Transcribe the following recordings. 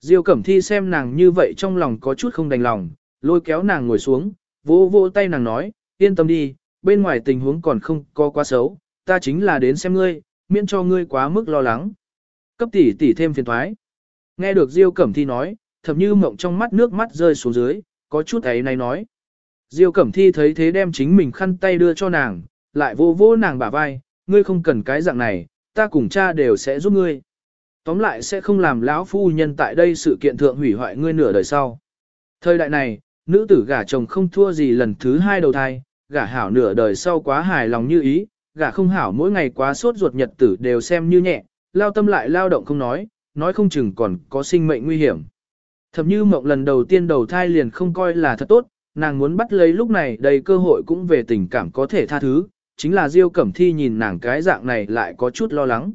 Diêu Cẩm Thi xem nàng như vậy trong lòng có chút không đành lòng, lôi kéo nàng ngồi xuống, vỗ vỗ tay nàng nói, yên tâm đi, bên ngoài tình huống còn không có quá xấu, ta chính là đến xem ngươi, miễn cho ngươi quá mức lo lắng. Cấp tỷ tỷ thêm phiền thoái. Nghe được Diêu Cẩm Thi nói, thầm như mộng trong mắt nước mắt rơi xuống dưới, có chút ấy này nói. Diêu Cẩm Thi thấy thế đem chính mình khăn tay đưa cho nàng, lại vô vô nàng bả vai, ngươi không cần cái dạng này, ta cùng cha đều sẽ giúp ngươi. Tóm lại sẽ không làm lão phu nhân tại đây sự kiện thượng hủy hoại ngươi nửa đời sau. Thời đại này, nữ tử gả chồng không thua gì lần thứ hai đầu thai, gả hảo nửa đời sau quá hài lòng như ý, gả không hảo mỗi ngày quá sốt ruột nhật tử đều xem như nhẹ, lao tâm lại lao động không nói, nói không chừng còn có sinh mệnh nguy hiểm. Thậm như mộng lần đầu tiên đầu thai liền không coi là thật tốt, nàng muốn bắt lấy lúc này đầy cơ hội cũng về tình cảm có thể tha thứ, chính là Diêu Cẩm Thi nhìn nàng cái dạng này lại có chút lo lắng.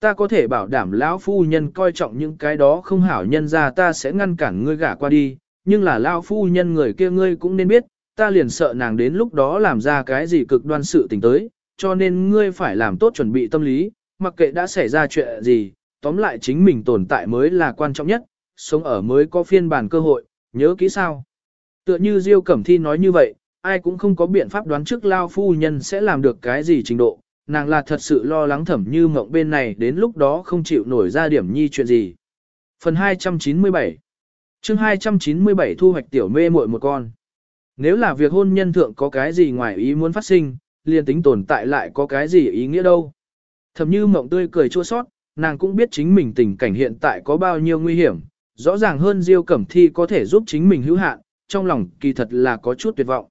Ta có thể bảo đảm lão phu nhân coi trọng những cái đó không hảo nhân ra ta sẽ ngăn cản ngươi gả qua đi, nhưng là lão phu nhân người kia ngươi cũng nên biết, ta liền sợ nàng đến lúc đó làm ra cái gì cực đoan sự tình tới, cho nên ngươi phải làm tốt chuẩn bị tâm lý, mặc kệ đã xảy ra chuyện gì, tóm lại chính mình tồn tại mới là quan trọng nhất, sống ở mới có phiên bản cơ hội, nhớ kỹ sao. Tựa như Diêu Cẩm Thi nói như vậy, ai cũng không có biện pháp đoán trước lao phu nhân sẽ làm được cái gì trình độ, nàng là thật sự lo lắng thẩm như mộng bên này đến lúc đó không chịu nổi ra điểm nhi chuyện gì. Phần 297 chương 297 thu hoạch tiểu mê muội một con. Nếu là việc hôn nhân thượng có cái gì ngoài ý muốn phát sinh, liền tính tồn tại lại có cái gì ý nghĩa đâu. Thẩm như mộng tươi cười chua sót, nàng cũng biết chính mình tình cảnh hiện tại có bao nhiêu nguy hiểm, rõ ràng hơn Diêu Cẩm Thi có thể giúp chính mình hữu hạn, trong lòng kỳ thật là có chút tuyệt vọng.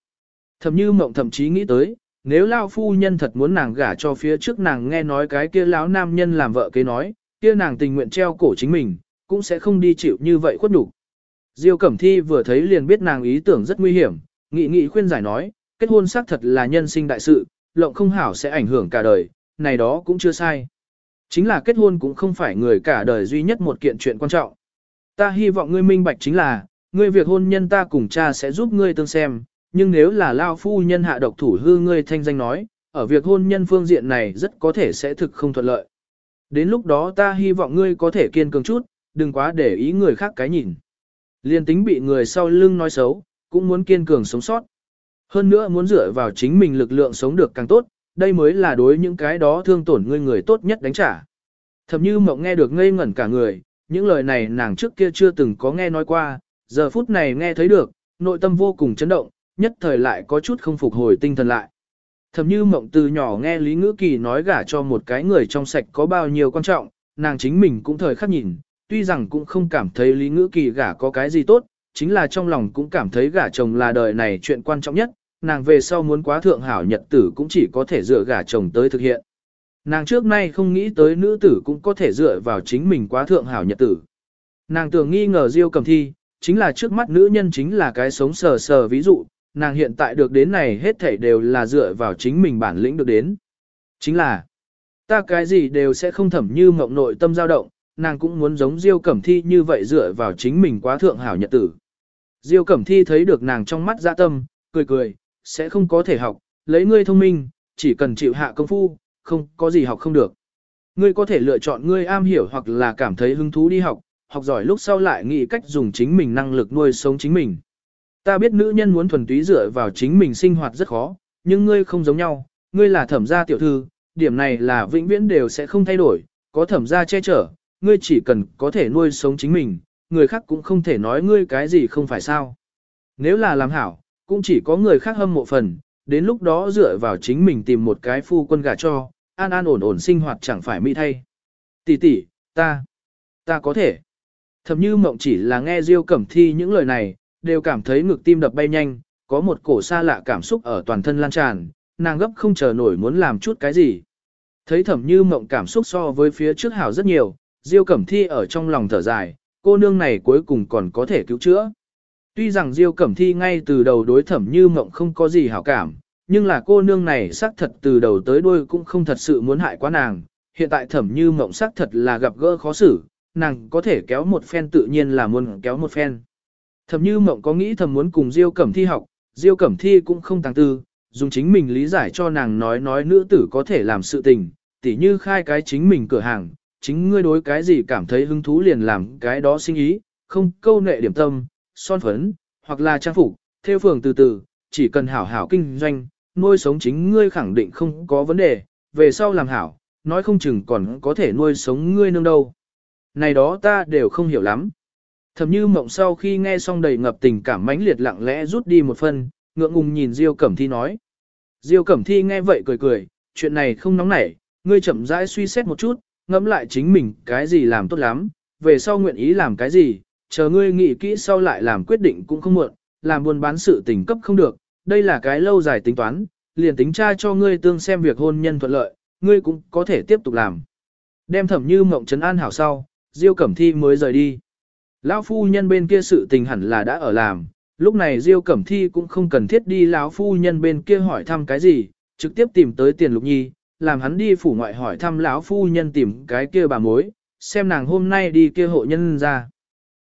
Thẩm như mộng thậm chí nghĩ tới, nếu lao phu nhân thật muốn nàng gả cho phía trước nàng nghe nói cái kia lão nam nhân làm vợ kế nói, kia nàng tình nguyện treo cổ chính mình, cũng sẽ không đi chịu như vậy khuất nhục. Diêu Cẩm Thi vừa thấy liền biết nàng ý tưởng rất nguy hiểm, nghị nghị khuyên giải nói, kết hôn xác thật là nhân sinh đại sự, lộng không hảo sẽ ảnh hưởng cả đời, này đó cũng chưa sai. Chính là kết hôn cũng không phải người cả đời duy nhất một kiện chuyện quan trọng. Ta hy vọng ngươi minh bạch chính là, ngươi việc hôn nhân ta cùng cha sẽ giúp ngươi tương xem, nhưng nếu là lao phu nhân hạ độc thủ hư ngươi thanh danh nói, ở việc hôn nhân phương diện này rất có thể sẽ thực không thuận lợi. Đến lúc đó ta hy vọng ngươi có thể kiên cường chút, đừng quá để ý người khác cái nhìn. Liên tính bị người sau lưng nói xấu, cũng muốn kiên cường sống sót. Hơn nữa muốn dựa vào chính mình lực lượng sống được càng tốt, đây mới là đối những cái đó thương tổn ngươi người tốt nhất đánh trả. Thầm như mộng nghe được ngây ngẩn cả người, những lời này nàng trước kia chưa từng có nghe nói qua, giờ phút này nghe thấy được, nội tâm vô cùng chấn động, nhất thời lại có chút không phục hồi tinh thần lại. Thậm như mộng từ nhỏ nghe Lý Ngữ Kỳ nói gả cho một cái người trong sạch có bao nhiêu quan trọng, nàng chính mình cũng thời khắc nhìn, tuy rằng cũng không cảm thấy Lý Ngữ Kỳ gả có cái gì tốt, chính là trong lòng cũng cảm thấy gả chồng là đời này chuyện quan trọng nhất, nàng về sau muốn quá thượng hảo nhật tử cũng chỉ có thể dựa gả chồng tới thực hiện. Nàng trước nay không nghĩ tới nữ tử cũng có thể dựa vào chính mình quá thượng hảo nhật tử. Nàng tưởng nghi ngờ Diêu cầm thi, chính là trước mắt nữ nhân chính là cái sống sờ sờ ví dụ, nàng hiện tại được đến này hết thảy đều là dựa vào chính mình bản lĩnh được đến. Chính là, ta cái gì đều sẽ không thẩm như mộng nội tâm dao động, nàng cũng muốn giống Diêu Cẩm Thi như vậy dựa vào chính mình quá thượng hảo nhật tử. Diêu Cẩm Thi thấy được nàng trong mắt dạ tâm, cười cười, sẽ không có thể học, lấy ngươi thông minh, chỉ cần chịu hạ công phu, không có gì học không được. Ngươi có thể lựa chọn ngươi am hiểu hoặc là cảm thấy hứng thú đi học, học giỏi lúc sau lại nghĩ cách dùng chính mình năng lực nuôi sống chính mình. Ta biết nữ nhân muốn thuần túy dựa vào chính mình sinh hoạt rất khó, nhưng ngươi không giống nhau, ngươi là thẩm gia tiểu thư, điểm này là vĩnh viễn đều sẽ không thay đổi, có thẩm gia che chở, ngươi chỉ cần có thể nuôi sống chính mình, người khác cũng không thể nói ngươi cái gì không phải sao. Nếu là làm hảo, cũng chỉ có người khác hâm mộ phần, đến lúc đó dựa vào chính mình tìm một cái phu quân gả cho, an an ổn ổn sinh hoạt chẳng phải mỹ thay. Tỷ tỷ, ta, ta có thể. Thầm như mộng chỉ là nghe Diêu Cẩm Thi những lời này, đều cảm thấy ngực tim đập bay nhanh, có một cổ xa lạ cảm xúc ở toàn thân lan tràn, nàng gấp không chờ nổi muốn làm chút cái gì. Thấy thẩm như mộng cảm xúc so với phía trước hảo rất nhiều, Diêu Cẩm Thi ở trong lòng thở dài, cô nương này cuối cùng còn có thể cứu chữa. Tuy rằng Diêu Cẩm Thi ngay từ đầu đối thẩm như mộng không có gì hảo cảm, nhưng là cô nương này xác thật từ đầu tới đuôi cũng không thật sự muốn hại quá nàng. Hiện tại thẩm như mộng xác thật là gặp gỡ khó xử, nàng có thể kéo một phen tự nhiên là muốn kéo một phen. Thầm như mộng có nghĩ thầm muốn cùng Diêu Cẩm Thi học, Diêu Cẩm Thi cũng không tăng tư, dùng chính mình lý giải cho nàng nói nói nữ tử có thể làm sự tình, tỉ như khai cái chính mình cửa hàng, chính ngươi đối cái gì cảm thấy hứng thú liền làm cái đó sinh ý, không câu nệ điểm tâm, son phấn, hoặc là trang phục, theo phường từ từ, chỉ cần hảo hảo kinh doanh, nuôi sống chính ngươi khẳng định không có vấn đề, về sau làm hảo, nói không chừng còn có thể nuôi sống ngươi nương đâu. Này đó ta đều không hiểu lắm. Thầm như mộng sau khi nghe xong đầy ngập tình cảm mãnh liệt lặng lẽ rút đi một phần, ngượng ngùng nhìn Diêu Cẩm Thi nói. Diêu Cẩm Thi nghe vậy cười cười, chuyện này không nóng nảy, ngươi chậm rãi suy xét một chút, ngẫm lại chính mình cái gì làm tốt lắm, về sau nguyện ý làm cái gì, chờ ngươi nghĩ kỹ sau lại làm quyết định cũng không muộn, làm buôn bán sự tình cấp không được, đây là cái lâu dài tính toán, liền tính tra cho ngươi tương xem việc hôn nhân thuận lợi, ngươi cũng có thể tiếp tục làm. Đem thẩm như mộng trấn an hảo sau, Diêu Cẩm Thi mới rời đi. Lão phu nhân bên kia sự tình hẳn là đã ở làm, lúc này Diêu Cẩm Thi cũng không cần thiết đi lão phu nhân bên kia hỏi thăm cái gì, trực tiếp tìm tới Tiền Lục Nhi, làm hắn đi phủ ngoại hỏi thăm lão phu nhân tìm cái kia bà mối, xem nàng hôm nay đi kia hộ nhân ra.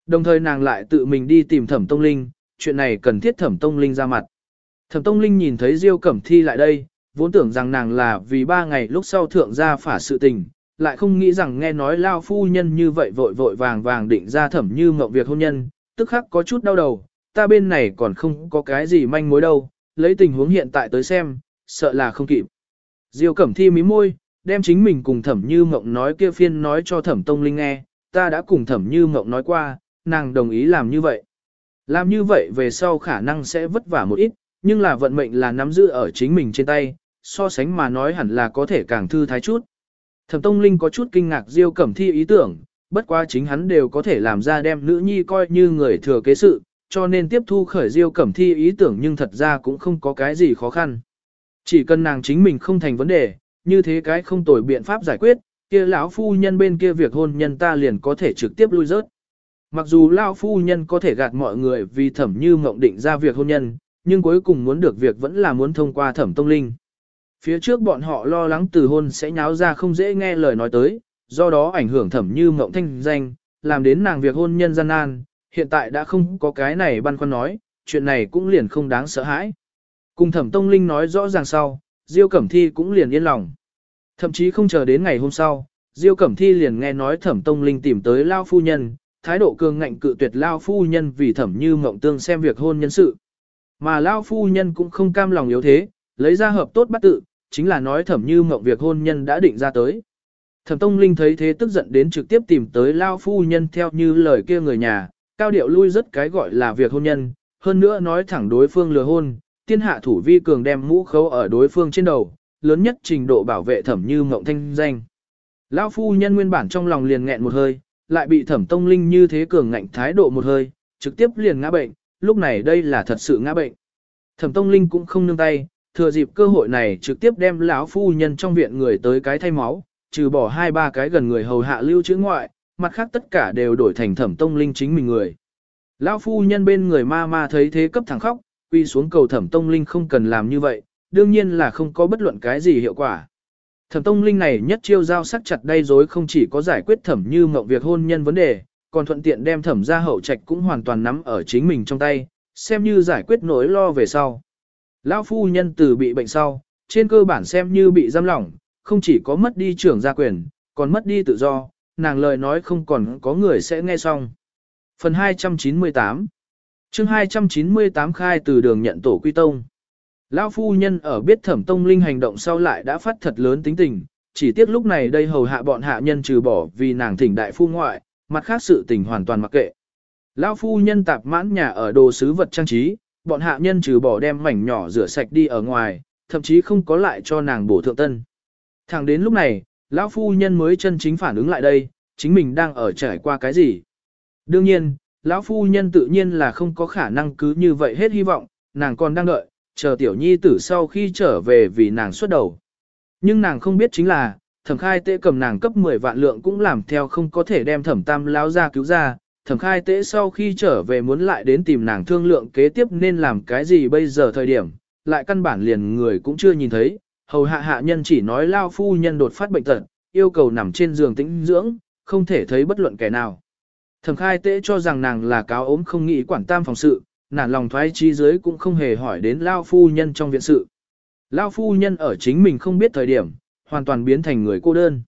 Đồng thời nàng lại tự mình đi tìm Thẩm Tông Linh, chuyện này cần thiết Thẩm Tông Linh ra mặt. Thẩm Tông Linh nhìn thấy Diêu Cẩm Thi lại đây, vốn tưởng rằng nàng là vì ba ngày lúc sau thượng gia phả sự tình, lại không nghĩ rằng nghe nói lao phu nhân như vậy vội vội vàng vàng định ra thẩm như mộng việc hôn nhân, tức khắc có chút đau đầu, ta bên này còn không có cái gì manh mối đâu, lấy tình huống hiện tại tới xem, sợ là không kịp. Diêu Cẩm Thi mí môi, đem chính mình cùng thẩm như mộng nói kia phiên nói cho thẩm tông linh nghe, ta đã cùng thẩm như mộng nói qua, nàng đồng ý làm như vậy. Làm như vậy về sau khả năng sẽ vất vả một ít, nhưng là vận mệnh là nắm giữ ở chính mình trên tay, so sánh mà nói hẳn là có thể càng thư thái chút. Thẩm Tông Linh có chút kinh ngạc Diêu Cẩm Thi ý tưởng, bất quá chính hắn đều có thể làm ra đem nữ nhi coi như người thừa kế sự, cho nên tiếp thu khởi Diêu Cẩm Thi ý tưởng nhưng thật ra cũng không có cái gì khó khăn. Chỉ cần nàng chính mình không thành vấn đề, như thế cái không tồi biện pháp giải quyết, kia lão phu nhân bên kia việc hôn nhân ta liền có thể trực tiếp lui rớt. Mặc dù lão phu nhân có thể gạt mọi người vì thẩm như mộng định ra việc hôn nhân, nhưng cuối cùng muốn được việc vẫn là muốn thông qua thẩm tông linh. Phía trước bọn họ lo lắng từ hôn sẽ nháo ra không dễ nghe lời nói tới, do đó ảnh hưởng thẩm như mộng thanh danh, làm đến nàng việc hôn nhân gian nan, hiện tại đã không có cái này băn khoăn nói, chuyện này cũng liền không đáng sợ hãi. Cùng thẩm tông linh nói rõ ràng sau, Diêu Cẩm Thi cũng liền yên lòng. Thậm chí không chờ đến ngày hôm sau, Diêu Cẩm Thi liền nghe nói thẩm tông linh tìm tới Lao Phu Nhân, thái độ cường ngạnh cự tuyệt Lao Phu Nhân vì thẩm như mộng tương xem việc hôn nhân sự. Mà Lao Phu Nhân cũng không cam lòng yếu thế, lấy ra hợp tốt bắt tự, chính là nói thẩm như mộng việc hôn nhân đã định ra tới. Thẩm Tông Linh thấy thế tức giận đến trực tiếp tìm tới Lao Phu Nhân theo như lời kia người nhà, cao điệu lui rất cái gọi là việc hôn nhân, hơn nữa nói thẳng đối phương lừa hôn, tiên hạ thủ vi cường đem mũ khấu ở đối phương trên đầu, lớn nhất trình độ bảo vệ thẩm như mộng thanh danh. Lao Phu Nhân nguyên bản trong lòng liền nghẹn một hơi, lại bị thẩm Tông Linh như thế cường ngạnh thái độ một hơi, trực tiếp liền ngã bệnh, lúc này đây là thật sự ngã bệnh. Thẩm Tông Linh cũng không nương tay, thừa dịp cơ hội này trực tiếp đem lão phu nhân trong viện người tới cái thay máu, trừ bỏ hai ba cái gần người hầu hạ lưu chữ ngoại, mặt khác tất cả đều đổi thành thẩm tông linh chính mình người. Lão phu nhân bên người ma ma thấy thế cấp thẳng khóc, quy xuống cầu thẩm tông linh không cần làm như vậy, đương nhiên là không có bất luận cái gì hiệu quả. Thẩm tông linh này nhất chiêu giao sắc chặt đây dối không chỉ có giải quyết thẩm như mộng việc hôn nhân vấn đề, còn thuận tiện đem thẩm ra hậu trạch cũng hoàn toàn nắm ở chính mình trong tay, xem như giải quyết nỗi lo về sau. Lão phu nhân từ bị bệnh sau, trên cơ bản xem như bị giam lỏng, không chỉ có mất đi trưởng gia quyền, còn mất đi tự do, nàng lời nói không còn có người sẽ nghe xong. Phần 298 chương 298 khai từ đường nhận tổ quy tông. Lão phu nhân ở biết thẩm tông linh hành động sau lại đã phát thật lớn tính tình, chỉ tiếc lúc này đây hầu hạ bọn hạ nhân trừ bỏ vì nàng thỉnh đại phu ngoại, mặt khác sự tình hoàn toàn mặc kệ. Lão phu nhân tạp mãn nhà ở đồ sứ vật trang trí, bọn hạ nhân trừ bỏ đem mảnh nhỏ rửa sạch đi ở ngoài, thậm chí không có lại cho nàng bổ thượng tân. Thẳng đến lúc này, lão phu nhân mới chân chính phản ứng lại đây, chính mình đang ở trải qua cái gì. Đương nhiên, lão phu nhân tự nhiên là không có khả năng cứ như vậy hết hy vọng, nàng còn đang đợi, chờ tiểu nhi tử sau khi trở về vì nàng xuất đầu. Nhưng nàng không biết chính là, thẩm khai tệ cầm nàng cấp 10 vạn lượng cũng làm theo không có thể đem thẩm tam lão ra cứu ra, thẩm khai tế sau khi trở về muốn lại đến tìm nàng thương lượng kế tiếp nên làm cái gì bây giờ thời điểm, lại căn bản liền người cũng chưa nhìn thấy, hầu hạ hạ nhân chỉ nói lao phu nhân đột phát bệnh tật, yêu cầu nằm trên giường tĩnh dưỡng, không thể thấy bất luận kẻ nào. Thẩm khai tế cho rằng nàng là cáo ốm không nghĩ quản tam phòng sự, nản lòng thoái chi dưới cũng không hề hỏi đến lao phu nhân trong viện sự. Lao phu nhân ở chính mình không biết thời điểm, hoàn toàn biến thành người cô đơn.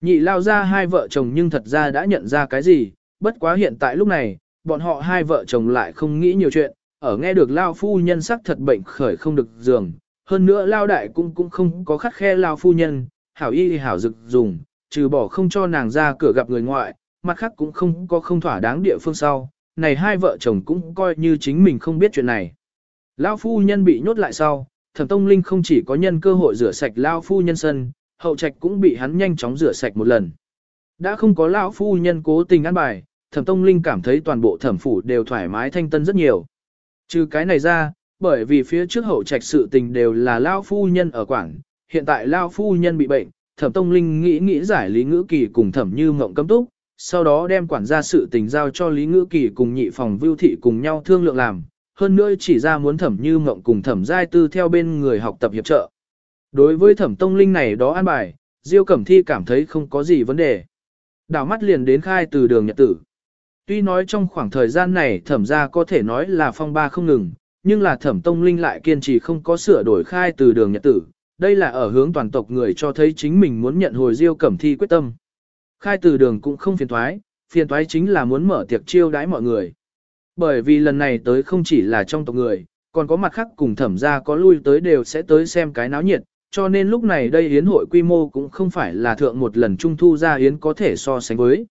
Nhị lao ra hai vợ chồng nhưng thật ra đã nhận ra cái gì, bất quá hiện tại lúc này, bọn họ hai vợ chồng lại không nghĩ nhiều chuyện, ở nghe được lao phu nhân sắc thật bệnh khởi không được giường, hơn nữa lao đại cũng cũng không có khắt khe lao phu nhân, hảo y hảo dực dùng, trừ bỏ không cho nàng ra cửa gặp người ngoại, mặt khác cũng không có không thỏa đáng địa phương sau, này hai vợ chồng cũng coi như chính mình không biết chuyện này. Lao phu nhân bị nhốt lại sau, thẩm tông linh không chỉ có nhân cơ hội rửa sạch Lao phu nhân sân, hậu trạch cũng bị hắn nhanh chóng rửa sạch một lần. Đã không có Lao phu nhân cố tình ăn bài, thẩm tông linh cảm thấy toàn bộ thẩm phủ đều thoải mái thanh tân rất nhiều. Trừ cái này ra, bởi vì phía trước hậu trạch sự tình đều là Lao phu nhân ở quảng, hiện tại Lao phu nhân bị bệnh, thẩm tông linh nghĩ nghĩ giải lý ngữ kỳ cùng thẩm như ngộng cấm túc, sau đó đem quản gia sự tình giao cho lý ngữ kỳ cùng nhị phòng vưu thị cùng nhau thương lượng làm, hơn nữa chỉ ra muốn thẩm như ngộng cùng thẩm giai tư theo bên người học tập hiệp trợ. Đối với thẩm tông linh này đó an bài, Diêu Cẩm Thi cảm thấy không có gì vấn đề. Đảo mắt liền đến khai từ đường nhật tử. Tuy nói trong khoảng thời gian này thẩm ra có thể nói là phong ba không ngừng, nhưng là thẩm tông linh lại kiên trì không có sửa đổi khai từ đường nhật tử. Đây là ở hướng toàn tộc người cho thấy chính mình muốn nhận hồi Diêu Cẩm Thi quyết tâm. Khai từ đường cũng không phiền thoái, phiền thoái chính là muốn mở tiệc chiêu đãi mọi người. Bởi vì lần này tới không chỉ là trong tộc người, còn có mặt khác cùng thẩm gia có lui tới đều sẽ tới xem cái náo nhiệt, cho nên lúc này đây yến hội quy mô cũng không phải là thượng một lần trung thu ra yến có thể so sánh với.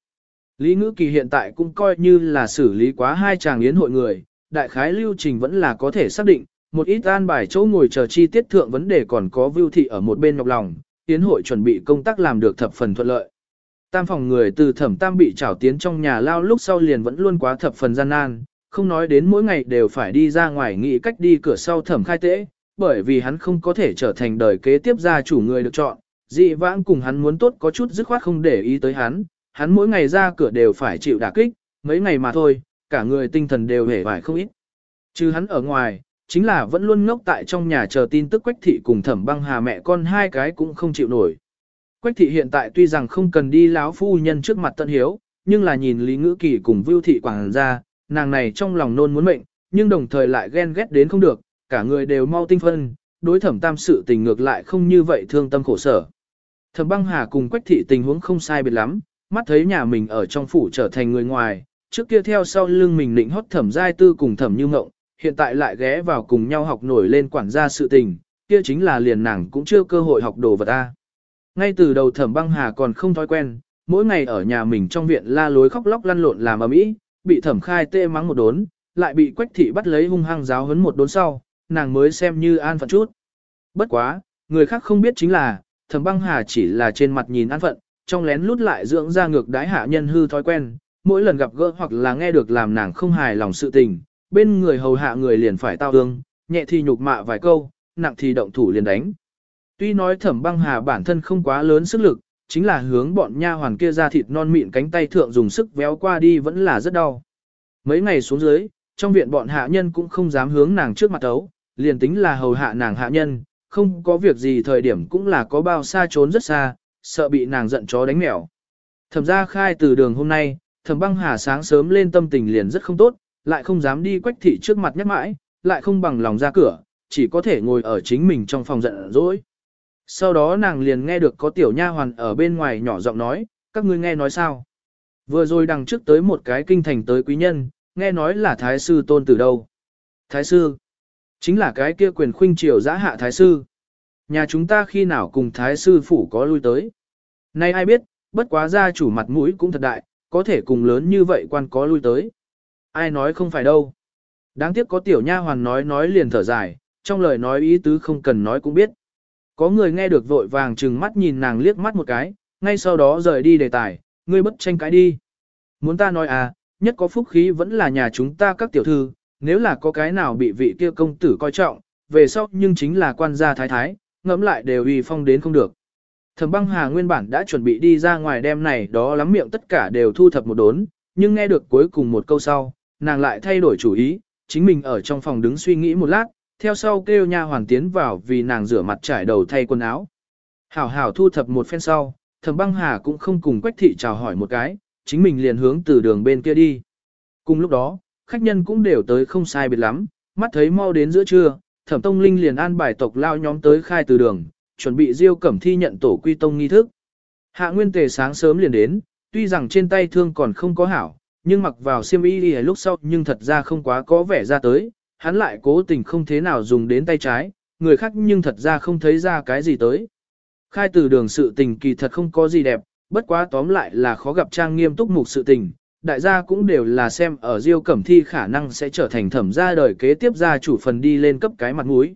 Lý ngữ kỳ hiện tại cũng coi như là xử lý quá hai chàng yến hội người, đại khái lưu trình vẫn là có thể xác định, một ít an bài chỗ ngồi chờ chi tiết thượng vấn đề còn có vưu thị ở một bên nhọc lòng, yến hội chuẩn bị công tác làm được thập phần thuận lợi. Tam phòng người từ thẩm tam bị trảo tiến trong nhà lao lúc sau liền vẫn luôn quá thập phần gian nan, không nói đến mỗi ngày đều phải đi ra ngoài nghĩ cách đi cửa sau thẩm khai tễ, bởi vì hắn không có thể trở thành đời kế tiếp gia chủ người được chọn, dị vãng cùng hắn muốn tốt có chút dứt khoát không để ý tới hắn, hắn mỗi ngày ra cửa đều phải chịu đả kích, mấy ngày mà thôi, cả người tinh thần đều hề vải không ít. Chứ hắn ở ngoài, chính là vẫn luôn ngốc tại trong nhà chờ tin tức quách thị cùng thẩm băng hà mẹ con hai cái cũng không chịu nổi. Quách thị hiện tại tuy rằng không cần đi láo phu nhân trước mặt tận hiếu, nhưng là nhìn Lý Ngữ Kỳ cùng Vưu thị quảng ra, nàng này trong lòng nôn muốn mệnh, nhưng đồng thời lại ghen ghét đến không được, cả người đều mau tinh phân, đối thẩm tam sự tình ngược lại không như vậy thương tâm khổ sở. Thẩm băng hà cùng Quách thị tình huống không sai biệt lắm, mắt thấy nhà mình ở trong phủ trở thành người ngoài, trước kia theo sau lưng mình định hót thẩm giai tư cùng thẩm như ngộng, hiện tại lại ghé vào cùng nhau học nổi lên quản gia sự tình, kia chính là liền nàng cũng chưa cơ hội học đồ vật ta. Ngay từ đầu thẩm băng hà còn không thói quen, mỗi ngày ở nhà mình trong viện la lối khóc lóc lăn lộn làm ầm mỹ, bị thẩm khai tê mắng một đốn, lại bị quách thị bắt lấy hung hăng giáo hấn một đốn sau, nàng mới xem như an phận chút. Bất quá, người khác không biết chính là, thẩm băng hà chỉ là trên mặt nhìn an phận, trong lén lút lại dưỡng ra ngược đái hạ nhân hư thói quen, mỗi lần gặp gỡ hoặc là nghe được làm nàng không hài lòng sự tình, bên người hầu hạ người liền phải tao ương, nhẹ thì nhục mạ vài câu, nặng thì động thủ liền đánh. Tuy nói thẩm băng hà bản thân không quá lớn sức lực, chính là hướng bọn nha hoàn kia ra thịt non mịn cánh tay thượng dùng sức véo qua đi vẫn là rất đau. Mấy ngày xuống dưới, trong viện bọn hạ nhân cũng không dám hướng nàng trước mặt ấu, liền tính là hầu hạ nàng hạ nhân, không có việc gì thời điểm cũng là có bao xa trốn rất xa, sợ bị nàng giận chó đánh mèo. Thẩm gia khai từ đường hôm nay, thẩm băng hà sáng sớm lên tâm tình liền rất không tốt, lại không dám đi quách thị trước mặt nhắc mãi, lại không bằng lòng ra cửa, chỉ có thể ngồi ở chính mình trong phòng giận dỗi. Sau đó nàng liền nghe được có tiểu nha hoàn ở bên ngoài nhỏ giọng nói, các ngươi nghe nói sao? Vừa rồi đằng trước tới một cái kinh thành tới quý nhân, nghe nói là thái sư tôn từ đâu? Thái sư? Chính là cái kia quyền khuynh triều giã hạ thái sư. Nhà chúng ta khi nào cùng thái sư phủ có lui tới? Nay ai biết, bất quá gia chủ mặt mũi cũng thật đại, có thể cùng lớn như vậy quan có lui tới. Ai nói không phải đâu. Đáng tiếc có tiểu nha hoàn nói nói liền thở dài, trong lời nói ý tứ không cần nói cũng biết. Có người nghe được vội vàng chừng mắt nhìn nàng liếc mắt một cái, ngay sau đó rời đi đề tài, ngươi bất tranh cãi đi. Muốn ta nói à, nhất có phúc khí vẫn là nhà chúng ta các tiểu thư, nếu là có cái nào bị vị kia công tử coi trọng, về sau nhưng chính là quan gia thái thái, ngẫm lại đều uy phong đến không được. Thẩm băng hà nguyên bản đã chuẩn bị đi ra ngoài đêm này đó lắm miệng tất cả đều thu thập một đốn, nhưng nghe được cuối cùng một câu sau, nàng lại thay đổi chủ ý, chính mình ở trong phòng đứng suy nghĩ một lát, theo sau kêu nha hoàn tiến vào vì nàng rửa mặt trải đầu thay quần áo. Hảo hảo thu thập một phen sau, thẩm băng hà cũng không cùng quách thị chào hỏi một cái, chính mình liền hướng từ đường bên kia đi. Cùng lúc đó, khách nhân cũng đều tới không sai biệt lắm, mắt thấy mau đến giữa trưa, thẩm tông linh liền an bài tộc lao nhóm tới khai từ đường, chuẩn bị diêu cẩm thi nhận tổ quy tông nghi thức. Hạ Nguyên Tề sáng sớm liền đến, tuy rằng trên tay thương còn không có hảo, nhưng mặc vào xiêm y đi lúc sau nhưng thật ra không quá có vẻ ra tới, hắn lại cố tình không thế nào dùng đến tay trái, người khác nhưng thật ra không thấy ra cái gì tới. Khai từ đường sự tình kỳ thật không có gì đẹp, bất quá tóm lại là khó gặp trang nghiêm túc mục sự tình, đại gia cũng đều là xem ở Diêu Cẩm Thi khả năng sẽ trở thành thẩm gia đời kế tiếp gia chủ phần đi lên cấp cái mặt mũi.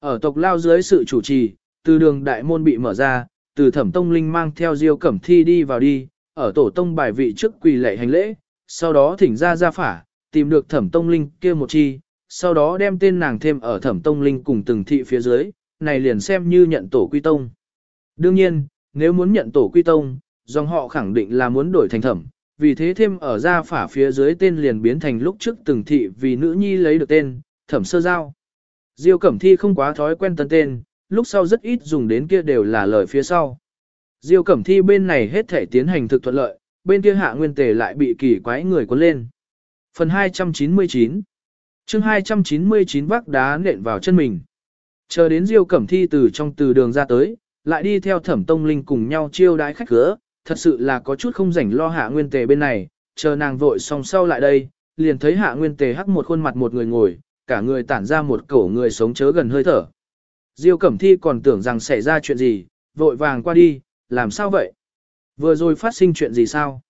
Ở tộc lao dưới sự chủ trì, từ đường đại môn bị mở ra, từ thẩm tông linh mang theo Diêu Cẩm Thi đi vào đi, ở tổ tông bài vị trước quỳ lệ hành lễ, sau đó thỉnh ra gia phả, tìm được thẩm tông linh kia một chi, sau đó đem tên nàng thêm ở thẩm tông linh cùng từng thị phía dưới, này liền xem như nhận tổ quy tông. Đương nhiên, nếu muốn nhận tổ quy tông, dòng họ khẳng định là muốn đổi thành thẩm, vì thế thêm ở gia phả phía dưới tên liền biến thành lúc trước từng thị vì nữ nhi lấy được tên, thẩm sơ giao. Diêu Cẩm Thi không quá thói quen tân tên, lúc sau rất ít dùng đến kia đều là lời phía sau. Diêu Cẩm Thi bên này hết thể tiến hành thực thuận lợi, bên kia hạ nguyên tề lại bị kỳ quái người cuốn lên. Phần 299 chương 299 vác đá nện vào chân mình. Chờ đến Diêu Cẩm Thi từ trong từ đường ra tới, lại đi theo thẩm tông linh cùng nhau chiêu đái khách cửa, thật sự là có chút không rảnh lo hạ nguyên tề bên này, chờ nàng vội xong sau lại đây, liền thấy hạ nguyên tề hắc một khuôn mặt một người ngồi, cả người tản ra một cổ người sống chớ gần hơi thở. Diêu Cẩm Thi còn tưởng rằng xảy ra chuyện gì, vội vàng qua đi, làm sao vậy? Vừa rồi phát sinh chuyện gì sao?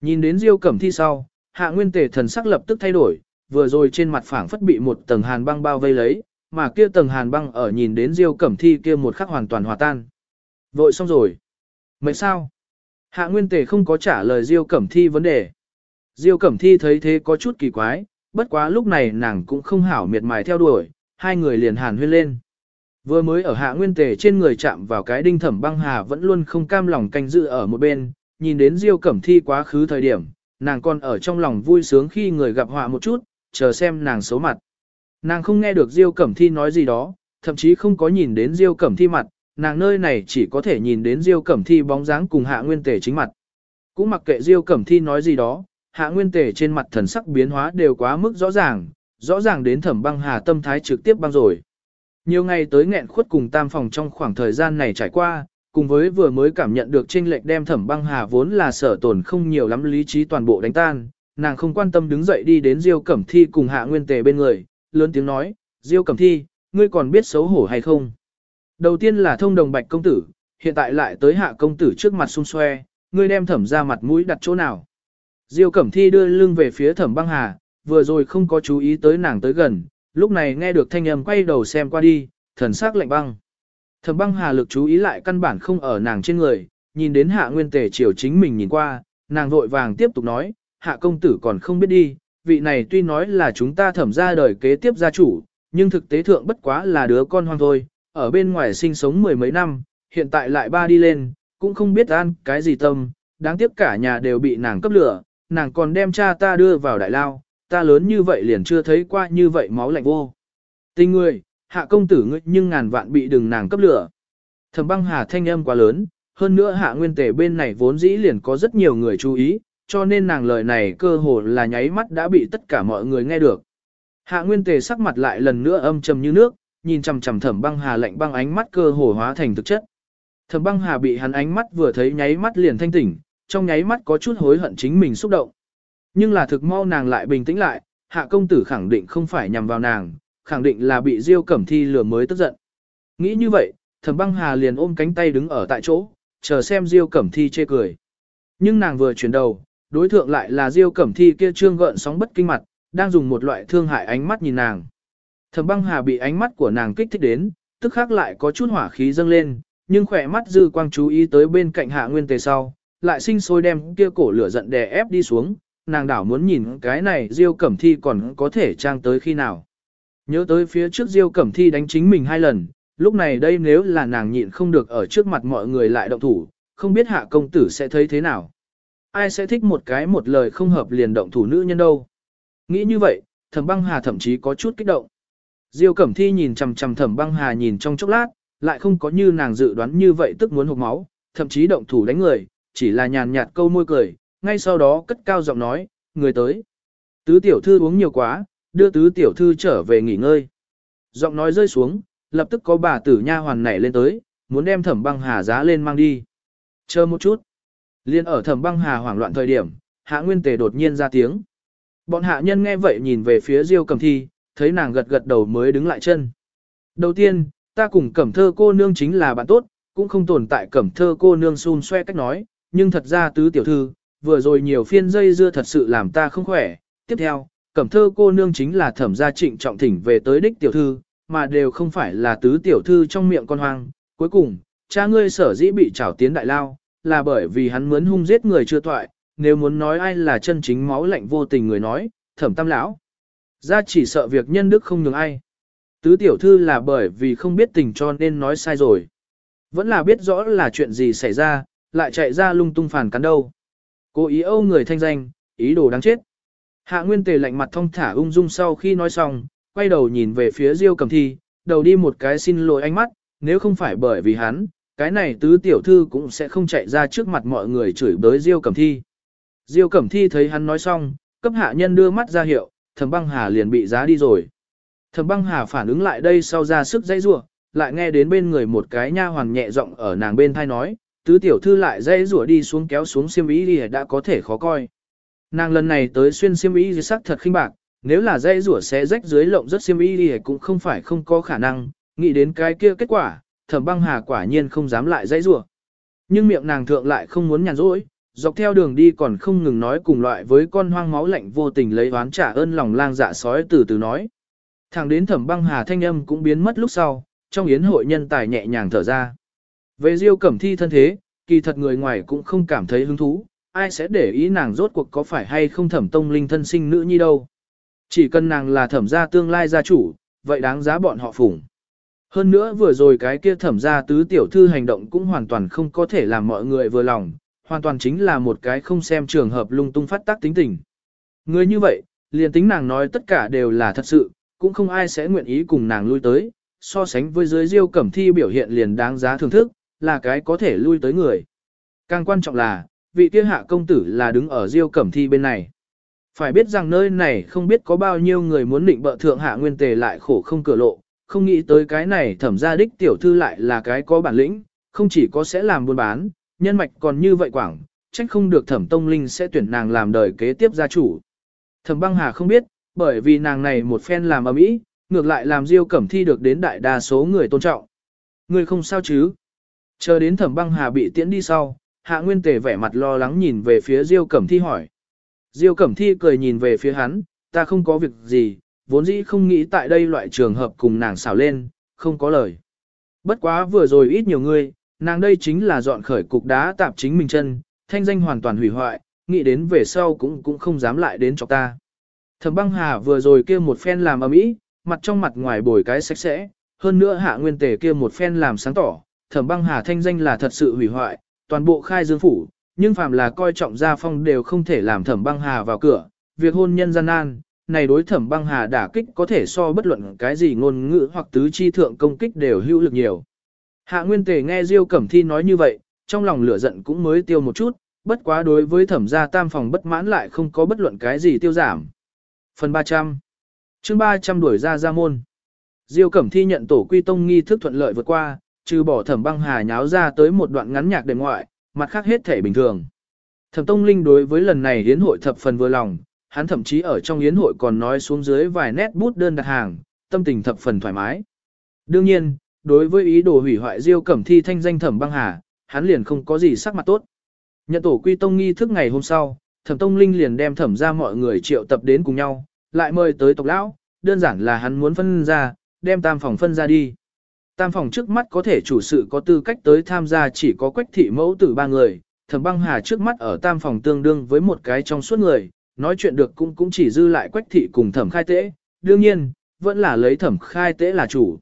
Nhìn đến Diêu Cẩm Thi sau, hạ nguyên tề thần sắc lập tức thay đổi, vừa rồi trên mặt phẳng phất bị một tầng hàn băng bao vây lấy, mà kia tầng hàn băng ở nhìn đến Diêu Cẩm Thi kia một khắc hoàn toàn hòa tan. Vội xong rồi. Mấy sao? Hạ Nguyên Tề không có trả lời Diêu Cẩm Thi vấn đề. Diêu Cẩm Thi thấy thế có chút kỳ quái, bất quá lúc này nàng cũng không hảo miệt mài theo đuổi, hai người liền hàn huyên lên. Vừa mới ở Hạ Nguyên Tề trên người chạm vào cái đinh thẩm băng hà vẫn luôn không cam lòng canh dự ở một bên, nhìn đến Diêu Cẩm Thi quá khứ thời điểm, nàng còn ở trong lòng vui sướng khi người gặp họa một chút, chờ xem nàng xấu mặt. Nàng không nghe được Diêu Cẩm Thi nói gì đó, thậm chí không có nhìn đến Diêu Cẩm Thi mặt, nàng nơi này chỉ có thể nhìn đến Diêu Cẩm Thi bóng dáng cùng Hạ Nguyên Tề chính mặt. Cũng mặc kệ Diêu Cẩm Thi nói gì đó, Hạ Nguyên Tề trên mặt thần sắc biến hóa đều quá mức rõ ràng, rõ ràng đến Thẩm Băng Hà tâm thái trực tiếp băng rồi. Nhiều ngày tới nghẹn khuất cùng tam phòng trong khoảng thời gian này trải qua, cùng với vừa mới cảm nhận được chênh lệch đem Thẩm Băng Hà vốn là sở tổn không nhiều lắm lý trí toàn bộ đánh tan, nàng không quan tâm đứng dậy đi đến Diêu Cẩm Thi cùng Hạ Nguyên Tề bên người, lớn tiếng nói, Diêu Cẩm Thi, ngươi còn biết xấu hổ hay không? Đầu tiên là thông đồng bạch công tử, hiện tại lại tới hạ công tử trước mặt xung xoe, ngươi đem thẩm ra mặt mũi đặt chỗ nào. Diêu Cẩm Thi đưa lưng về phía thẩm băng hà, vừa rồi không có chú ý tới nàng tới gần, lúc này nghe được thanh âm quay đầu xem qua đi, thần sắc lạnh băng. Thẩm băng hà lực chú ý lại căn bản không ở nàng trên người, nhìn đến hạ nguyên tề chiều chính mình nhìn qua, nàng vội vàng tiếp tục nói, hạ công tử còn không biết đi, vị này tuy nói là chúng ta thẩm ra đời kế tiếp gia chủ, nhưng thực tế thượng bất quá là đứa con hoang thôi, ở bên ngoài sinh sống mười mấy năm, hiện tại lại ba đi lên, cũng không biết ăn cái gì tâm, đáng tiếc cả nhà đều bị nàng cấp lửa, nàng còn đem cha ta đưa vào đại lao, ta lớn như vậy liền chưa thấy qua như vậy máu lạnh vô. Tình người, hạ công tử ngươi nhưng ngàn vạn bị đừng nàng cấp lửa. Thẩm băng hà thanh âm quá lớn, hơn nữa hạ nguyên tề bên này vốn dĩ liền có rất nhiều người chú ý, cho nên nàng lời này cơ hồ là nháy mắt đã bị tất cả mọi người nghe được. Hạ nguyên tề sắc mặt lại lần nữa âm trầm như nước, nhìn chằm chằm thẩm băng hà lạnh băng ánh mắt cơ hồ hóa thành thực chất. Thẩm băng hà bị hắn ánh mắt vừa thấy nháy mắt liền thanh tỉnh, trong nháy mắt có chút hối hận chính mình xúc động. Nhưng là thực mau nàng lại bình tĩnh lại, hạ công tử khẳng định không phải nhằm vào nàng, khẳng định là bị Diêu Cẩm Thi lừa mới tức giận. Nghĩ như vậy, Thẩm Băng Hà liền ôm cánh tay đứng ở tại chỗ, chờ xem Diêu Cẩm Thi chê cười. Nhưng nàng vừa chuyển đầu, đối thượng lại là Diêu Cẩm Thi kia trương gợn sóng bất kinh mặt, đang dùng một loại thương hại ánh mắt nhìn nàng. Thẩm băng hà bị ánh mắt của nàng kích thích đến, tức khắc lại có chút hỏa khí dâng lên, nhưng khỏe mắt dư quang chú ý tới bên cạnh hạ nguyên tề sau, lại sinh sôi đem kia cổ lửa giận đè ép đi xuống, nàng đảo muốn nhìn cái này Diêu Cẩm Thi còn có thể trang tới khi nào. Nhớ tới phía trước Diêu Cẩm Thi đánh chính mình hai lần, lúc này đây nếu là nàng nhịn không được ở trước mặt mọi người lại động thủ, không biết hạ công tử sẽ thấy thế nào. Ai sẽ thích một cái một lời không hợp liền động thủ nữ nhân đâu. Nghĩ như vậy, thẩm băng hà thậm chí có chút kích động. Diêu Cẩm Thi nhìn chằm chằm Thẩm Băng Hà nhìn trong chốc lát, lại không có như nàng dự đoán như vậy tức muốn hộc máu, thậm chí động thủ đánh người, chỉ là nhàn nhạt câu môi cười, ngay sau đó cất cao giọng nói, người tới. Tứ tiểu thư uống nhiều quá, đưa tứ tiểu thư trở về nghỉ ngơi. Giọng nói rơi xuống, lập tức có bà tử nha hoàn nảy lên tới, muốn đem Thẩm Băng Hà giá lên mang đi. Chờ một chút. Liên ở thẩm băng hà hoảng loạn thời điểm, hạ nguyên tề đột nhiên ra tiếng. Bọn hạ nhân nghe vậy nhìn về phía diêu cầm thi, thấy nàng gật gật đầu mới đứng lại chân. Đầu tiên, ta cùng cẩm thơ cô nương chính là bạn tốt, cũng không tồn tại cẩm thơ cô nương xun xoe cách nói, nhưng thật ra tứ tiểu thư, vừa rồi nhiều phiên dây dưa thật sự làm ta không khỏe. Tiếp theo, cẩm thơ cô nương chính là thẩm gia trịnh trọng thỉnh về tới đích tiểu thư, mà đều không phải là tứ tiểu thư trong miệng con hoang. Cuối cùng, cha ngươi sở dĩ bị trảo tiến đại lao, là bởi vì hắn muốn hung giết người chưa toại, nếu muốn nói ai là chân chính máu lạnh vô tình người nói, thẩm tam lão. Ra chỉ sợ việc nhân đức không nhường ai. Tứ tiểu thư là bởi vì không biết tình cho nên nói sai rồi. Vẫn là biết rõ là chuyện gì xảy ra, lại chạy ra lung tung phản cắn đâu. Cố ý âu người thanh danh, ý đồ đáng chết. Hạ Nguyên Tề lạnh mặt thông thả ung dung sau khi nói xong, quay đầu nhìn về phía Diêu Cẩm Thi, đầu đi một cái xin lỗi ánh mắt, nếu không phải bởi vì hắn, cái này tứ tiểu thư cũng sẽ không chạy ra trước mặt mọi người chửi bới Diêu Cẩm Thi. Diêu Cẩm Thi thấy hắn nói xong, cấp hạ nhân đưa mắt ra hiệu, Thẩm Băng Hà liền bị giá đi rồi. Thẩm Băng Hà phản ứng lại đây sau ra sức dãy rủa, lại nghe đến bên người một cái nha hoàn nhẹ giọng ở nàng bên tai nói, tứ tiểu thư lại dây rủa đi xuống kéo xuống xiêm y đi đã có thể khó coi. Nàng lần này tới xuyên xiêm y thì sắc thật khinh bạc, nếu là dây rủa sẽ rách dưới lộng rất xiêm y đi cũng không phải không có khả năng, nghĩ đến cái kia kết quả, thẩm băng hà quả nhiên không dám lại dây rủa. Nhưng miệng nàng thượng lại không muốn nhàn rỗi, dọc theo đường đi còn không ngừng nói cùng loại với con hoang máu lạnh vô tình lấy oán trả ơn lòng lang dạ sói từ từ nói. Thẳng đến thẩm băng hà thanh âm cũng biến mất lúc sau, trong yến hội nhân tài nhẹ nhàng thở ra. Về Diêu Cẩm Thi thân thế, kỳ thật người ngoài cũng không cảm thấy hứng thú, ai sẽ để ý nàng rốt cuộc có phải hay không thẩm tông linh thân sinh nữ nhi đâu. Chỉ cần nàng là thẩm gia tương lai gia chủ, vậy đáng giá bọn họ phủng. Hơn nữa vừa rồi cái kia thẩm gia tứ tiểu thư hành động cũng hoàn toàn không có thể làm mọi người vừa lòng, hoàn toàn chính là một cái không xem trường hợp lung tung phát tác tính tình. Người như vậy, liền tính nàng nói tất cả đều là thật sự, cũng không ai sẽ nguyện ý cùng nàng lui tới, so sánh với dưới diêu cẩm thi biểu hiện liền đáng giá thưởng thức, là cái có thể lui tới người. Càng quan trọng là, vị kia hạ công tử là đứng ở diêu cẩm thi bên này. Phải biết rằng nơi này không biết có bao nhiêu người muốn định bợ thượng hạ nguyên tề lại khổ không cửa lộ, không nghĩ tới cái này thẩm gia đích tiểu thư lại là cái có bản lĩnh, không chỉ có sẽ làm buôn bán, nhân mạch còn như vậy quảng, trách không được thẩm tông linh sẽ tuyển nàng làm đời kế tiếp gia chủ. Thẩm băng hà không biết, bởi vì nàng này một phen làm ở mỹ, ngược lại làm diêu cẩm thi được đến đại đa số người tôn trọng. Người không sao chứ? Chờ đến thẩm băng hà bị tiễn đi sau, hạ nguyên tề vẻ mặt lo lắng nhìn về phía diêu cẩm thi hỏi. Diêu cẩm thi cười nhìn về phía hắn, ta không có việc gì, vốn dĩ không nghĩ tại đây loại trường hợp cùng nàng xảo lên, không có lời. Bất quá vừa rồi ít nhiều người, nàng đây chính là dọn khởi cục đá tạp chính mình chân, thanh danh hoàn toàn hủy hoại, nghĩ đến về sau cũng cũng không dám lại đến cho ta. Thẩm băng hà vừa rồi kia một phen làm ầm ĩ, mặt trong mặt ngoài bồi cái sạch sẽ, hơn nữa hạ nguyên tề kia một phen làm sáng tỏ, thẩm băng hà thanh danh là thật sự hủy hoại, toàn bộ khai dương phủ, nhưng phàm là coi trọng gia phong đều không thể làm thẩm băng hà vào cửa, việc hôn nhân gian nan, này đối thẩm băng hà đả kích có thể so bất luận cái gì ngôn ngữ hoặc tứ chi thượng công kích đều hữu lực nhiều. Hạ Nguyên Tề nghe Diêu Cẩm Thi nói như vậy, trong lòng lửa giận cũng mới tiêu một chút, bất quá đối với thẩm gia tam phòng bất mãn lại không có bất luận cái gì tiêu giảm. Phần 300 chương 300 đuổi ra ra môn. Diêu Cẩm Thi nhận tổ quy tông nghi thức thuận lợi vượt qua, trừ bỏ thẩm băng hà nháo ra tới một đoạn ngắn nhạc đệm ngoại, mặt khác hết thể bình thường. Thẩm Tông Linh đối với lần này yến hội thập phần vừa lòng, hắn thậm chí ở trong yến hội còn nói xuống dưới vài nét bút đơn đặt hàng, tâm tình thập phần thoải mái. Đương nhiên, đối với ý đồ hủy hoại Diêu Cẩm Thi thanh danh Thẩm Băng Hà, hắn liền không có gì sắc mặt tốt. Nhận tổ quy tông nghi thức ngày hôm sau, Thẩm Tông Linh liền đem thẩm ra mọi người triệu tập đến cùng nhau, lại mời tới tộc lão, đơn giản là hắn muốn phân ra, đem tam phòng phân ra đi. Tam phòng trước mắt có thể chủ sự có tư cách tới tham gia chỉ có quách thị mẫu tử ba người, thẩm băng hà trước mắt ở tam phòng tương đương với một cái trong suốt người, nói chuyện được cũng cũng chỉ dư lại quách thị cùng thẩm khai tế, đương nhiên, vẫn là lấy thẩm khai tế là chủ.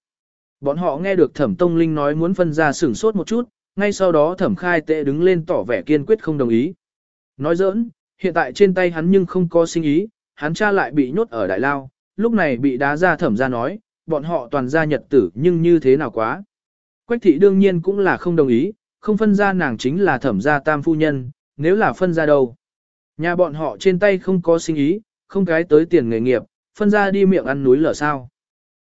Bọn họ nghe được thẩm tông linh nói muốn phân ra sửng sốt một chút, ngay sau đó thẩm khai tế đứng lên tỏ vẻ kiên quyết không đồng ý. Nói giỡn, hiện tại trên tay hắn nhưng không có sinh ý, hắn cha lại bị nhốt ở đại lao, lúc này bị đá ra thẩm ra nói, bọn họ toàn gia nhật tử nhưng như thế nào quá. Quách thị đương nhiên cũng là không đồng ý, không phân ra nàng chính là thẩm gia tam phu nhân, nếu là phân ra đâu. Nhà bọn họ trên tay không có sinh ý, không cái tới tiền nghề nghiệp, phân ra đi miệng ăn núi lở sao.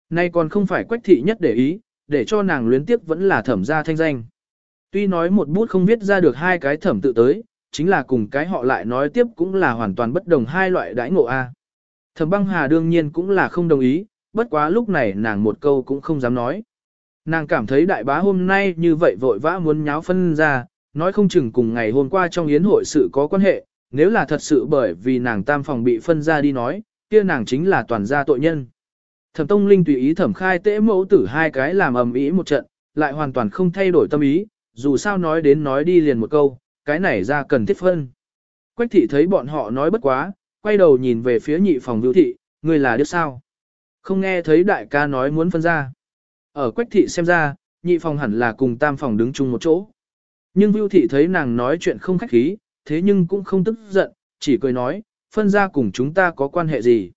Nay còn không phải quách thị nhất để ý, để cho nàng luyến tiếp vẫn là thẩm gia thanh danh. Tuy nói một bút không viết ra được hai cái thẩm tự tới, chính là cùng cái họ lại nói tiếp cũng là hoàn toàn bất đồng hai loại đãi ngộ A. Thẩm băng hà đương nhiên cũng là không đồng ý, bất quá lúc này nàng một câu cũng không dám nói. Nàng cảm thấy đại bá hôm nay như vậy vội vã muốn nháo phân ra, nói không chừng cùng ngày hôm qua trong yến hội sự có quan hệ, nếu là thật sự bởi vì nàng tam phòng bị phân ra đi nói, kia nàng chính là toàn gia tội nhân. Thẩm Tông Linh tùy ý thẩm khai tễ mẫu tử hai cái làm ầm ĩ một trận, lại hoàn toàn không thay đổi tâm ý, dù sao nói đến nói đi liền một câu, cái này ra cần thiết phân. Quách thị thấy bọn họ nói bất quá, quay đầu nhìn về phía nhị phòng vưu thị, người là đứa sao. Không nghe thấy đại ca nói muốn phân ra. Ở quách thị xem ra, nhị phòng hẳn là cùng tam phòng đứng chung một chỗ. Nhưng vưu thị thấy nàng nói chuyện không khách khí, thế nhưng cũng không tức giận, chỉ cười nói, phân ra cùng chúng ta có quan hệ gì.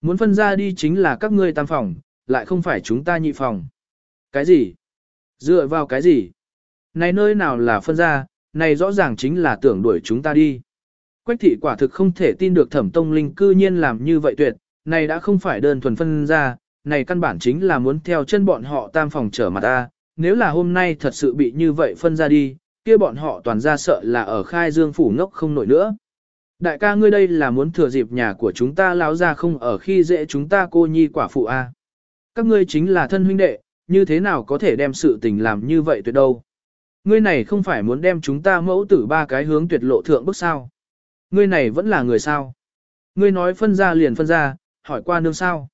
Muốn phân ra đi chính là các ngươi tam phòng, lại không phải chúng ta nhị phòng. Cái gì? Dựa vào cái gì? Này nơi nào là phân ra, này rõ ràng chính là tưởng đuổi chúng ta đi. Quách thị quả thực không thể tin được thẩm tông linh cư nhiên làm như vậy tuyệt, này đã không phải đơn thuần phân ra, này căn bản chính là muốn theo chân bọn họ tam phòng trở mặt ta, nếu là hôm nay thật sự bị như vậy phân ra đi, kia bọn họ toàn ra sợ là ở khai dương phủ ngốc không nổi nữa. Đại ca ngươi đây là muốn thừa dịp nhà của chúng ta lão ra không ở khi dễ chúng ta cô nhi quả phụ a. Các ngươi chính là thân huynh đệ, như thế nào có thể đem sự tình làm như vậy tuyệt đâu. Ngươi này không phải muốn đem chúng ta mẫu tử ba cái hướng tuyệt lộ thượng bức sao. Ngươi này vẫn là người sao. Ngươi nói phân ra liền phân ra, hỏi qua nương sao.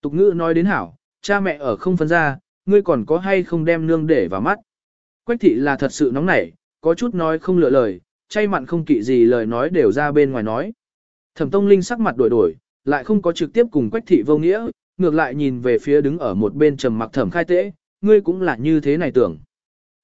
Tục ngữ nói đến hảo, cha mẹ ở không phân ra, ngươi còn có hay không đem nương để vào mắt. Quách thị là thật sự nóng nảy, có chút nói không lựa lời, chay mặn không kỵ gì lời nói đều ra bên ngoài nói. Thẩm Tông Linh sắc mặt đổi đổi, lại không có trực tiếp cùng Quách thị vô nghĩa, ngược lại nhìn về phía đứng ở một bên trầm mặc Thẩm Khai Tế, ngươi cũng là như thế này tưởng.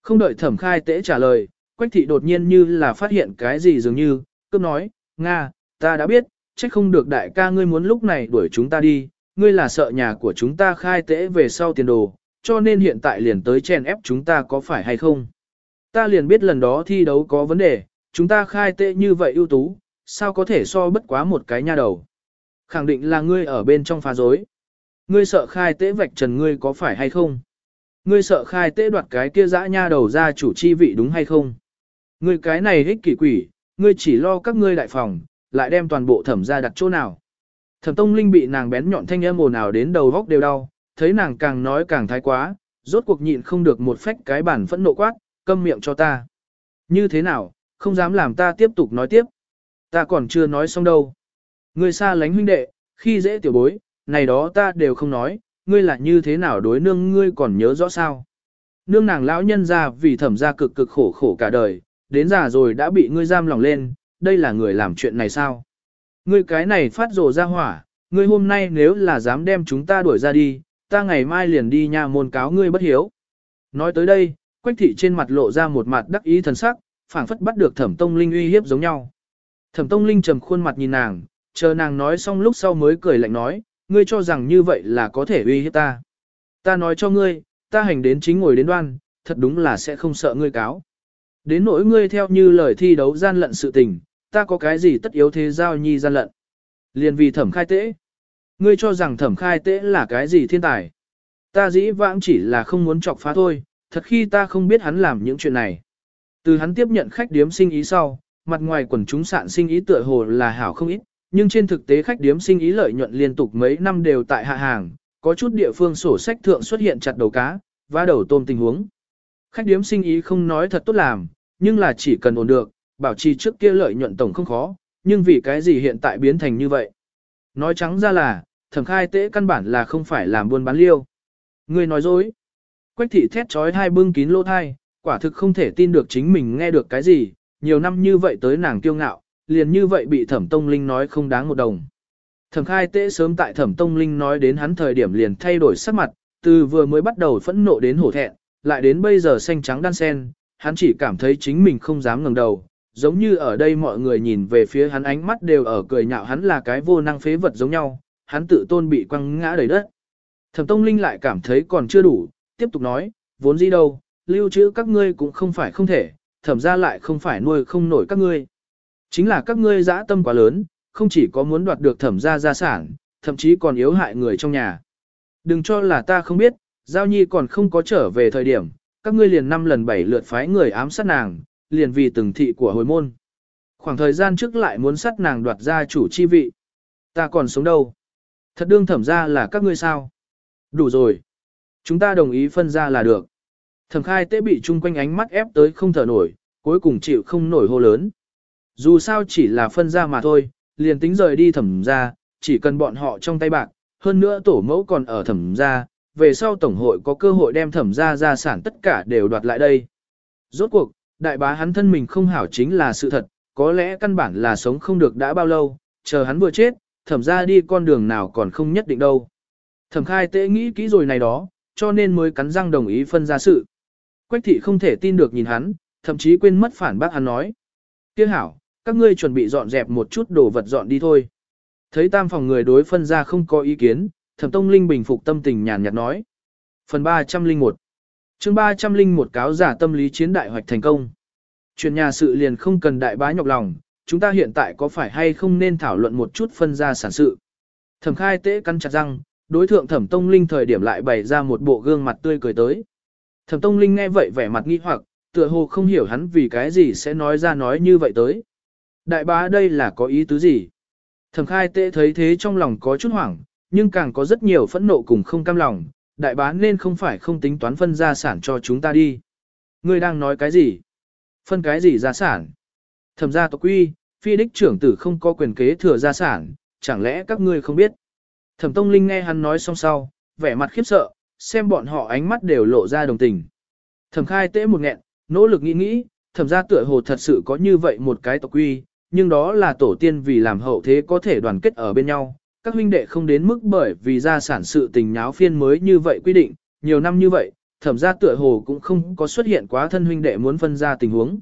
Không đợi Thẩm Khai Tế trả lời, Quách thị đột nhiên như là phát hiện cái gì dường như, cướp nói, Nga, ta đã biết, trách không được đại ca ngươi muốn lúc này đuổi chúng ta đi, ngươi là sợ nhà của chúng ta khai tế về sau tiền đồ, cho nên hiện tại liền tới chèn ép chúng ta có phải hay không. Ta liền biết lần đó thi đấu có vấn đề, chúng ta khai tế như vậy ưu tú, sao có thể so bất quá một cái nha đầu. Khẳng định là ngươi ở bên trong phá dối. Ngươi sợ khai tế vạch trần ngươi có phải hay không? Ngươi sợ khai tế đoạt cái kia dã nha đầu ra chủ chi vị đúng hay không? Ngươi cái này hích kỷ quỷ, ngươi chỉ lo các ngươi đại phòng, lại đem toàn bộ thẩm ra đặt chỗ nào. Thẩm Tông Linh bị nàng bén nhọn thanh âm ồn ào đến đầu góc đều đau, thấy nàng càng nói càng thái quá, rốt cuộc nhịn không được một phách cái bản phẫn nộ quát, câm miệng cho ta. Như thế nào, không dám làm ta tiếp tục nói tiếp. Ta còn chưa nói xong đâu. Ngươi xa lánh huynh đệ, khi dễ tiểu bối, này đó ta đều không nói, ngươi là như thế nào đối nương ngươi còn nhớ rõ sao. Nương nàng lão nhân ra vì thẩm ra cực cực khổ khổ cả đời, đến già rồi đã bị ngươi giam lòng lên, đây là người làm chuyện này sao? Ngươi cái này phát rồ ra hỏa, ngươi hôm nay nếu là dám đem chúng ta đuổi ra đi, ta ngày mai liền đi nhà môn cáo ngươi bất hiếu. Nói tới đây, Quách thị trên mặt lộ ra một mặt đắc ý thần sắc, phảng phất bắt được Thẩm Tông Linh uy hiếp giống nhau. Thẩm Tông Linh trầm khuôn mặt nhìn nàng, chờ nàng nói xong lúc sau mới cười lạnh nói, ngươi cho rằng như vậy là có thể uy hiếp ta. Ta nói cho ngươi, ta hành đến chính ngồi đến đoan, thật đúng là sẽ không sợ ngươi cáo. Đến nỗi ngươi theo như lời thi đấu gian lận sự tình, ta có cái gì tất yếu thế giao nhi gian lận. Liền vì thẩm khai tế. Ngươi cho rằng thẩm khai tế là cái gì thiên tài. Ta dĩ vãng chỉ là không muốn chọc phá thôi, thật khi ta không biết hắn làm những chuyện này. Từ hắn tiếp nhận khách điếm sinh ý sau, mặt ngoài quần chúng sạn sinh ý tựa hồ là hảo không ít, nhưng trên thực tế khách điếm sinh ý lợi nhuận liên tục mấy năm đều tại hạ hàng, có chút địa phương sổ sách thượng xuất hiện chặt đầu cá, và đầu tôm tình huống. Khách điếm sinh ý không nói thật tốt làm, nhưng là chỉ cần ổn được, bảo trì trước kia lợi nhuận tổng không khó, nhưng vì cái gì hiện tại biến thành như vậy? Nói trắng ra là, thẩm khai tế căn bản là không phải làm buôn bán liêu. Người nói dối. Quách thị thét trói hai bưng kín lỗ thai, quả thực không thể tin được chính mình nghe được cái gì, nhiều năm như vậy tới nàng kiêu ngạo, liền như vậy bị thẩm tông linh nói không đáng một đồng. Thẩm khai tế sớm tại thẩm tông linh nói đến hắn thời điểm liền thay đổi sắc mặt, từ vừa mới bắt đầu phẫn nộ đến hổ thẹn, lại đến bây giờ xanh trắng đan sen, hắn chỉ cảm thấy chính mình không dám ngẩng đầu, giống như ở đây mọi người nhìn về phía hắn ánh mắt đều ở cười nhạo hắn là cái vô năng phế vật giống nhau, hắn tự tôn bị quăng ngã đầy đất. Thẩm Tông Linh lại cảm thấy còn chưa đủ, tiếp tục nói, vốn gì đâu, lưu trữ các ngươi cũng không phải không thể, thẩm ra lại không phải nuôi không nổi các ngươi. Chính là các ngươi dã tâm quá lớn, không chỉ có muốn đoạt được thẩm ra gia sản, thậm chí còn yếu hại người trong nhà. Đừng cho là ta không biết, Giao Nhi còn không có trở về thời điểm, các ngươi liền năm lần bảy lượt phái người ám sát nàng, liền vì từng thị của hồi môn. Khoảng thời gian trước lại muốn sát nàng đoạt ra chủ chi vị. Ta còn sống đâu? Thật đương thẩm ra là các ngươi sao? Đủ rồi. Chúng ta đồng ý phân ra là được. Thẩm khai tế bị chung quanh ánh mắt ép tới không thở nổi, cuối cùng chịu không nổi hô lớn. Dù sao chỉ là phân ra mà thôi, liền tính rời đi thẩm ra, chỉ cần bọn họ trong tay bạc, hơn nữa tổ mẫu còn ở thẩm ra, về sau tổng hội có cơ hội đem thẩm ra gia sản tất cả đều đoạt lại đây. Rốt cuộc, đại bá hắn thân mình không hảo chính là sự thật, có lẽ căn bản là sống không được đã bao lâu, chờ hắn vừa chết, thẩm ra đi con đường nào còn không nhất định đâu. Thẩm khai tế nghĩ kỹ rồi này đó, cho nên mới cắn răng đồng ý phân ra sự. Quách thị không thể tin được nhìn hắn, thậm chí quên mất phản bác hắn nói. Tiếc hảo, các ngươi chuẩn bị dọn dẹp một chút đồ vật dọn đi thôi. Thấy tam phòng người đối phân ra không có ý kiến, thẩm tông linh bình phục tâm tình nhàn nhạt nói. Phần 301 chương 301 cáo giả tâm lý chiến đại hoạch thành công. Chuyện nhà sự liền không cần đại bá nhọc lòng, chúng ta hiện tại có phải hay không nên thảo luận một chút phân ra sản sự. Thẩm khai tế cắn chặt răng, đối thượng thẩm tông linh thời điểm lại bày ra một bộ gương mặt tươi cười tới. Thẩm tông linh nghe vậy vẻ mặt nghi hoặc, tựa hồ không hiểu hắn vì cái gì sẽ nói ra nói như vậy tới. Đại bá đây là có ý tứ gì? Thẩm khai tế thấy thế trong lòng có chút hoảng, nhưng càng có rất nhiều phẫn nộ cùng không cam lòng, đại bá nên không phải không tính toán phân gia sản cho chúng ta đi. Ngươi đang nói cái gì? Phân cái gì gia sản? Thẩm gia tộc quy, phi đích trưởng tử không có quyền kế thừa gia sản, chẳng lẽ các ngươi không biết? Thẩm Tông Linh nghe hắn nói xong sau, vẻ mặt khiếp sợ, xem bọn họ ánh mắt đều lộ ra đồng tình. Thẩm khai tế một nghẹn, nỗ lực nghĩ nghĩ, thẩm gia tựa hồ thật sự có như vậy một cái tộc quy, nhưng đó là tổ tiên vì làm hậu thế có thể đoàn kết ở bên nhau. Các huynh đệ không đến mức bởi vì gia sản sự tình nháo phiên mới như vậy quy định, nhiều năm như vậy, thẩm gia tựa hồ cũng không có xuất hiện quá thân huynh đệ muốn phân ra tình huống.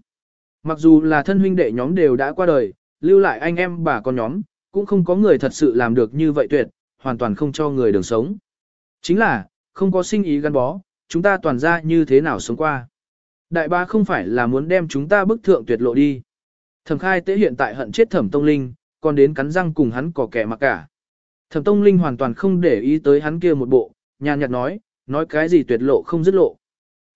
Mặc dù là thân huynh đệ nhóm đều đã qua đời, lưu lại anh em bà con nhóm, cũng không có người thật sự làm được như vậy tuyệt, hoàn toàn không cho người đường sống. Chính là, không có sinh ý gắn bó, chúng ta toàn ra như thế nào sống qua. Đại ba không phải là muốn đem chúng ta bức thượng tuyệt lộ đi. Thẩm khai tế hiện tại hận chết thẩm tông linh, còn đến cắn răng cùng hắn có kẻ mặc cả. Thẩm tông linh hoàn toàn không để ý tới hắn kia một bộ, nhàn nhạt nói, nói cái gì tuyệt lộ không dứt lộ.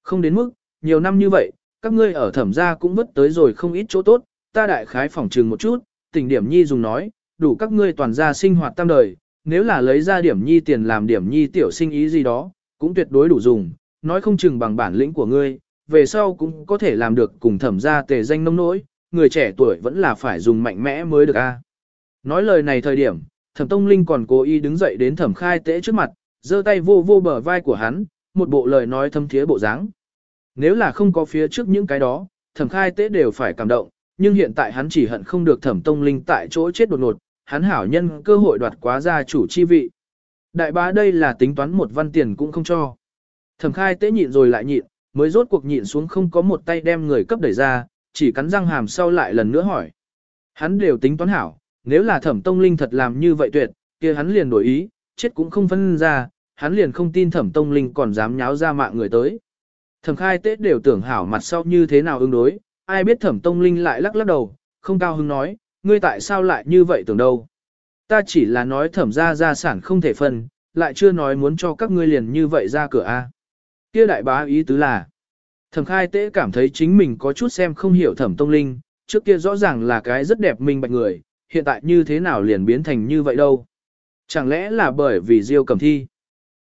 Không đến mức, nhiều năm như vậy, các ngươi ở thẩm gia cũng vất tới rồi không ít chỗ tốt, ta đại khái phỏng trừng một chút, tình điểm nhi dùng nói, đủ các ngươi toàn gia sinh hoạt tam đời, nếu là lấy ra điểm nhi tiền làm điểm nhi tiểu sinh ý gì đó, cũng tuyệt đối đủ dùng, nói không chừng bằng bản lĩnh của ngươi, về sau cũng có thể làm được cùng thẩm gia tề danh nông nỗi, người trẻ tuổi vẫn là phải dùng mạnh mẽ mới được a. Nói lời này thời điểm, thẩm tông linh còn cố ý đứng dậy đến thẩm khai tễ trước mặt, giơ tay vô vô bờ vai của hắn, một bộ lời nói thâm thiế bộ dáng. Nếu là không có phía trước những cái đó, thẩm khai tế đều phải cảm động, nhưng hiện tại hắn chỉ hận không được thẩm tông linh tại chỗ chết đột ngột, hắn hảo nhân cơ hội đoạt quá gia chủ chi vị. Đại bá đây là tính toán một văn tiền cũng không cho. Thẩm khai tế nhịn rồi lại nhịn, mới rốt cuộc nhịn xuống không có một tay đem người cấp đẩy ra, chỉ cắn răng hàm sau lại lần nữa hỏi. Hắn đều tính toán hảo, nếu là thẩm tông linh thật làm như vậy tuyệt, kia hắn liền đổi ý, chết cũng không phân ra, hắn liền không tin thẩm tông linh còn dám nháo ra mạng người tới. Thẩm khai tết đều tưởng hảo mặt sau như thế nào ứng đối, ai biết thẩm tông linh lại lắc lắc đầu, không cao hứng nói, ngươi tại sao lại như vậy tưởng đâu. Ta chỉ là nói thẩm ra gia sản không thể phân, lại chưa nói muốn cho các ngươi liền như vậy ra cửa a. Kia đại bá ý tứ là, thẩm khai tế cảm thấy chính mình có chút xem không hiểu thẩm tông linh, trước kia rõ ràng là cái rất đẹp minh bạch người, hiện tại như thế nào liền biến thành như vậy đâu. Chẳng lẽ là bởi vì Diêu Cẩm Thi?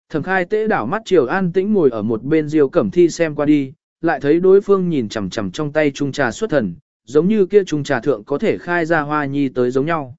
Thẩm khai tế đảo mắt chiều an tĩnh ngồi ở một bên Diêu Cẩm Thi xem qua đi, lại thấy đối phương nhìn chằm chằm trong tay trung trà xuất thần, giống như kia trung trà thượng có thể khai ra hoa nhi tới giống nhau.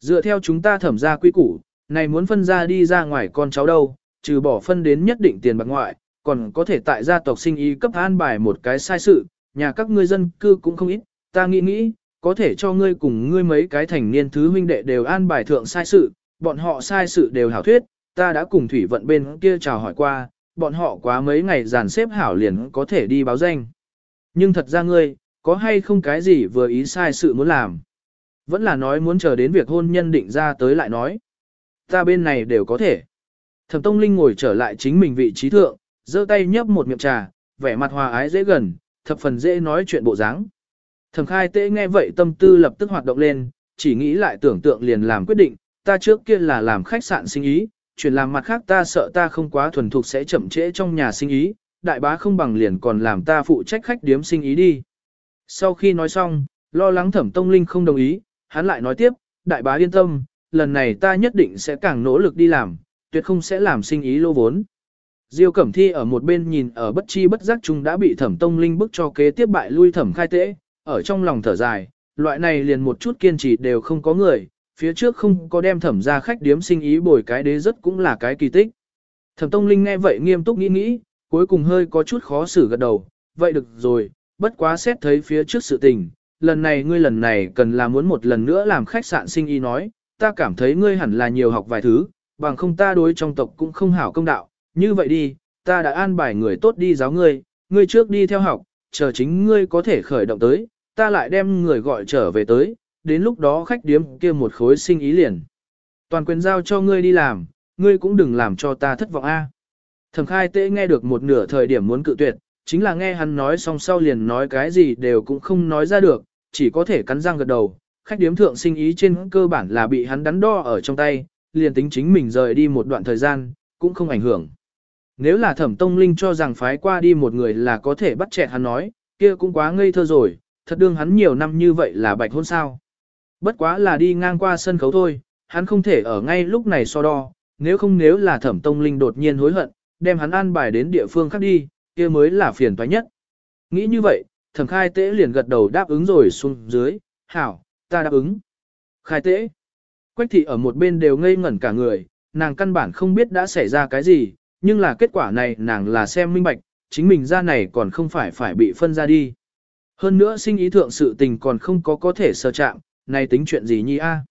Dựa theo chúng ta thẩm ra quy củ, này muốn phân ra đi ra ngoài con cháu đâu, trừ bỏ phân đến nhất định tiền bạc ngoại, còn có thể tại gia tộc sinh ý cấp an bài một cái sai sự, nhà các ngươi dân cư cũng không ít, ta nghĩ nghĩ, có thể cho ngươi cùng ngươi mấy cái thành niên thứ huynh đệ đều an bài thượng sai sự, bọn họ sai sự đều hảo thuyết, ta đã cùng thủy vận bên kia chào hỏi qua, bọn họ quá mấy ngày dàn xếp hảo liền có thể đi báo danh. Nhưng thật ra ngươi, có hay không cái gì vừa ý sai sự muốn làm? Vẫn là nói muốn chờ đến việc hôn nhân định ra tới lại nói. Ta bên này đều có thể. Thẩm Tông Linh ngồi trở lại chính mình vị trí thượng, giơ tay nhấp một miệng trà, vẻ mặt hòa ái dễ gần, thập phần dễ nói chuyện bộ dáng. Thẩm Khai Tế nghe vậy tâm tư lập tức hoạt động lên, chỉ nghĩ lại tưởng tượng liền làm quyết định, ta trước kia là làm khách sạn sinh ý, chuyển làm mặt khác ta sợ ta không quá thuần thục sẽ chậm trễ trong nhà sinh ý, đại bá không bằng liền còn làm ta phụ trách khách điếm sinh ý đi. Sau khi nói xong, lo lắng thẩm tông linh không đồng ý, hắn lại nói tiếp, đại bá yên tâm, lần này ta nhất định sẽ càng nỗ lực đi làm, tuyệt không sẽ làm sinh ý lô vốn. Diêu Cẩm Thi ở một bên nhìn ở bất chi bất giác chung đã bị thẩm tông linh bức cho kế tiếp bại lui thẩm khai Tế ở trong lòng thở dài, loại này liền một chút kiên trì đều không có người, phía trước không có đem thẩm ra khách điếm sinh ý bồi cái đế rất cũng là cái kỳ tích. Thẩm tông linh nghe vậy nghiêm túc nghĩ nghĩ, cuối cùng hơi có chút khó xử gật đầu, vậy được rồi, bất quá xét thấy phía trước sự tình, lần này ngươi lần này cần là muốn một lần nữa làm khách sạn sinh ý nói, ta cảm thấy ngươi hẳn là nhiều học vài thứ, bằng không ta đối trong tộc cũng không hảo công đạo, như vậy đi, ta đã an bài người tốt đi giáo ngươi, ngươi trước đi theo học, chờ chính ngươi có thể khởi động tới, ta lại đem người gọi trở về tới, đến lúc đó khách điếm kia một khối sinh ý liền. Toàn quyền giao cho ngươi đi làm, ngươi cũng đừng làm cho ta thất vọng a. Thẩm khai tệ nghe được một nửa thời điểm muốn cự tuyệt, chính là nghe hắn nói xong sau liền nói cái gì đều cũng không nói ra được, chỉ có thể cắn răng gật đầu. Khách điếm thượng sinh ý trên cơ bản là bị hắn đắn đo ở trong tay, liền tính chính mình rời đi một đoạn thời gian, cũng không ảnh hưởng. Nếu là thẩm tông linh cho rằng phái qua đi một người là có thể bắt chẹt hắn nói, kia cũng quá ngây thơ rồi, thật đương hắn nhiều năm như vậy là bạch hôn sao. Bất quá là đi ngang qua sân khấu thôi, hắn không thể ở ngay lúc này so đo, nếu không nếu là thẩm tông linh đột nhiên hối hận, đem hắn an bài đến địa phương khác đi, kia mới là phiền toái nhất. Nghĩ như vậy, thẩm khai tế liền gật đầu đáp ứng rồi xuống dưới, hảo, ta đáp ứng. Khai tế. Quách thị ở một bên đều ngây ngẩn cả người, nàng căn bản không biết đã xảy ra cái gì, nhưng là kết quả này nàng là xem minh bạch, chính mình ra này còn không phải phải bị phân ra đi. Hơn nữa sinh ý thượng sự tình còn không có có thể sơ chạm, này tính chuyện gì nhi a?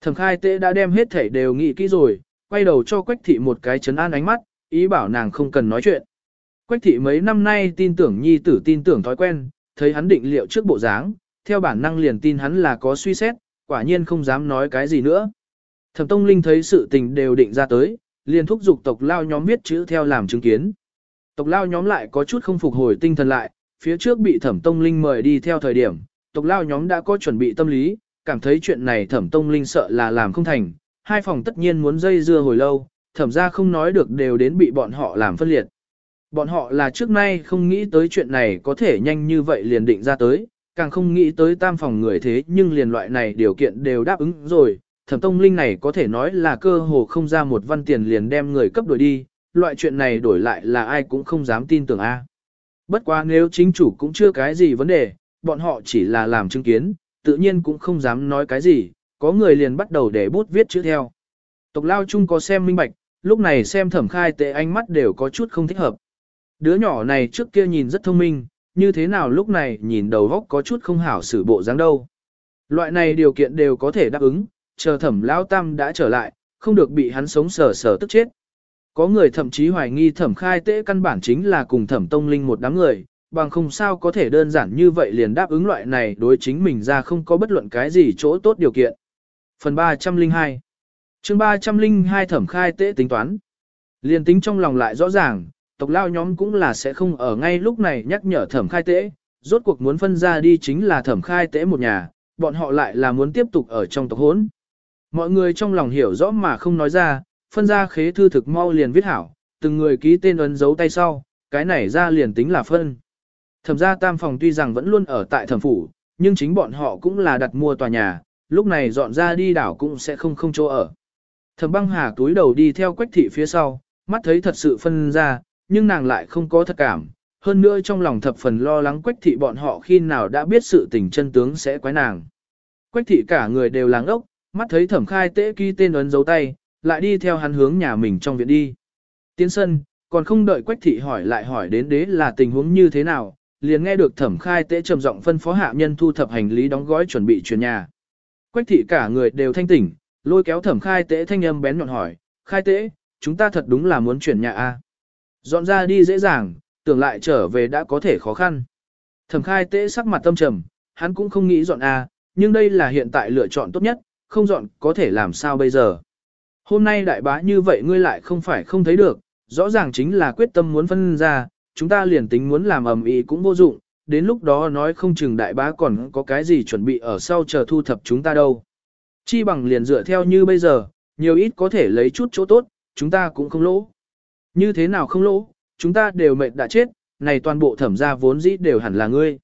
Thẩm khai tế đã đem hết thể đều nghĩ kỹ rồi, quay đầu cho Quách thị một cái chấn an ánh mắt, ý bảo nàng không cần nói chuyện. Quách thị mấy năm nay tin tưởng nhi tử tin tưởng thói quen, thấy hắn định liệu trước bộ dáng, theo bản năng liền tin hắn là có suy xét, quả nhiên không dám nói cái gì nữa. Thẩm Tông Linh thấy sự tình đều định ra tới, liền thúc giục tộc lao nhóm viết chữ theo làm chứng kiến. Tộc lao nhóm lại có chút không phục hồi tinh thần lại, phía trước bị Thẩm Tông Linh mời đi theo thời điểm, tộc lao nhóm đã có chuẩn bị tâm lý, cảm thấy chuyện này Thẩm Tông Linh sợ là làm không thành, hai phòng tất nhiên muốn dây dưa hồi lâu, thẩm ra không nói được đều đến bị bọn họ làm phân liệt. Bọn họ là trước nay không nghĩ tới chuyện này có thể nhanh như vậy liền định ra tới, càng không nghĩ tới tam phòng người thế nhưng liền loại này điều kiện đều đáp ứng rồi. Thẩm tông linh này có thể nói là cơ hồ không ra một văn tiền liền đem người cấp đổi đi, loại chuyện này đổi lại là ai cũng không dám tin tưởng a. Bất quá nếu chính chủ cũng chưa cái gì vấn đề, bọn họ chỉ là làm chứng kiến, tự nhiên cũng không dám nói cái gì, có người liền bắt đầu để bút viết chữ theo. Tộc lao chung có xem minh bạch, lúc này xem thẩm khai tệ ánh mắt đều có chút không thích hợp. Đứa nhỏ này trước kia nhìn rất thông minh, như thế nào lúc này nhìn đầu góc có chút không hảo xử bộ dáng đâu. Loại này điều kiện đều có thể đáp ứng, chờ thẩm Lão tam đã trở lại, không được bị hắn sống sờ sờ tức chết. Có người thậm chí hoài nghi thẩm khai tế căn bản chính là cùng thẩm tông linh một đám người, bằng không sao có thể đơn giản như vậy liền đáp ứng loại này đối chính mình ra không có bất luận cái gì chỗ tốt điều kiện. Phần 302 chương 302 thẩm khai tế tính toán. Liên tính trong lòng lại rõ ràng, tộc lao nhóm cũng là sẽ không ở ngay lúc này nhắc nhở thẩm khai tế, rốt cuộc muốn phân ra đi chính là thẩm khai tế một nhà, bọn họ lại là muốn tiếp tục ở trong tộc hốn. Mọi người trong lòng hiểu rõ mà không nói ra, phân ra khế thư thực mau liền viết hảo, từng người ký tên ấn dấu tay sau, cái này ra liền tính là phân. Thẩm gia tam phòng tuy rằng vẫn luôn ở tại thẩm phủ, nhưng chính bọn họ cũng là đặt mua tòa nhà, lúc này dọn ra đi đảo cũng sẽ không không chỗ ở. Thẩm băng hà túi đầu đi theo quách thị phía sau, mắt thấy thật sự phân ra, nhưng nàng lại không có thật cảm. Hơn nữa trong lòng thập phần lo lắng quách thị bọn họ khi nào đã biết sự tình chân tướng sẽ quái nàng. Quách thị cả người đều láng ốc, mắt thấy thẩm khai tế ký tên ấn dấu tay, lại đi theo hắn hướng nhà mình trong viện đi. Tiến sân, còn không đợi quách thị hỏi lại hỏi đến đế là tình huống như thế nào, liền nghe được thẩm khai tế trầm giọng phân phó hạ nhân thu thập hành lý đóng gói chuẩn bị chuyển nhà. Quách thị cả người đều thanh tỉnh, lôi kéo thẩm khai tế thanh âm bén nhọn hỏi, khai tế, chúng ta thật đúng là muốn chuyển nhà A. Dọn ra đi dễ dàng, tưởng lại trở về đã có thể khó khăn. Thẩm khai tế sắc mặt tâm trầm, hắn cũng không nghĩ dọn A, nhưng đây là hiện tại lựa chọn tốt nhất, không dọn có thể làm sao bây giờ. Hôm nay đại bá như vậy ngươi lại không phải không thấy được, rõ ràng chính là quyết tâm muốn phân ra, chúng ta liền tính muốn làm ầm ĩ cũng vô dụng, đến lúc đó nói không chừng đại bá còn có cái gì chuẩn bị ở sau chờ thu thập chúng ta đâu. Chi bằng liền dựa theo như bây giờ, nhiều ít có thể lấy chút chỗ tốt, chúng ta cũng không lỗ. Như thế nào không lỗ, chúng ta đều mệt đã chết, này toàn bộ thẩm gia vốn dĩ đều hẳn là ngươi.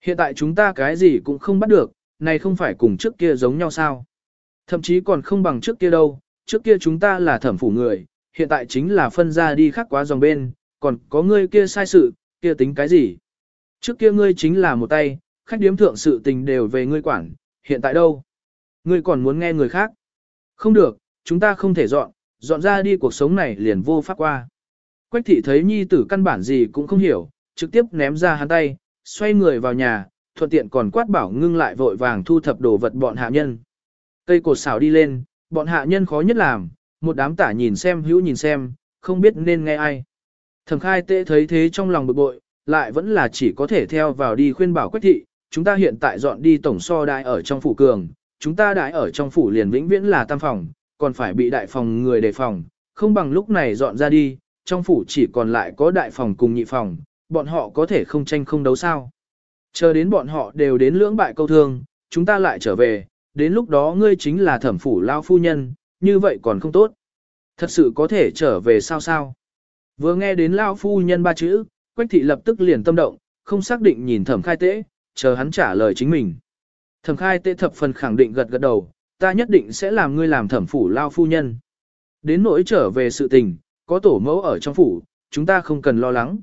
Hiện tại chúng ta cái gì cũng không bắt được, này không phải cùng trước kia giống nhau sao. Thậm chí còn không bằng trước kia đâu, trước kia chúng ta là thẩm phủ người, hiện tại chính là phân ra đi khác quá dòng bên, còn có ngươi kia sai sự, kia tính cái gì. Trước kia ngươi chính là một tay, khách điếm thượng sự tình đều về ngươi quản, hiện tại đâu? Ngươi còn muốn nghe người khác? Không được, chúng ta không thể dọn, dọn ra đi cuộc sống này liền vô pháp qua. Quách thị thấy nhi tử căn bản gì cũng không hiểu, trực tiếp ném ra hắn tay, xoay người vào nhà, thuận tiện còn quát bảo ngưng lại vội vàng thu thập đồ vật bọn hạ nhân. Cây cột xảo đi lên, bọn hạ nhân khó nhất làm, một đám tả nhìn xem hữu nhìn xem, không biết nên nghe ai. Thẩm khai tệ thấy thế trong lòng bực bội, lại vẫn là chỉ có thể theo vào đi khuyên bảo quách thị, chúng ta hiện tại dọn đi tổng so đại ở trong phủ cường, chúng ta đại ở trong phủ liền vĩnh viễn là tam phòng, còn phải bị đại phòng người đề phòng, không bằng lúc này dọn ra đi, trong phủ chỉ còn lại có đại phòng cùng nhị phòng, bọn họ có thể không tranh không đấu sao. Chờ đến bọn họ đều đến lưỡng bại câu thương, chúng ta lại trở về, đến lúc đó ngươi chính là thẩm phủ lao phu nhân, như vậy còn không tốt. Thật sự có thể trở về sao sao. Vừa nghe đến lao phu nhân ba chữ, Quách thị lập tức liền tâm động, không xác định nhìn thẩm khai tế, chờ hắn trả lời chính mình. Thẩm khai tế thập phần khẳng định gật gật đầu, ta nhất định sẽ làm ngươi làm thẩm phủ lao phu nhân. Đến nỗi trở về sự tình, có tổ mẫu ở trong phủ, chúng ta không cần lo lắng.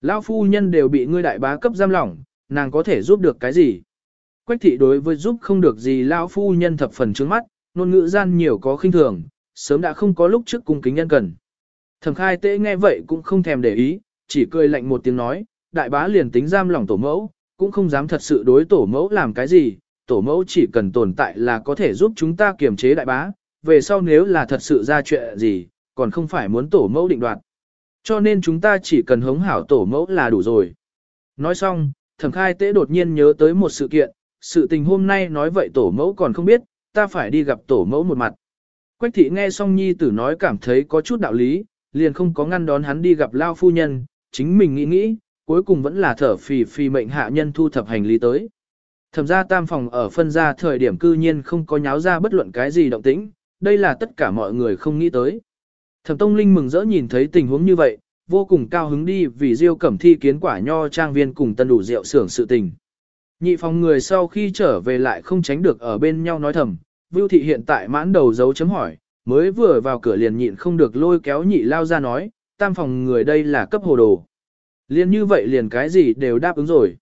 Lao phu nhân đều bị ngươi đại bá cấp giam lỏng, nàng có thể giúp được cái gì? Quách thị đối với giúp không được gì lão phu nhân thập phần trướng mắt, ngôn ngữ gian nhiều có khinh thường, sớm đã không có lúc trước cung kính nhân cần. Thẩm khai tế nghe vậy cũng không thèm để ý, chỉ cười lạnh một tiếng nói, đại bá liền tính giam lỏng tổ mẫu, cũng không dám thật sự đối tổ mẫu làm cái gì, tổ mẫu chỉ cần tồn tại là có thể giúp chúng ta kiềm chế đại bá, về sau nếu là thật sự ra chuyện gì, còn không phải muốn tổ mẫu định đoạt. Cho nên chúng ta chỉ cần hống hảo tổ mẫu là đủ rồi. Nói xong, thẩm khai tế đột nhiên nhớ tới một sự kiện, sự tình hôm nay nói vậy tổ mẫu còn không biết, ta phải đi gặp tổ mẫu một mặt. Quách thị nghe xong nhi tử nói cảm thấy có chút đạo lý, liền không có ngăn đón hắn đi gặp lao phu nhân, chính mình nghĩ nghĩ, cuối cùng vẫn là thở phì phì mệnh hạ nhân thu thập hành lý tới. Thẩm ra tam phòng ở phân ra thời điểm cư nhiên không có nháo ra bất luận cái gì động tĩnh, đây là tất cả mọi người không nghĩ tới. Thẩm Tông Linh mừng rỡ nhìn thấy tình huống như vậy, vô cùng cao hứng đi vì Diêu Cẩm Thi kiến quả nho trang viên cùng tân đủ rượu xưởng sự tình. Nhị phòng người sau khi trở về lại không tránh được ở bên nhau nói thầm, Vưu Thị hiện tại mãn đầu dấu chấm hỏi, mới vừa vào cửa liền nhịn không được lôi kéo nhị lao ra nói, tam phòng người đây là cấp hồ đồ. Liên như vậy liền cái gì đều đáp ứng rồi.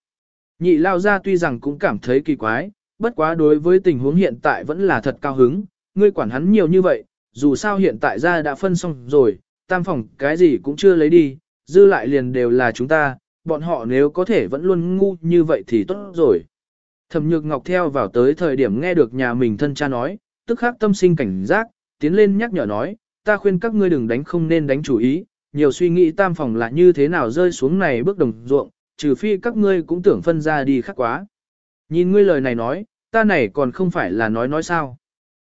Nhị lao ra tuy rằng cũng cảm thấy kỳ quái, bất quá đối với tình huống hiện tại vẫn là thật cao hứng, ngươi quản hắn nhiều như vậy, dù sao hiện tại ra đã phân xong rồi, tam phòng cái gì cũng chưa lấy đi, dư lại liền đều là chúng ta, bọn họ nếu có thể vẫn luôn ngu như vậy thì tốt rồi. Thẩm nhược ngọc theo vào tới thời điểm nghe được nhà mình thân cha nói, tức khắc tâm sinh cảnh giác, tiến lên nhắc nhở nói, ta khuyên các ngươi đừng đánh không nên đánh chủ ý, nhiều suy nghĩ tam phòng là như thế nào rơi xuống này bước đồng ruộng, trừ phi các ngươi cũng tưởng phân ra đi khác quá. Nhìn ngươi lời này nói, ta này còn không phải là nói nói sao.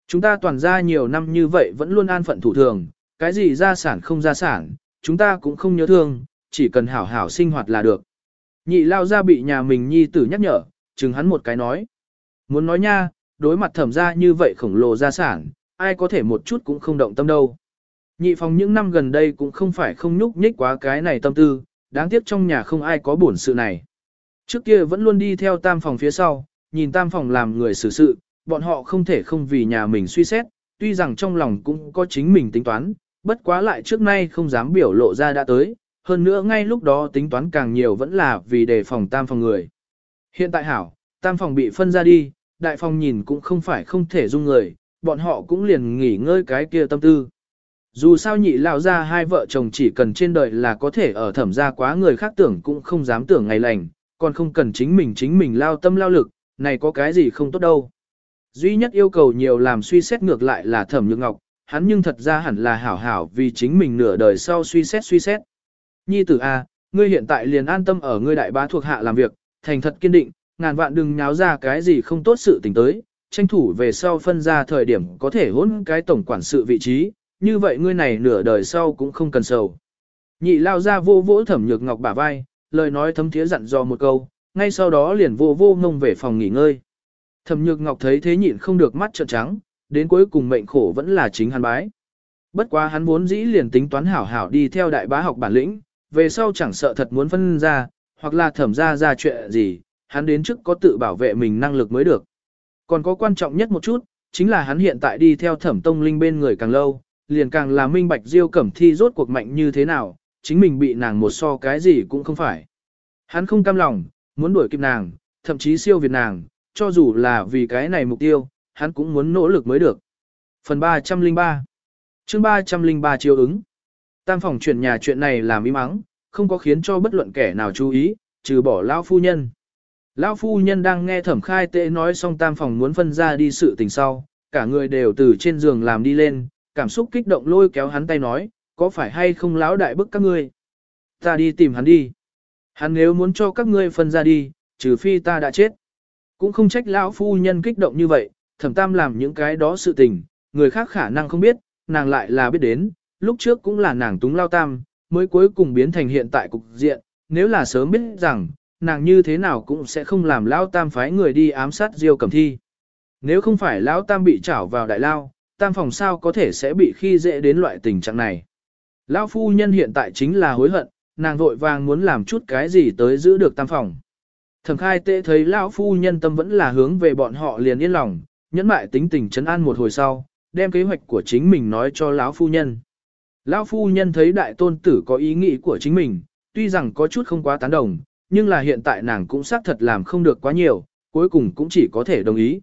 Chúng ta toàn ra nhiều năm như vậy vẫn luôn an phận thủ thường, cái gì gia sản không gia sản, chúng ta cũng không nhớ thương, chỉ cần hảo hảo sinh hoạt là được. Nhị lao ra bị nhà mình nhi tử nhắc nhở, chừng hắn một cái nói. Muốn nói nha, đối mặt thẩm ra như vậy khổng lồ gia sản, ai có thể một chút cũng không động tâm đâu. Nhị phòng những năm gần đây cũng không phải không nhúc nhích quá cái này tâm tư, đáng tiếc trong nhà không ai có bổn sự này. Trước kia vẫn luôn đi theo tam phòng phía sau, nhìn tam phòng làm người xử sự, bọn họ không thể không vì nhà mình suy xét, tuy rằng trong lòng cũng có chính mình tính toán, bất quá lại trước nay không dám biểu lộ ra đã tới, hơn nữa ngay lúc đó tính toán càng nhiều vẫn là vì đề phòng tam phòng người. Hiện tại hảo, tam phòng bị phân ra đi, đại phòng nhìn cũng không phải không thể dung người, bọn họ cũng liền nghỉ ngơi cái kia tâm tư. Dù sao nhị lao ra hai vợ chồng chỉ cần trên đời là có thể ở thẩm gia quá người khác tưởng cũng không dám tưởng ngày lành, còn không cần chính mình chính mình lao tâm lao lực, này có cái gì không tốt đâu. Duy nhất yêu cầu nhiều làm suy xét ngược lại là thẩm nhược ngọc, hắn nhưng thật ra hẳn là hảo hảo vì chính mình nửa đời sau suy xét suy xét. Nhi tử A, ngươi hiện tại liền an tâm ở ngươi đại bá thuộc hạ làm việc, thành thật kiên định, ngàn vạn đừng nháo ra cái gì không tốt sự tình tới, tranh thủ về sau phân ra thời điểm có thể hỗn cái tổng quản sự vị trí, như vậy ngươi này nửa đời sau cũng không cần sầu. Nhị lao ra vô vỗ thẩm nhược ngọc bả vai, lời nói thấm thiế dặn dò một câu, ngay sau đó liền vô vô ngông về phòng nghỉ ngơi. Thẩm nhược ngọc thấy thế nhịn không được mắt trợn trắng, đến cuối cùng mệnh khổ vẫn là chính hắn bái. Bất quá hắn vốn dĩ liền tính toán hảo hảo đi theo đại bá học bản lĩnh, về sau chẳng sợ thật muốn phân ra, hoặc là thẩm ra ra chuyện gì, hắn đến trước có tự bảo vệ mình năng lực mới được. Còn có quan trọng nhất một chút, chính là hắn hiện tại đi theo thẩm tông linh bên người càng lâu, liền càng là minh bạch diêu cẩm thi rốt cuộc mạnh như thế nào, chính mình bị nàng một so cái gì cũng không phải. Hắn không cam lòng, muốn đuổi kịp nàng, thậm chí siêu việt nàng, cho dù là vì cái này mục tiêu, hắn cũng muốn nỗ lực mới được. Phần 303 chương 303 chiếu ứng Tam phòng chuyển nhà chuyện này làm im mắng, không có khiến cho bất luận kẻ nào chú ý, trừ bỏ lão phu nhân. Lão phu nhân đang nghe thẩm khai tệ nói xong tam phòng muốn phân ra đi sự tình sau, cả người đều từ trên giường làm đi lên, cảm xúc kích động lôi kéo hắn tay nói, có phải hay không lão đại bức các ngươi? Ta đi tìm hắn đi. Hắn nếu muốn cho các ngươi phân ra đi, trừ phi ta đã chết. Cũng không trách lão phu nhân kích động như vậy, thẩm tam làm những cái đó sự tình, người khác khả năng không biết, nàng lại là biết đến, lúc trước cũng là nàng túng lao tam, mới cuối cùng biến thành hiện tại cục diện, nếu là sớm biết rằng, nàng như thế nào cũng sẽ không làm lao tam phái người đi ám sát Diêu Cẩm Thi. Nếu không phải lão tam bị trảo vào đại lao, tam phòng sao có thể sẽ bị khi dễ đến loại tình trạng này. Lão phu nhân hiện tại chính là hối hận, nàng vội vàng muốn làm chút cái gì tới giữ được tam phòng. Thẩm khai tệ thấy lão phu nhân tâm vẫn là hướng về bọn họ liền yên lòng, nhẫn mại tính tình chấn an một hồi sau, đem kế hoạch của chính mình nói cho lão phu nhân. Lão phu nhân thấy đại tôn tử có ý nghĩ của chính mình, tuy rằng có chút không quá tán đồng, nhưng là hiện tại nàng cũng xác thật làm không được quá nhiều, cuối cùng cũng chỉ có thể đồng ý.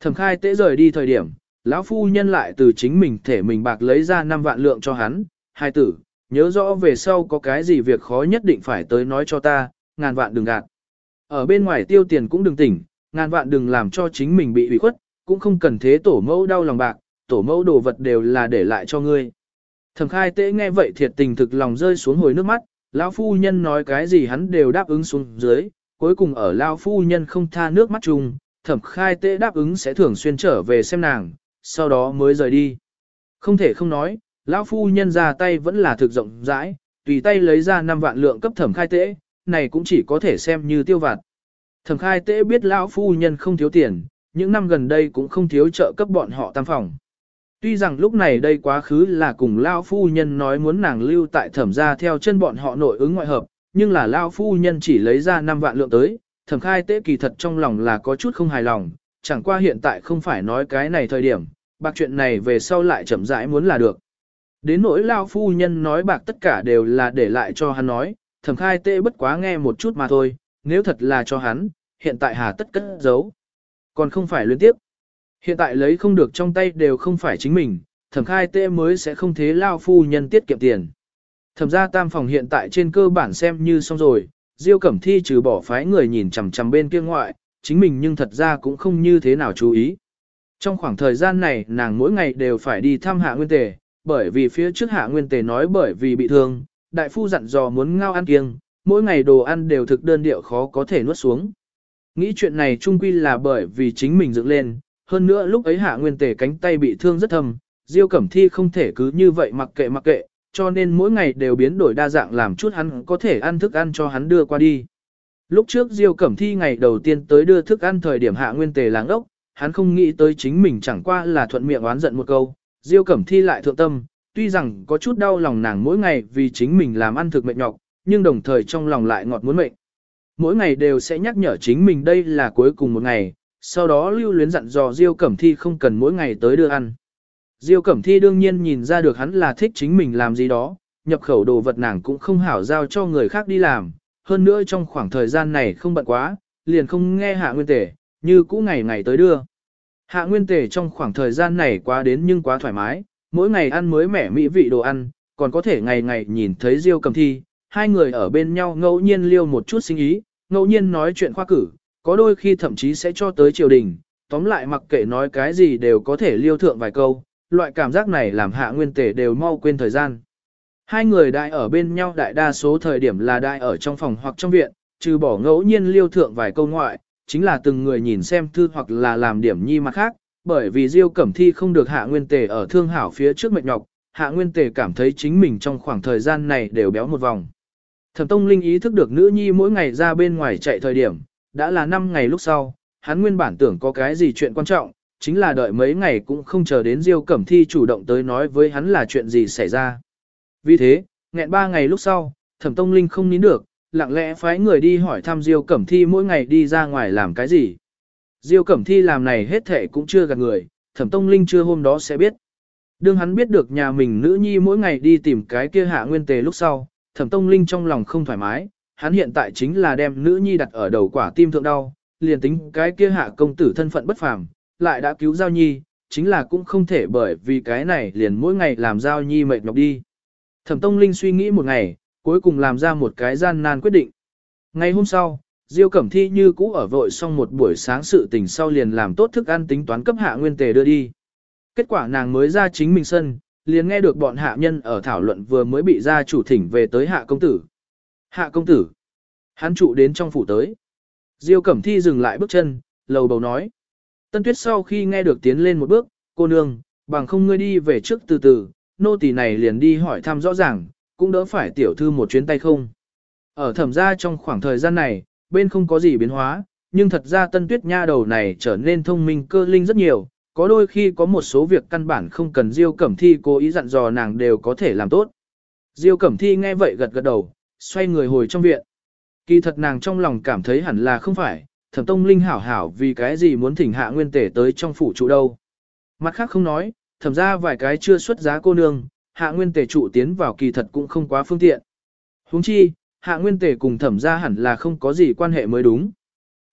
Thẩm khai tế rời đi thời điểm, lão phu nhân lại từ chính mình thể mình bạc lấy ra 5 vạn lượng cho hắn, hai tử, nhớ rõ về sau có cái gì việc khó nhất định phải tới nói cho ta, ngàn vạn đừng gạt. Ở bên ngoài tiêu tiền cũng đừng tỉnh, ngàn vạn đừng làm cho chính mình bị ủy khuất, cũng không cần thế tổ mẫu đau lòng bạc, tổ mẫu đồ vật đều là để lại cho ngươi. Thẩm khai tế nghe vậy thiệt tình thực lòng rơi xuống hồi nước mắt, lão phu nhân nói cái gì hắn đều đáp ứng xuống dưới, cuối cùng ở lão phu nhân không tha nước mắt chung, thẩm khai tế đáp ứng sẽ thường xuyên trở về xem nàng, sau đó mới rời đi. Không thể không nói, lão phu nhân ra tay vẫn là thực rộng rãi, tùy tay lấy ra 5 vạn lượng cấp thẩm khai tế, này cũng chỉ có thể xem như tiêu vặt. Thẩm khai tế biết lão phu nhân không thiếu tiền, những năm gần đây cũng không thiếu trợ cấp bọn họ tam phòng. Tuy rằng lúc này đây quá khứ là cùng Lao Phu Nhân nói muốn nàng lưu tại thẩm gia theo chân bọn họ nội ứng ngoại hợp, nhưng là Lao Phu Nhân chỉ lấy ra 5 vạn lượng tới, thẩm khai tế kỳ thật trong lòng là có chút không hài lòng, chẳng qua hiện tại không phải nói cái này thời điểm, bạc chuyện này về sau lại chậm rãi muốn là được. Đến nỗi Lao Phu Nhân nói bạc tất cả đều là để lại cho hắn nói, thẩm khai tế bất quá nghe một chút mà thôi, nếu thật là cho hắn, hiện tại hà tất cất giấu. Còn không phải liên tiếp. Hiện tại lấy không được trong tay đều không phải chính mình, thẩm khai tê mới sẽ không thế lao phu nhân tiết kiệm tiền. Thẩm ra tam phòng hiện tại trên cơ bản xem như xong rồi, Diêu Cẩm Thi trừ bỏ phái người nhìn chằm chằm bên kia ngoại, chính mình nhưng thật ra cũng không như thế nào chú ý. Trong khoảng thời gian này nàng mỗi ngày đều phải đi thăm hạ nguyên tề, bởi vì phía trước hạ nguyên tề nói bởi vì bị thương, đại phu dặn dò muốn ngao ăn kiêng, mỗi ngày đồ ăn đều thực đơn điệu khó có thể nuốt xuống. Nghĩ chuyện này chung quy là bởi vì chính mình dựng lên, hơn nữa lúc ấy hạ nguyên tề cánh tay bị thương rất thâm, Diêu Cẩm Thi không thể cứ như vậy mặc kệ mặc kệ, cho nên mỗi ngày đều biến đổi đa dạng làm chút hắn có thể ăn thức ăn cho hắn đưa qua đi. Lúc trước Diêu Cẩm Thi ngày đầu tiên tới đưa thức ăn thời điểm hạ nguyên tề láng ốc, hắn không nghĩ tới chính mình chẳng qua là thuận miệng oán giận một câu, Diêu Cẩm Thi lại thượng tâm, tuy rằng có chút đau lòng nàng mỗi ngày vì chính mình làm ăn thực mệt nhọc, nhưng đồng thời trong lòng lại ngọt muốn mệnh. Mỗi ngày đều sẽ nhắc nhở chính mình đây là cuối cùng một ngày, sau đó lưu luyến dặn dò Diêu Cẩm Thi không cần mỗi ngày tới đưa ăn. Diêu Cẩm Thi đương nhiên nhìn ra được hắn là thích chính mình làm gì đó, nhập khẩu đồ vật nàng cũng không hảo giao cho người khác đi làm, hơn nữa trong khoảng thời gian này không bận quá, liền không nghe hạ nguyên tể, như cũ ngày ngày tới đưa. Hạ nguyên tể trong khoảng thời gian này quá đến nhưng quá thoải mái, mỗi ngày ăn mới mẻ mỹ vị đồ ăn, còn có thể ngày ngày nhìn thấy Diêu Cẩm Thi, hai người ở bên nhau ngẫu nhiên liêu một chút sinh ý, ngẫu nhiên nói chuyện khoa cử, có đôi khi thậm chí sẽ cho tới triều đình, tóm lại mặc kệ nói cái gì đều có thể liêu thượng vài câu, loại cảm giác này làm hạ nguyên tể đều mau quên thời gian. Hai người đại ở bên nhau đại đa số thời điểm là đại ở trong phòng hoặc trong viện, trừ bỏ ngẫu nhiên liêu thượng vài câu ngoại, chính là từng người nhìn xem thư hoặc là làm điểm nhi mặt khác, bởi vì Diêu Cẩm Thi không được hạ nguyên tề ở thương hảo phía trước mệt nhọc, hạ nguyên tề cảm thấy chính mình trong khoảng thời gian này đều béo một vòng. Thẩm Tông Linh ý thức được nữ nhi mỗi ngày ra bên ngoài chạy thời điểm, đã là 5 ngày lúc sau, hắn nguyên bản tưởng có cái gì chuyện quan trọng, chính là đợi mấy ngày cũng không chờ đến Diêu Cẩm Thi chủ động tới nói với hắn là chuyện gì xảy ra. Vì thế, nghẹn 3 ngày lúc sau, Thẩm Tông Linh không nín được, lặng lẽ phái người đi hỏi thăm Diêu Cẩm Thi mỗi ngày đi ra ngoài làm cái gì. Diêu Cẩm Thi làm này hết thể cũng chưa gạt người, Thẩm Tông Linh chưa hôm đó sẽ biết. Đương hắn biết được nhà mình nữ nhi mỗi ngày đi tìm cái kia hạ nguyên tề lúc sau, Thẩm Tông Linh trong lòng không thoải mái, hắn hiện tại chính là đem nữ nhi đặt ở đầu quả tim thượng đau, liền tính cái kia hạ công tử thân phận bất phàm, lại đã cứu giao nhi, chính là cũng không thể bởi vì cái này liền mỗi ngày làm giao nhi mệt nhọc đi. Thẩm Tông Linh suy nghĩ một ngày, cuối cùng làm ra một cái gian nan quyết định. Ngày hôm sau, Diêu Cẩm Thi như cũ ở vội xong một buổi sáng sự tình sau liền làm tốt thức ăn tính toán cấp hạ nguyên tề đưa đi. Kết quả nàng mới ra chính mình sân, liền nghe được bọn hạ nhân ở thảo luận vừa mới bị gia chủ thỉnh về tới hạ công tử. Hạ công tử. Hắn trụ đến trong phủ tới. Diêu Cẩm Thi dừng lại bước chân, lầu bầu nói. Tân Tuyết sau khi nghe được tiến lên một bước, cô nương, bằng không ngươi đi về trước từ từ, nô tỳ này liền đi hỏi thăm rõ ràng, cũng đỡ phải tiểu thư một chuyến tay không. Ở thẩm gia trong khoảng thời gian này, bên không có gì biến hóa, nhưng thật ra Tân Tuyết nha đầu này trở nên thông minh cơ linh rất nhiều, có đôi khi có một số việc căn bản không cần Diêu Cẩm Thi cố ý dặn dò nàng đều có thể làm tốt. Diêu Cẩm Thi nghe vậy gật gật đầu, xoay người hồi trong viện. Kỳ thật nàng trong lòng cảm thấy hẳn là không phải, thẩm tông linh hảo hảo vì cái gì muốn thỉnh hạ nguyên tể tới trong phủ trụ đâu. Mặt khác không nói, thẩm ra vài cái chưa xuất giá cô nương, hạ nguyên tể trụ tiến vào kỳ thật cũng không quá phương tiện. huống chi, hạ nguyên tể cùng thẩm ra hẳn là không có gì quan hệ mới đúng.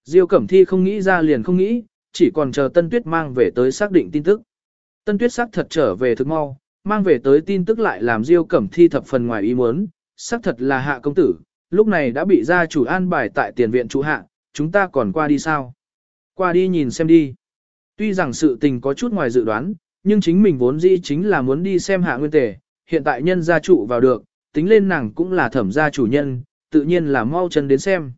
Diêu Cẩm Thi không nghĩ ra liền không nghĩ, chỉ còn chờ Tân Tuyết mang về tới xác định tin tức. Tân Tuyết xác thật trở về thực mau, mang về tới tin tức lại làm Diêu Cẩm Thi thập phần ngoài ý muốn, xác thật là hạ công tử, lúc này đã bị gia chủ an bài tại tiền viện chủ hạ, chúng ta còn qua đi sao? Qua đi nhìn xem đi. Tuy rằng sự tình có chút ngoài dự đoán, nhưng chính mình vốn dĩ chính là muốn đi xem hạ nguyên tề, hiện tại nhân gia trụ vào được, tính lên nàng cũng là thẩm gia chủ nhân, tự nhiên là mau chân đến xem.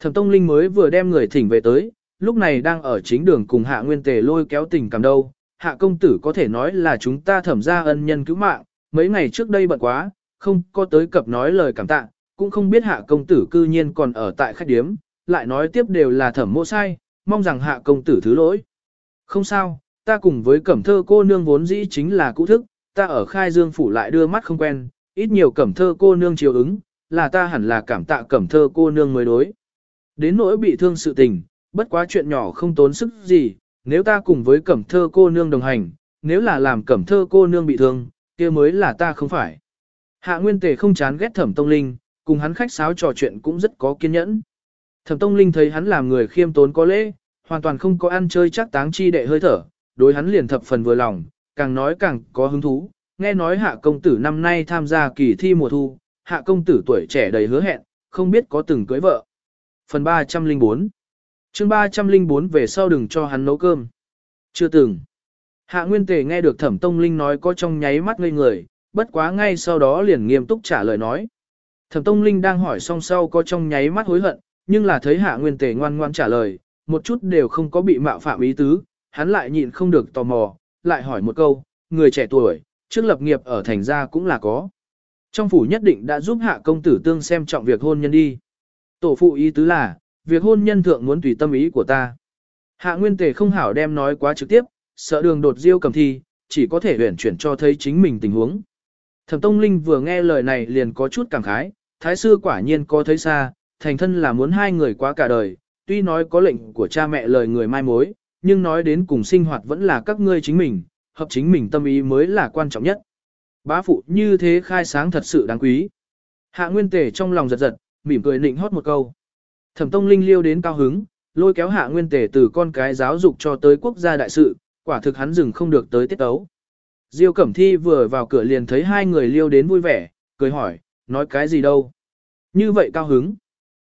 Thẩm Tông Linh mới vừa đem người thỉnh về tới, lúc này đang ở chính đường cùng hạ nguyên tề lôi kéo tình cảm đâu. Hạ công tử có thể nói là chúng ta thẩm gia ân nhân cứu mạng, mấy ngày trước đây bận quá, không có tới cập nói lời cảm tạ, cũng không biết hạ công tử cư nhiên còn ở tại khách điếm, lại nói tiếp đều là thẩm mộ sai, mong rằng hạ công tử thứ lỗi. Không sao, ta cùng với cẩm thơ cô nương vốn dĩ chính là cũ thức, ta ở khai dương phủ lại đưa mắt không quen, ít nhiều cẩm thơ cô nương chiều ứng, là ta hẳn là cảm tạ cẩm thơ cô nương mới đối. Đến nỗi bị thương sự tình, bất quá chuyện nhỏ không tốn sức gì, nếu ta cùng với cẩm thơ cô nương đồng hành, nếu là làm cẩm thơ cô nương bị thương, kia mới là ta không phải. Hạ Nguyên Tề không chán ghét Thẩm Tông Linh, cùng hắn khách sáo trò chuyện cũng rất có kiên nhẫn. Thẩm Tông Linh thấy hắn làm người khiêm tốn có lễ, hoàn toàn không có ăn chơi chắc táng chi đệ hơi thở, đối hắn liền thập phần vừa lòng, càng nói càng có hứng thú. Nghe nói hạ công tử năm nay tham gia kỳ thi mùa thu, hạ công tử tuổi trẻ đầy hứa hẹn, không biết có từng cưới vợ. Phần 304 chương 304 về sau đừng cho hắn nấu cơm. Chưa từng. Hạ Nguyên Tề nghe được Thẩm Tông Linh nói có trong nháy mắt ngây người, bất quá ngay sau đó liền nghiêm túc trả lời nói. Thẩm Tông Linh đang hỏi xong sau có trong nháy mắt hối hận, nhưng là thấy Hạ Nguyên Tề ngoan ngoan trả lời, một chút đều không có bị mạo phạm ý tứ, hắn lại nhịn không được tò mò, lại hỏi một câu, người trẻ tuổi, trước lập nghiệp ở thành gia cũng là có. Trong phủ nhất định đã giúp Hạ công tử tương xem trọng việc hôn nhân đi. Tổ phụ ý tứ là, việc hôn nhân thượng muốn tùy tâm ý của ta. Hạ Nguyên Tề không hảo đem nói quá trực tiếp, sợ đường đột diêu cầm thi, chỉ có thể huyển chuyển cho thấy chính mình tình huống. Thẩm Tông Linh vừa nghe lời này liền có chút cảm khái, thái sư quả nhiên có thấy xa, thành thân là muốn hai người quá cả đời, tuy nói có lệnh của cha mẹ lời người mai mối, nhưng nói đến cùng sinh hoạt vẫn là các ngươi chính mình, hợp chính mình tâm ý mới là quan trọng nhất. Bá phụ như thế khai sáng thật sự đáng quý. Hạ Nguyên Tề trong lòng giật giật, mỉm cười nịnh hót một câu. Thẩm Tông Linh liêu đến cao hứng, lôi kéo Hạ Nguyên Tề từ con cái giáo dục cho tới quốc gia đại sự, quả thực hắn dừng không được tới tiết tấu. Diêu Cẩm Thi vừa vào cửa liền thấy hai người liêu đến vui vẻ, cười hỏi, nói cái gì đâu. Như vậy cao hứng.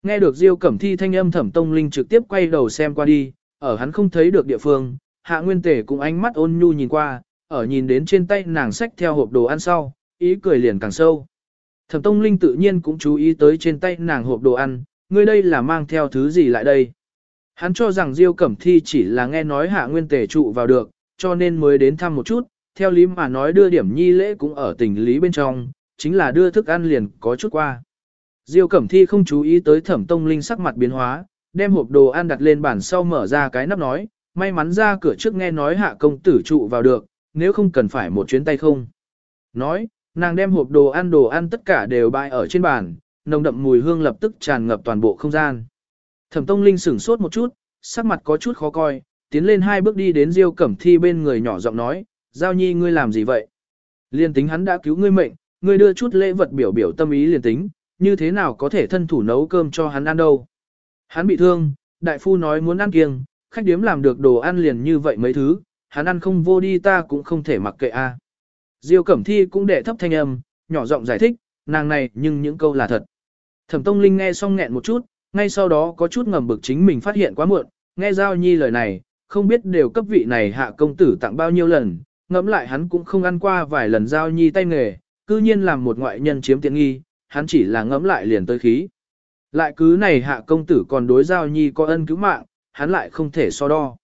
Nghe được Diêu Cẩm Thi thanh âm Thẩm Tông Linh trực tiếp quay đầu xem qua đi, ở hắn không thấy được địa phương, Hạ Nguyên Tề cũng ánh mắt ôn nhu nhìn qua, ở nhìn đến trên tay nàng sách theo hộp đồ ăn sau, ý cười liền càng sâu. Thẩm Tông Linh tự nhiên cũng chú ý tới trên tay nàng hộp đồ ăn, ngươi đây là mang theo thứ gì lại đây. Hắn cho rằng Diêu Cẩm Thi chỉ là nghe nói Hạ Nguyên Tề trụ vào được, cho nên mới đến thăm một chút, theo lý mà nói đưa điểm nhi lễ cũng ở tình lý bên trong, chính là đưa thức ăn liền có chút qua. Diêu Cẩm Thi không chú ý tới Thẩm Tông Linh sắc mặt biến hóa, đem hộp đồ ăn đặt lên bàn sau mở ra cái nắp nói, may mắn ra cửa trước nghe nói hạ công tử trụ vào được, nếu không cần phải một chuyến tay không. Nói, nàng đem hộp đồ ăn đồ ăn tất cả đều bày ở trên bàn, nồng đậm mùi hương lập tức tràn ngập toàn bộ không gian. Thẩm Tông Linh sửng sốt một chút, sắc mặt có chút khó coi, tiến lên hai bước đi đến Diêu Cẩm Thi bên người nhỏ giọng nói, Giao Nhi ngươi làm gì vậy? Liên tính hắn đã cứu ngươi mệnh, ngươi đưa chút lễ vật biểu biểu tâm ý liền tính, như thế nào có thể thân thủ nấu cơm cho hắn ăn đâu? Hắn bị thương, đại phu nói muốn ăn kiêng, khách điếm làm được đồ ăn liền như vậy mấy thứ, hắn ăn không vô đi ta cũng không thể mặc kệ a. Diêu Cẩm Thi cũng đệ thấp thanh âm, nhỏ giọng giải thích, nàng này nhưng những câu là thật. Thẩm Tông Linh nghe xong nghẹn một chút, ngay sau đó có chút ngầm bực chính mình phát hiện quá muộn, nghe Giao Nhi lời này, không biết đều cấp vị này hạ công tử tặng bao nhiêu lần, ngẫm lại hắn cũng không ăn qua vài lần Giao Nhi tay nghề, cư nhiên làm một ngoại nhân chiếm tiện nghi, hắn chỉ là ngẫm lại liền tới khí. Lại cứ này hạ công tử còn đối Giao Nhi có ân cứu mạng, hắn lại không thể so đo.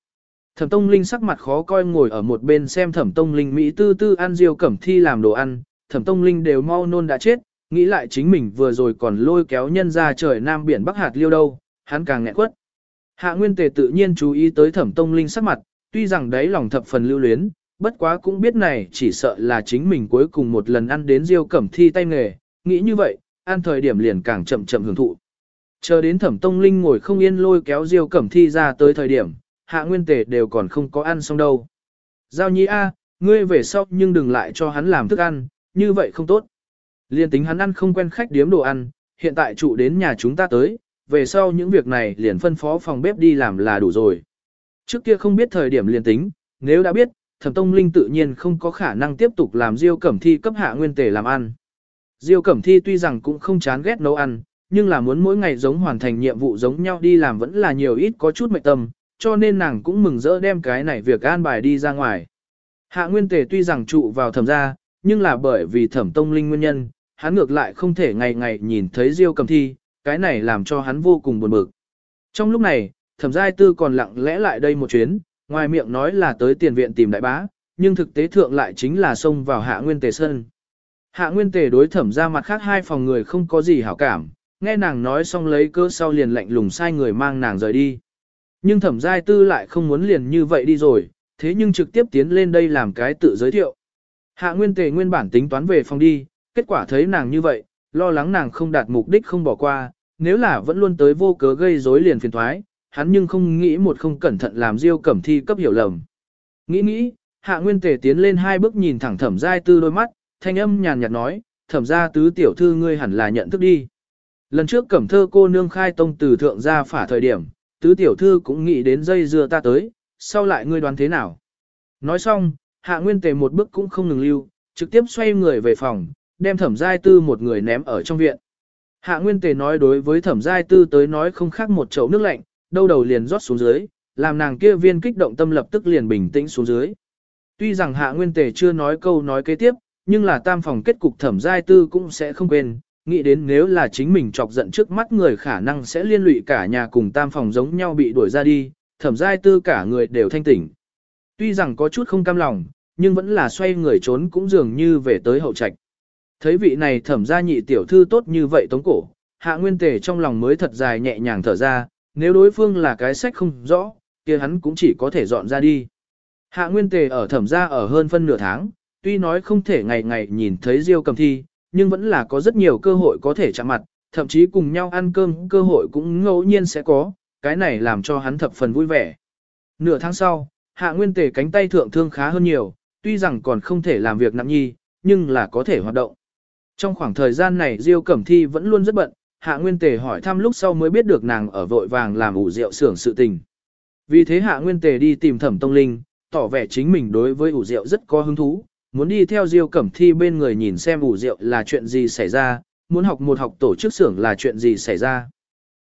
Thẩm Tông Linh sắc mặt khó coi ngồi ở một bên xem Thẩm Tông Linh Mỹ tư tư ăn diêu cẩm thi làm đồ ăn, Thẩm Tông Linh đều mau nôn đã chết, nghĩ lại chính mình vừa rồi còn lôi kéo nhân ra trời nam biển bắc hạt liêu đâu, hắn càng nghẹn quất. Hạ Nguyên Tề tự nhiên chú ý tới Thẩm Tông Linh sắc mặt, tuy rằng đấy lòng thập phần lưu luyến, bất quá cũng biết này chỉ sợ là chính mình cuối cùng một lần ăn đến diêu cẩm thi tay nghề, nghĩ như vậy, ăn thời điểm liền càng chậm chậm hưởng thụ. Chờ đến Thẩm Tông Linh ngồi không yên lôi kéo diêu cẩm thi ra tới thời điểm, Hạ Nguyên Tề đều còn không có ăn xong đâu. Giao nhi A, ngươi về sau nhưng đừng lại cho hắn làm thức ăn, như vậy không tốt. Liên tính hắn ăn không quen khách điếm đồ ăn, hiện tại trụ đến nhà chúng ta tới, về sau những việc này liền phân phó phòng bếp đi làm là đủ rồi. Trước kia không biết thời điểm liền tính, nếu đã biết, thẩm tông linh tự nhiên không có khả năng tiếp tục làm diêu cẩm thi cấp hạ nguyên tề làm ăn. Diêu cẩm thi tuy rằng cũng không chán ghét nấu ăn, nhưng là muốn mỗi ngày giống hoàn thành nhiệm vụ giống nhau đi làm vẫn là nhiều ít có chút mệt tâm, cho nên nàng cũng mừng rỡ đem cái này việc an bài đi ra ngoài. Hạ nguyên tề tuy rằng trụ vào thẩm gia, nhưng là bởi vì thẩm tông linh nguyên nhân, hắn ngược lại không thể ngày ngày nhìn thấy Diêu cầm thi, cái này làm cho hắn vô cùng buồn bực. Trong lúc này, thẩm giai tư còn lặng lẽ lại đây một chuyến, ngoài miệng nói là tới tiền viện tìm đại bá, nhưng thực tế thượng lại chính là xông vào hạ nguyên tề sơn. Hạ nguyên tề đối thẩm ra mặt khác hai phòng người không có gì hảo cảm, nghe nàng nói xong lấy cơ sau liền lạnh lùng sai người mang nàng rời đi. Nhưng thẩm giai tư lại không muốn liền như vậy đi rồi, thế nhưng trực tiếp tiến lên đây làm cái tự giới thiệu. Hạ nguyên tề nguyên bản tính toán về phòng đi, kết quả thấy nàng như vậy, lo lắng nàng không đạt mục đích không bỏ qua, nếu là vẫn luôn tới vô cớ gây rối liền phiền thoái, hắn nhưng không nghĩ một không cẩn thận làm Diêu Cẩm Thi cấp hiểu lầm. Nghĩ nghĩ, Hạ Nguyên Tề tiến lên hai bước nhìn thẳng Thẩm Giai Tư đôi mắt, thanh âm nhàn nhạt nói, "Thẩm gia tứ tiểu thư ngươi hẳn là nhận thức đi." Lần trước Cẩm Thơ cô nương khai tông từ thượng gia phả thời điểm, tứ tiểu thư cũng nghĩ đến dây dưa ta tới, sau lại ngươi đoán thế nào? Nói xong, Hạ Nguyên Tề một bước cũng không ngừng lưu, trực tiếp xoay người về phòng, đem thẩm giai tư một người ném ở trong viện. Hạ Nguyên Tề nói đối với thẩm giai tư tới nói không khác một chậu nước lạnh, đâu đầu liền rót xuống dưới, làm nàng kia viên kích động tâm lập tức liền bình tĩnh xuống dưới. Tuy rằng Hạ Nguyên Tề chưa nói câu nói kế tiếp, nhưng là tam phòng kết cục thẩm giai tư cũng sẽ không quên, nghĩ đến nếu là chính mình chọc giận trước mắt người khả năng sẽ liên lụy cả nhà cùng tam phòng giống nhau bị đuổi ra đi, thẩm giai tư cả người đều thanh tỉnh. Tuy rằng có chút không cam lòng, nhưng vẫn là xoay người trốn cũng dường như về tới hậu trạch. Thấy vị này thẩm gia nhị tiểu thư tốt như vậy tống cổ, hạ nguyên tề trong lòng mới thật dài nhẹ nhàng thở ra, nếu đối phương là cái sách không rõ, kia hắn cũng chỉ có thể dọn ra đi. Hạ nguyên tề ở thẩm gia ở hơn phân nửa tháng, tuy nói không thể ngày ngày nhìn thấy Diêu cầm thi, nhưng vẫn là có rất nhiều cơ hội có thể chạm mặt, thậm chí cùng nhau ăn cơm cơ hội cũng ngẫu nhiên sẽ có, cái này làm cho hắn thập phần vui vẻ. Nửa tháng sau, hạ nguyên tề cánh tay thượng thương khá hơn nhiều, tuy rằng còn không thể làm việc nặng nhi, nhưng là có thể hoạt động. Trong khoảng thời gian này Diêu Cẩm Thi vẫn luôn rất bận, Hạ Nguyên Tề hỏi thăm lúc sau mới biết được nàng ở vội vàng làm ủ rượu xưởng sự tình. Vì thế Hạ Nguyên Tề đi tìm Thẩm Tông Linh, tỏ vẻ chính mình đối với ủ rượu rất có hứng thú, muốn đi theo Diêu Cẩm Thi bên người nhìn xem ủ rượu là chuyện gì xảy ra, muốn học một học tổ chức xưởng là chuyện gì xảy ra.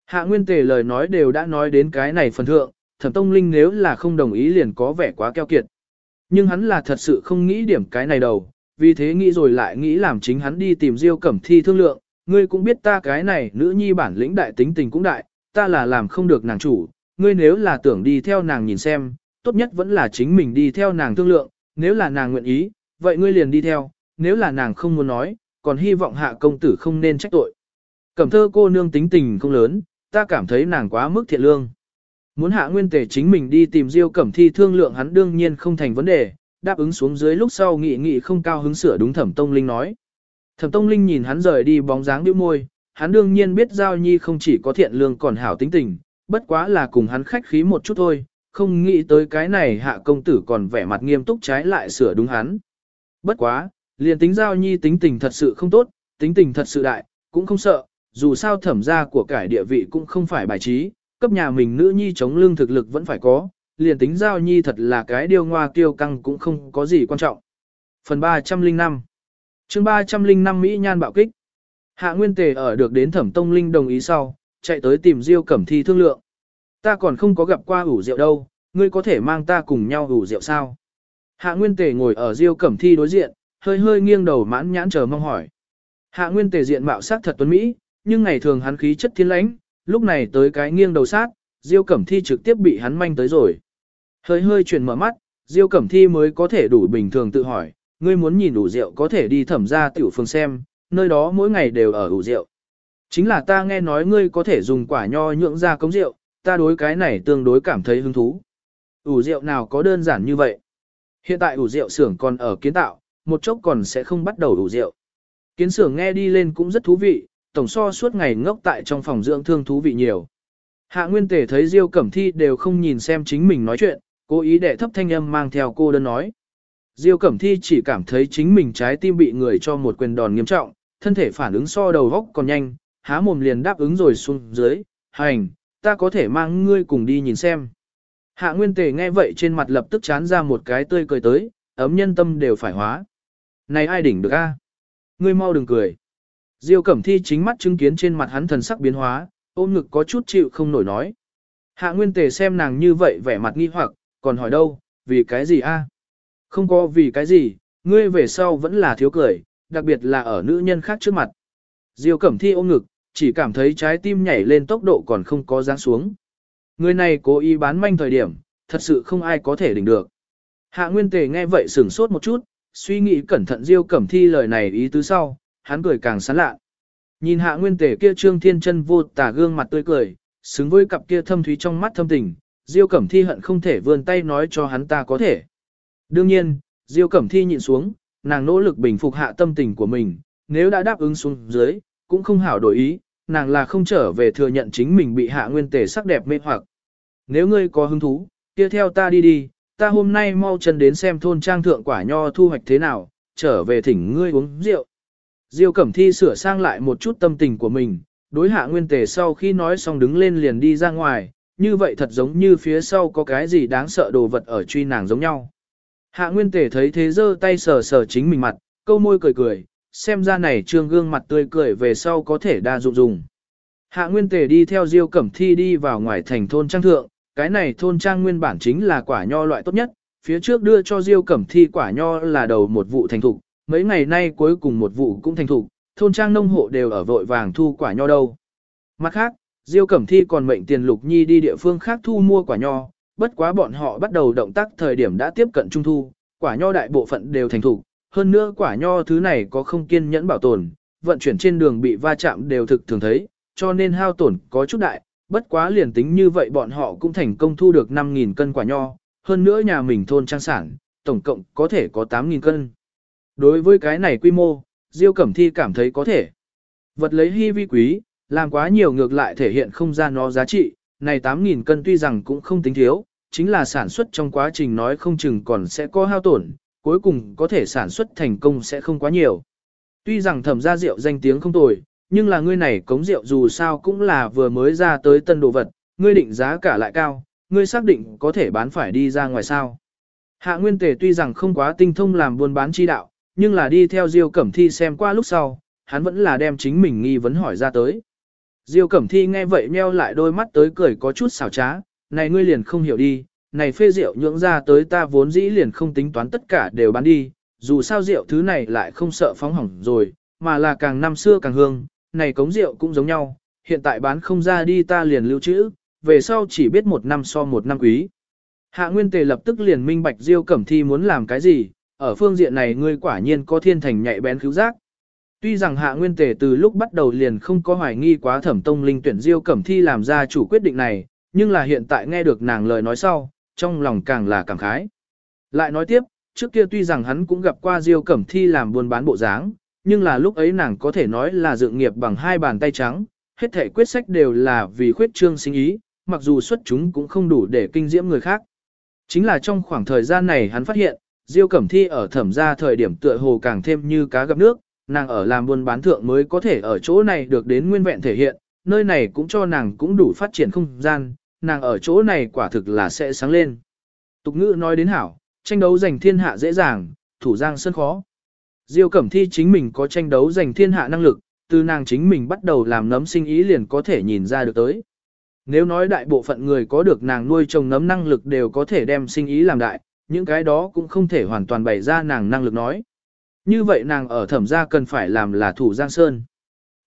Hạ Nguyên Tề lời nói đều đã nói đến cái này phần thượng, Thẩm Tông Linh nếu là không đồng ý liền có vẻ quá keo kiệt. Nhưng hắn là thật sự không nghĩ điểm cái này đâu vì thế nghĩ rồi lại nghĩ làm chính hắn đi tìm Diêu Cẩm Thi thương lượng, ngươi cũng biết ta cái này nữ nhi bản lĩnh đại tính tình cũng đại, ta là làm không được nàng chủ, ngươi nếu là tưởng đi theo nàng nhìn xem, tốt nhất vẫn là chính mình đi theo nàng thương lượng, nếu là nàng nguyện ý, vậy ngươi liền đi theo, nếu là nàng không muốn nói, còn hy vọng hạ công tử không nên trách tội. Cẩm thơ cô nương tính tình không lớn, ta cảm thấy nàng quá mức thiện lương. Muốn hạ nguyên tề chính mình đi tìm Diêu Cẩm Thi thương lượng hắn đương nhiên không thành vấn đề, đáp ứng xuống dưới lúc sau nghị nghị không cao hứng sửa đúng thẩm tông linh nói. Thẩm tông linh nhìn hắn rời đi bóng dáng điệu môi, hắn đương nhiên biết Giao Nhi không chỉ có thiện lương còn hảo tính tình, bất quá là cùng hắn khách khí một chút thôi, không nghĩ tới cái này hạ công tử còn vẻ mặt nghiêm túc trái lại sửa đúng hắn. Bất quá, liền tính Giao Nhi tính tình thật sự không tốt, tính tình thật sự đại, cũng không sợ, dù sao thẩm gia của cải địa vị cũng không phải bài trí, cấp nhà mình nữ nhi chống lương thực lực vẫn phải có, liền tính Giao Nhi thật là cái điều ngoa tiêu căng cũng không có gì quan trọng. Phần 305 chương 305 Mỹ Nhan bạo kích Hạ Nguyên Tề ở được đến Thẩm Tông Linh đồng ý sau, chạy tới tìm Diêu Cẩm Thi thương lượng. Ta còn không có gặp qua ủ rượu đâu, ngươi có thể mang ta cùng nhau ủ rượu sao? Hạ Nguyên Tề ngồi ở Diêu Cẩm Thi đối diện, hơi hơi nghiêng đầu mãn nhãn chờ mong hỏi. Hạ Nguyên Tề diện mạo sắc thật tuấn mỹ, nhưng ngày thường hắn khí chất thiên lãnh, lúc này tới cái nghiêng đầu sát, Diêu Cẩm Thi trực tiếp bị hắn manh tới rồi. Hơi hơi chuyển mở mắt, Diêu Cẩm Thi mới có thể đủ bình thường tự hỏi, ngươi muốn nhìn ủ rượu có thể đi thẩm ra tiểu phương xem, nơi đó mỗi ngày đều ở ủ rượu. Chính là ta nghe nói ngươi có thể dùng quả nho nhượng ra cống rượu, ta đối cái này tương đối cảm thấy hứng thú. Ủ rượu nào có đơn giản như vậy? Hiện tại ủ rượu xưởng còn ở kiến tạo, một chốc còn sẽ không bắt đầu ủ rượu. Kiến xưởng nghe đi lên cũng rất thú vị, tổng so suốt ngày ngốc tại trong phòng dưỡng thương thú vị nhiều. Hạ Nguyên Tề thấy Diêu Cẩm Thi đều không nhìn xem chính mình nói chuyện, cố ý để thấp thanh âm mang theo cô đơn nói. Diêu Cẩm Thi chỉ cảm thấy chính mình trái tim bị người cho một quyền đòn nghiêm trọng, thân thể phản ứng so đầu góc còn nhanh, há mồm liền đáp ứng rồi xuống dưới, hành, ta có thể mang ngươi cùng đi nhìn xem. Hạ Nguyên Tề nghe vậy trên mặt lập tức chán ra một cái tươi cười tới, ấm nhân tâm đều phải hóa. Này ai đỉnh được a? Ngươi mau đừng cười. Diêu Cẩm Thi chính mắt chứng kiến trên mặt hắn thần sắc biến hóa, ôm ngực có chút chịu không nổi nói. Hạ Nguyên Tề xem nàng như vậy vẻ mặt nghi hoặc, còn hỏi đâu, vì cái gì a? Không có vì cái gì, ngươi về sau vẫn là thiếu cười, đặc biệt là ở nữ nhân khác trước mặt. Diêu Cẩm Thi ôm ngực, chỉ cảm thấy trái tim nhảy lên tốc độ còn không có giáng xuống. Người này cố ý bán manh thời điểm, thật sự không ai có thể đỉnh được. Hạ Nguyên Tề nghe vậy sửng sốt một chút, suy nghĩ cẩn thận Diêu Cẩm Thi lời này ý tứ sau, hắn cười càng sán lạ. Nhìn Hạ Nguyên Tề kia trương thiên chân vô tả gương mặt tươi cười, xứng với cặp kia thâm thúy trong mắt thâm tình, Diêu Cẩm Thi hận không thể vươn tay nói cho hắn ta có thể. Đương nhiên, Diêu Cẩm Thi nhịn xuống, nàng nỗ lực bình phục hạ tâm tình của mình, nếu đã đáp ứng xuống dưới, cũng không hảo đổi ý, nàng là không trở về thừa nhận chính mình bị hạ nguyên tề sắc đẹp mê hoặc. Nếu ngươi có hứng thú, kia theo ta đi đi, ta hôm nay mau chân đến xem thôn trang thượng quả nho thu hoạch thế nào, trở về thỉnh ngươi uống rượu. Diêu Cẩm Thi sửa sang lại một chút tâm tình của mình, đối hạ nguyên tề sau khi nói xong đứng lên liền đi ra ngoài, như vậy thật giống như phía sau có cái gì đáng sợ đồ vật ở truy nàng giống nhau. Hạ Nguyên Tề thấy thế giơ tay sờ sờ chính mình mặt, câu môi cười cười, xem ra này trương gương mặt tươi cười về sau có thể đa dụng dùng. Hạ Nguyên Tề đi theo Diêu Cẩm Thi đi vào ngoài thành thôn trang thượng, cái này thôn trang nguyên bản chính là quả nho loại tốt nhất, phía trước đưa cho Diêu Cẩm Thi quả nho là đầu một vụ thành thục, mấy ngày nay cuối cùng một vụ cũng thành thục, thôn trang nông hộ đều ở vội vàng thu quả nho đâu. Mặt khác, Diêu Cẩm Thi còn mệnh tiền Lục Nhi đi địa phương khác thu mua quả nho, bất quá bọn họ bắt đầu động tác thời điểm đã tiếp cận trung thu, quả nho đại bộ phận đều thành thủ, hơn nữa quả nho thứ này có không kiên nhẫn bảo tồn, vận chuyển trên đường bị va chạm đều thực thường thấy, cho nên hao tổn có chút đại, bất quá liền tính như vậy bọn họ cũng thành công thu được 5.000 cân quả nho, hơn nữa nhà mình thôn trang sản, tổng cộng có thể có 8.000 cân. Đối với cái này quy mô, Diêu Cẩm Thi cảm thấy có thể. Vật lấy hy vi quý, làm quá nhiều ngược lại thể hiện không ra nó giá trị, này 8.000 cân tuy rằng cũng không tính thiếu, chính là sản xuất trong quá trình nói không chừng còn sẽ có hao tổn, cuối cùng có thể sản xuất thành công sẽ không quá nhiều. Tuy rằng thẩm gia rượu danh tiếng không tồi, nhưng là ngươi này cống rượu dù sao cũng là vừa mới ra tới tân đồ vật, ngươi định giá cả lại cao, ngươi xác định có thể bán phải đi ra ngoài sao. Hạ Nguyên Tề tuy rằng không quá tinh thông làm buôn bán chi đạo, nhưng là đi theo Diêu Cẩm Thi xem qua lúc sau, hắn vẫn là đem chính mình nghi vấn hỏi ra tới. Diêu Cẩm Thi nghe vậy nheo lại đôi mắt tới cười có chút xảo trá, này ngươi liền không hiểu đi, này phê rượu nhưỡng ra tới ta vốn dĩ liền không tính toán tất cả đều bán đi, dù sao rượu thứ này lại không sợ phóng hỏng rồi, mà là càng năm xưa càng hương, này cống rượu cũng giống nhau, hiện tại bán không ra đi ta liền lưu trữ, về sau chỉ biết một năm so một năm quý. Hạ Nguyên Tề lập tức liền minh bạch Diêu Cẩm Thi muốn làm cái gì, ở phương diện này ngươi quả nhiên có thiên thành nhạy bén cứu giác. Tuy rằng Hạ Nguyên Tề từ lúc bắt đầu liền không có hoài nghi quá thẩm tông linh tuyển Diêu Cẩm Thi làm ra chủ quyết định này, nhưng là hiện tại nghe được nàng lời nói sau, trong lòng càng là cảm khái. Lại nói tiếp, trước kia tuy rằng hắn cũng gặp qua Diêu Cẩm Thi làm buôn bán bộ dáng, nhưng là lúc ấy nàng có thể nói là dự nghiệp bằng hai bàn tay trắng, hết thể quyết sách đều là vì khuyết trương sinh ý, mặc dù xuất chúng cũng không đủ để kinh diễm người khác. Chính là trong khoảng thời gian này hắn phát hiện, Diêu Cẩm Thi ở thẩm gia thời điểm tựa hồ càng thêm như cá gặp nước, nàng ở làm buôn bán thượng mới có thể ở chỗ này được đến nguyên vẹn thể hiện, nơi này cũng cho nàng cũng đủ phát triển không gian, nàng ở chỗ này quả thực là sẽ sáng lên. Tục ngữ nói đến hảo, tranh đấu giành thiên hạ dễ dàng, thủ giang sân khó. Diêu Cẩm Thi chính mình có tranh đấu giành thiên hạ năng lực, từ nàng chính mình bắt đầu làm nấm sinh ý liền có thể nhìn ra được tới. Nếu nói đại bộ phận người có được nàng nuôi trồng nấm năng lực đều có thể đem sinh ý làm đại, những cái đó cũng không thể hoàn toàn bày ra nàng năng lực nói. Như vậy nàng ở thẩm gia cần phải làm là thủ giang sơn.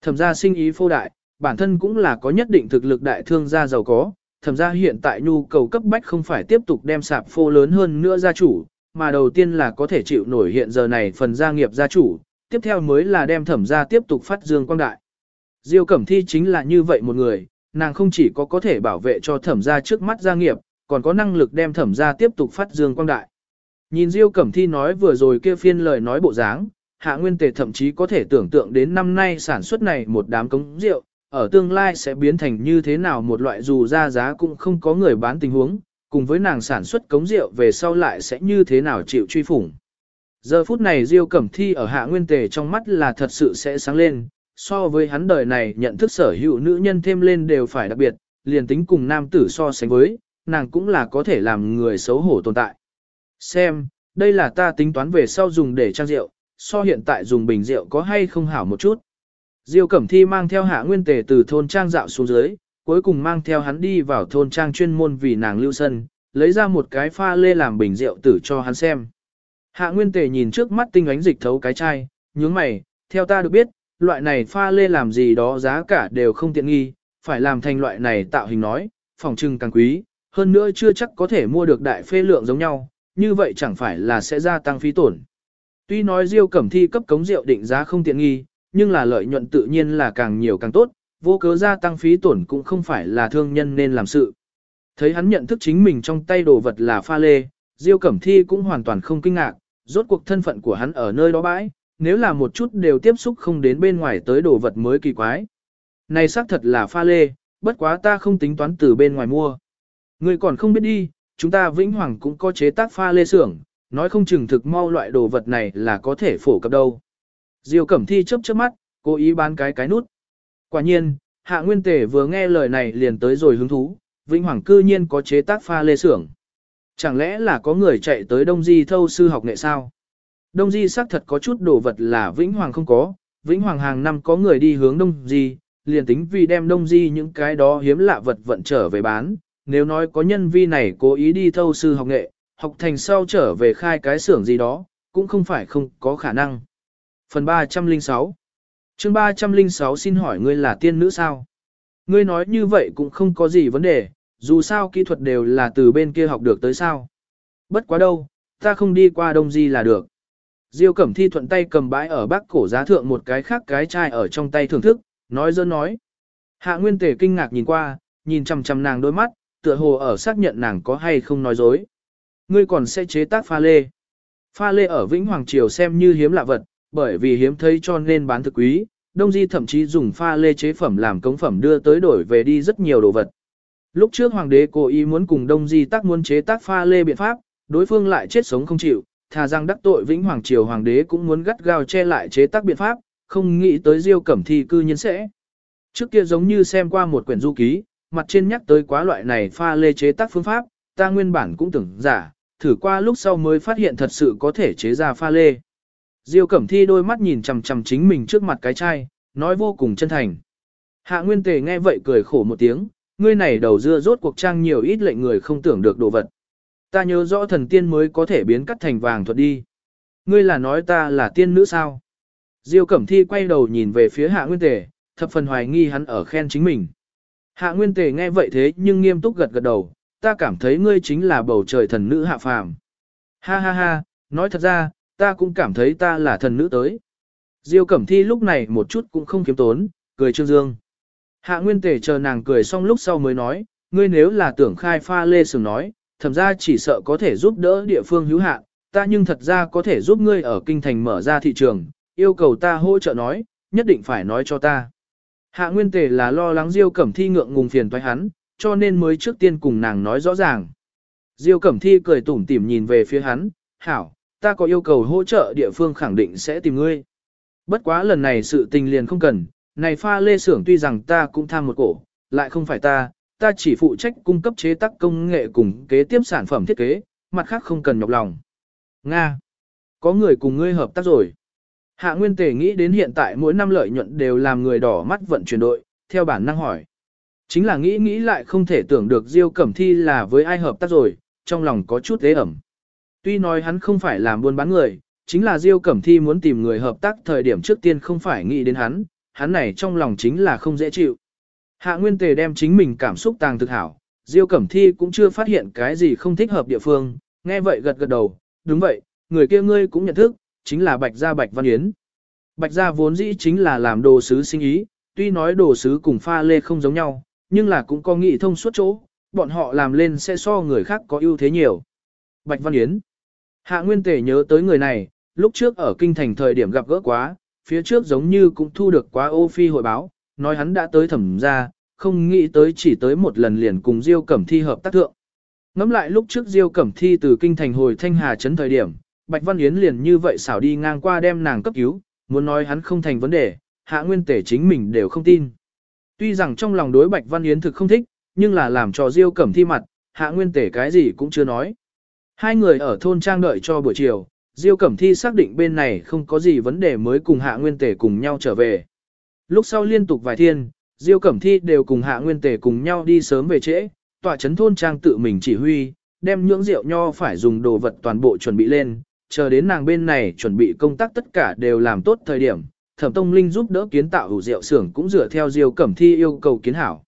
Thẩm gia sinh ý phô đại, bản thân cũng là có nhất định thực lực đại thương gia giàu có, thẩm gia hiện tại nhu cầu cấp bách không phải tiếp tục đem sạp phô lớn hơn nữa gia chủ, mà đầu tiên là có thể chịu nổi hiện giờ này phần gia nghiệp gia chủ, tiếp theo mới là đem thẩm gia tiếp tục phát dương quang đại. Diêu Cẩm Thi chính là như vậy một người, nàng không chỉ có có thể bảo vệ cho thẩm gia trước mắt gia nghiệp, còn có năng lực đem thẩm gia tiếp tục phát dương quang đại. Nhìn Diêu Cẩm Thi nói vừa rồi kia phiên lời nói bộ dáng, Hạ Nguyên Tề thậm chí có thể tưởng tượng đến năm nay sản xuất này một đám cống rượu, ở tương lai sẽ biến thành như thế nào một loại dù ra giá cũng không có người bán tình huống, cùng với nàng sản xuất cống rượu về sau lại sẽ như thế nào chịu truy phủng. Giờ phút này Diêu Cẩm Thi ở Hạ Nguyên Tề trong mắt là thật sự sẽ sáng lên, so với hắn đời này nhận thức sở hữu nữ nhân thêm lên đều phải đặc biệt, liền tính cùng nam tử so sánh với, nàng cũng là có thể làm người xấu hổ tồn tại. Xem, đây là ta tính toán về sau dùng để trang rượu, so hiện tại dùng bình rượu có hay không hảo một chút. Diêu Cẩm Thi mang theo hạ nguyên tề từ thôn trang dạo xuống dưới, cuối cùng mang theo hắn đi vào thôn trang chuyên môn vì nàng lưu sân, lấy ra một cái pha lê làm bình rượu tử cho hắn xem. Hạ nguyên tề nhìn trước mắt tinh ánh dịch thấu cái chai, nhướng mày, theo ta được biết, loại này pha lê làm gì đó giá cả đều không tiện nghi, phải làm thành loại này tạo hình nói, phòng trưng càng quý, hơn nữa chưa chắc có thể mua được đại phê lượng giống nhau, như vậy chẳng phải là sẽ gia tăng phí tổn. Tuy nói Diêu Cẩm Thi cấp cống rượu định giá không tiện nghi, nhưng là lợi nhuận tự nhiên là càng nhiều càng tốt, vô cớ gia tăng phí tổn cũng không phải là thương nhân nên làm sự. Thấy hắn nhận thức chính mình trong tay đồ vật là pha lê, Diêu Cẩm Thi cũng hoàn toàn không kinh ngạc, rốt cuộc thân phận của hắn ở nơi đó bãi, nếu là một chút đều tiếp xúc không đến bên ngoài tới đồ vật mới kỳ quái. Này xác thật là pha lê, bất quá ta không tính toán từ bên ngoài mua. Người còn không biết đi, chúng ta Vĩnh Hoàng cũng có chế tác pha lê xưởng, nói không chừng thực mau loại đồ vật này là có thể phổ cập đâu. Diêu Cẩm Thi chớp chớp mắt, cố ý bán cái cái nút. Quả nhiên, Hạ Nguyên tể vừa nghe lời này liền tới rồi hứng thú, Vĩnh Hoàng cư nhiên có chế tác pha lê xưởng. Chẳng lẽ là có người chạy tới Đông Di thâu sư học nghệ sao? Đông Di xác thật có chút đồ vật là Vĩnh Hoàng không có, Vĩnh Hoàng hàng năm có người đi hướng Đông Di, liền tính vì đem Đông Di những cái đó hiếm lạ vật vận trở về bán, nếu nói có nhân vi này cố ý đi thâu sư học nghệ, học thành sau trở về khai cái xưởng gì đó, cũng không phải không có khả năng. Phần 306 chương 306 xin hỏi ngươi là tiên nữ sao? Ngươi nói như vậy cũng không có gì vấn đề, dù sao kỹ thuật đều là từ bên kia học được tới sao. Bất quá đâu, ta không đi qua đông di là được. Diêu Cẩm Thi thuận tay cầm bãi ở bác cổ giá thượng một cái khác cái chai ở trong tay thưởng thức, nói dơ nói. Hạ Nguyên Tề kinh ngạc nhìn qua, nhìn chằm chằm nàng đôi mắt, tựa hồ ở xác nhận nàng có hay không nói dối. Ngươi còn sẽ chế tác pha lê. Pha lê ở Vĩnh Hoàng Triều xem như hiếm lạ vật, bởi vì hiếm thấy cho nên bán thực quý, Đông Di thậm chí dùng pha lê chế phẩm làm cống phẩm đưa tới đổi về đi rất nhiều đồ vật. Lúc trước hoàng đế cố ý muốn cùng Đông Di tác muốn chế tác pha lê biện pháp, đối phương lại chết sống không chịu, thà rằng đắc tội Vĩnh Hoàng Triều hoàng đế cũng muốn gắt gao che lại chế tác biện pháp, không nghĩ tới Diêu Cẩm Thi cư nhiên sẽ. Trước kia giống như xem qua một quyển du ký, mặt trên nhắc tới quá loại này pha lê chế tác phương pháp, ta nguyên bản cũng tưởng giả, thử qua lúc sau mới phát hiện thật sự có thể chế ra pha lê. Diêu Cẩm Thi đôi mắt nhìn chằm chằm chính mình trước mặt cái chai, nói vô cùng chân thành. Hạ Nguyên Tề nghe vậy cười khổ một tiếng, ngươi này đầu dưa rốt cuộc trang nhiều ít lệnh người không tưởng được đồ vật. Ta nhớ rõ thần tiên mới có thể biến cắt thành vàng thuật đi. Ngươi là nói ta là tiên nữ sao? Diêu Cẩm Thi quay đầu nhìn về phía Hạ Nguyên Tề, thập phần hoài nghi hắn ở khen chính mình. Hạ Nguyên Tề nghe vậy thế nhưng nghiêm túc gật gật đầu, ta cảm thấy ngươi chính là bầu trời thần nữ hạ phàm. Ha ha ha, nói thật ra, ta cũng cảm thấy ta là thần nữ tới. Diêu Cẩm Thi lúc này một chút cũng không kiếm tốn, cười trương dương. Hạ Nguyên Tề chờ nàng cười xong lúc sau mới nói, ngươi nếu là tưởng khai pha lê sừng nói, thầm ra chỉ sợ có thể giúp đỡ địa phương hữu hạn, ta nhưng thật ra có thể giúp ngươi ở kinh thành mở ra thị trường, yêu cầu ta hỗ trợ nói, nhất định phải nói cho ta. Hạ Nguyên Tề là lo lắng Diêu Cẩm Thi ngượng ngùng phiền toái hắn, cho nên mới trước tiên cùng nàng nói rõ ràng. Diêu Cẩm Thi cười tủm tỉm nhìn về phía hắn, hảo, ta có yêu cầu hỗ trợ địa phương khẳng định sẽ tìm ngươi. Bất quá lần này sự tình liền không cần, này pha lê xưởng tuy rằng ta cũng tham một cổ, lại không phải ta, ta chỉ phụ trách cung cấp chế tác công nghệ cùng kế tiếp sản phẩm thiết kế, mặt khác không cần nhọc lòng. Nga. Có người cùng ngươi hợp tác rồi. Hạ Nguyên Tề nghĩ đến hiện tại mỗi năm lợi nhuận đều làm người đỏ mắt vận chuyển đội, theo bản năng hỏi. Chính là nghĩ nghĩ lại không thể tưởng được Diêu Cẩm Thi là với ai hợp tác rồi, trong lòng có chút tế ẩm. Tuy nói hắn không phải làm buôn bán người, chính là Diêu Cẩm Thi muốn tìm người hợp tác thời điểm trước tiên không phải nghĩ đến hắn, hắn này trong lòng chính là không dễ chịu. Hạ Nguyên Tề đem chính mình cảm xúc tàng thực hảo, Diêu Cẩm Thi cũng chưa phát hiện cái gì không thích hợp địa phương, nghe vậy gật gật đầu, đúng vậy, người kia ngươi cũng nhận thức, chính là Bạch Gia Bạch Văn Yến. Bạch Gia vốn dĩ chính là làm đồ sứ sinh ý, tuy nói đồ sứ cùng pha lê không giống nhau, nhưng là cũng có nghị thông suốt chỗ, bọn họ làm lên sẽ so người khác có ưu thế nhiều. Bạch Văn Yến Hạ Nguyên Tề nhớ tới người này, lúc trước ở kinh thành thời điểm gặp gỡ quá, phía trước giống như cũng thu được quá ô phi hội báo, nói hắn đã tới thẩm gia, không nghĩ tới chỉ tới một lần liền cùng Diêu Cẩm Thi hợp tác thượng. Ngắm lại lúc trước Diêu Cẩm Thi từ kinh thành hồi Thanh Hà trấn thời điểm, Bạch Văn Yến liền như vậy xảo đi ngang qua đem nàng cấp cứu, muốn nói hắn không thành vấn đề, hạ nguyên tể chính mình đều không tin. Tuy rằng trong lòng đối Bạch Văn Yến thực không thích, nhưng là làm cho Diêu Cẩm Thi mặt, hạ nguyên tể cái gì cũng chưa nói. Hai người ở thôn trang đợi cho buổi chiều, Diêu Cẩm Thi xác định bên này không có gì vấn đề mới cùng hạ nguyên tể cùng nhau trở về. Lúc sau liên tục vài thiên, Diêu Cẩm Thi đều cùng hạ nguyên tể cùng nhau đi sớm về trễ, tòa chấn thôn trang tự mình chỉ huy, đem những rượu nho phải dùng đồ vật toàn bộ chuẩn bị lên, chờ đến nàng bên này chuẩn bị công tác tất cả đều làm tốt thời điểm, Thẩm Tông Linh giúp đỡ kiến tạo ủ rượu xưởng cũng dựa theo Diêu Cẩm Thi yêu cầu kiến hảo.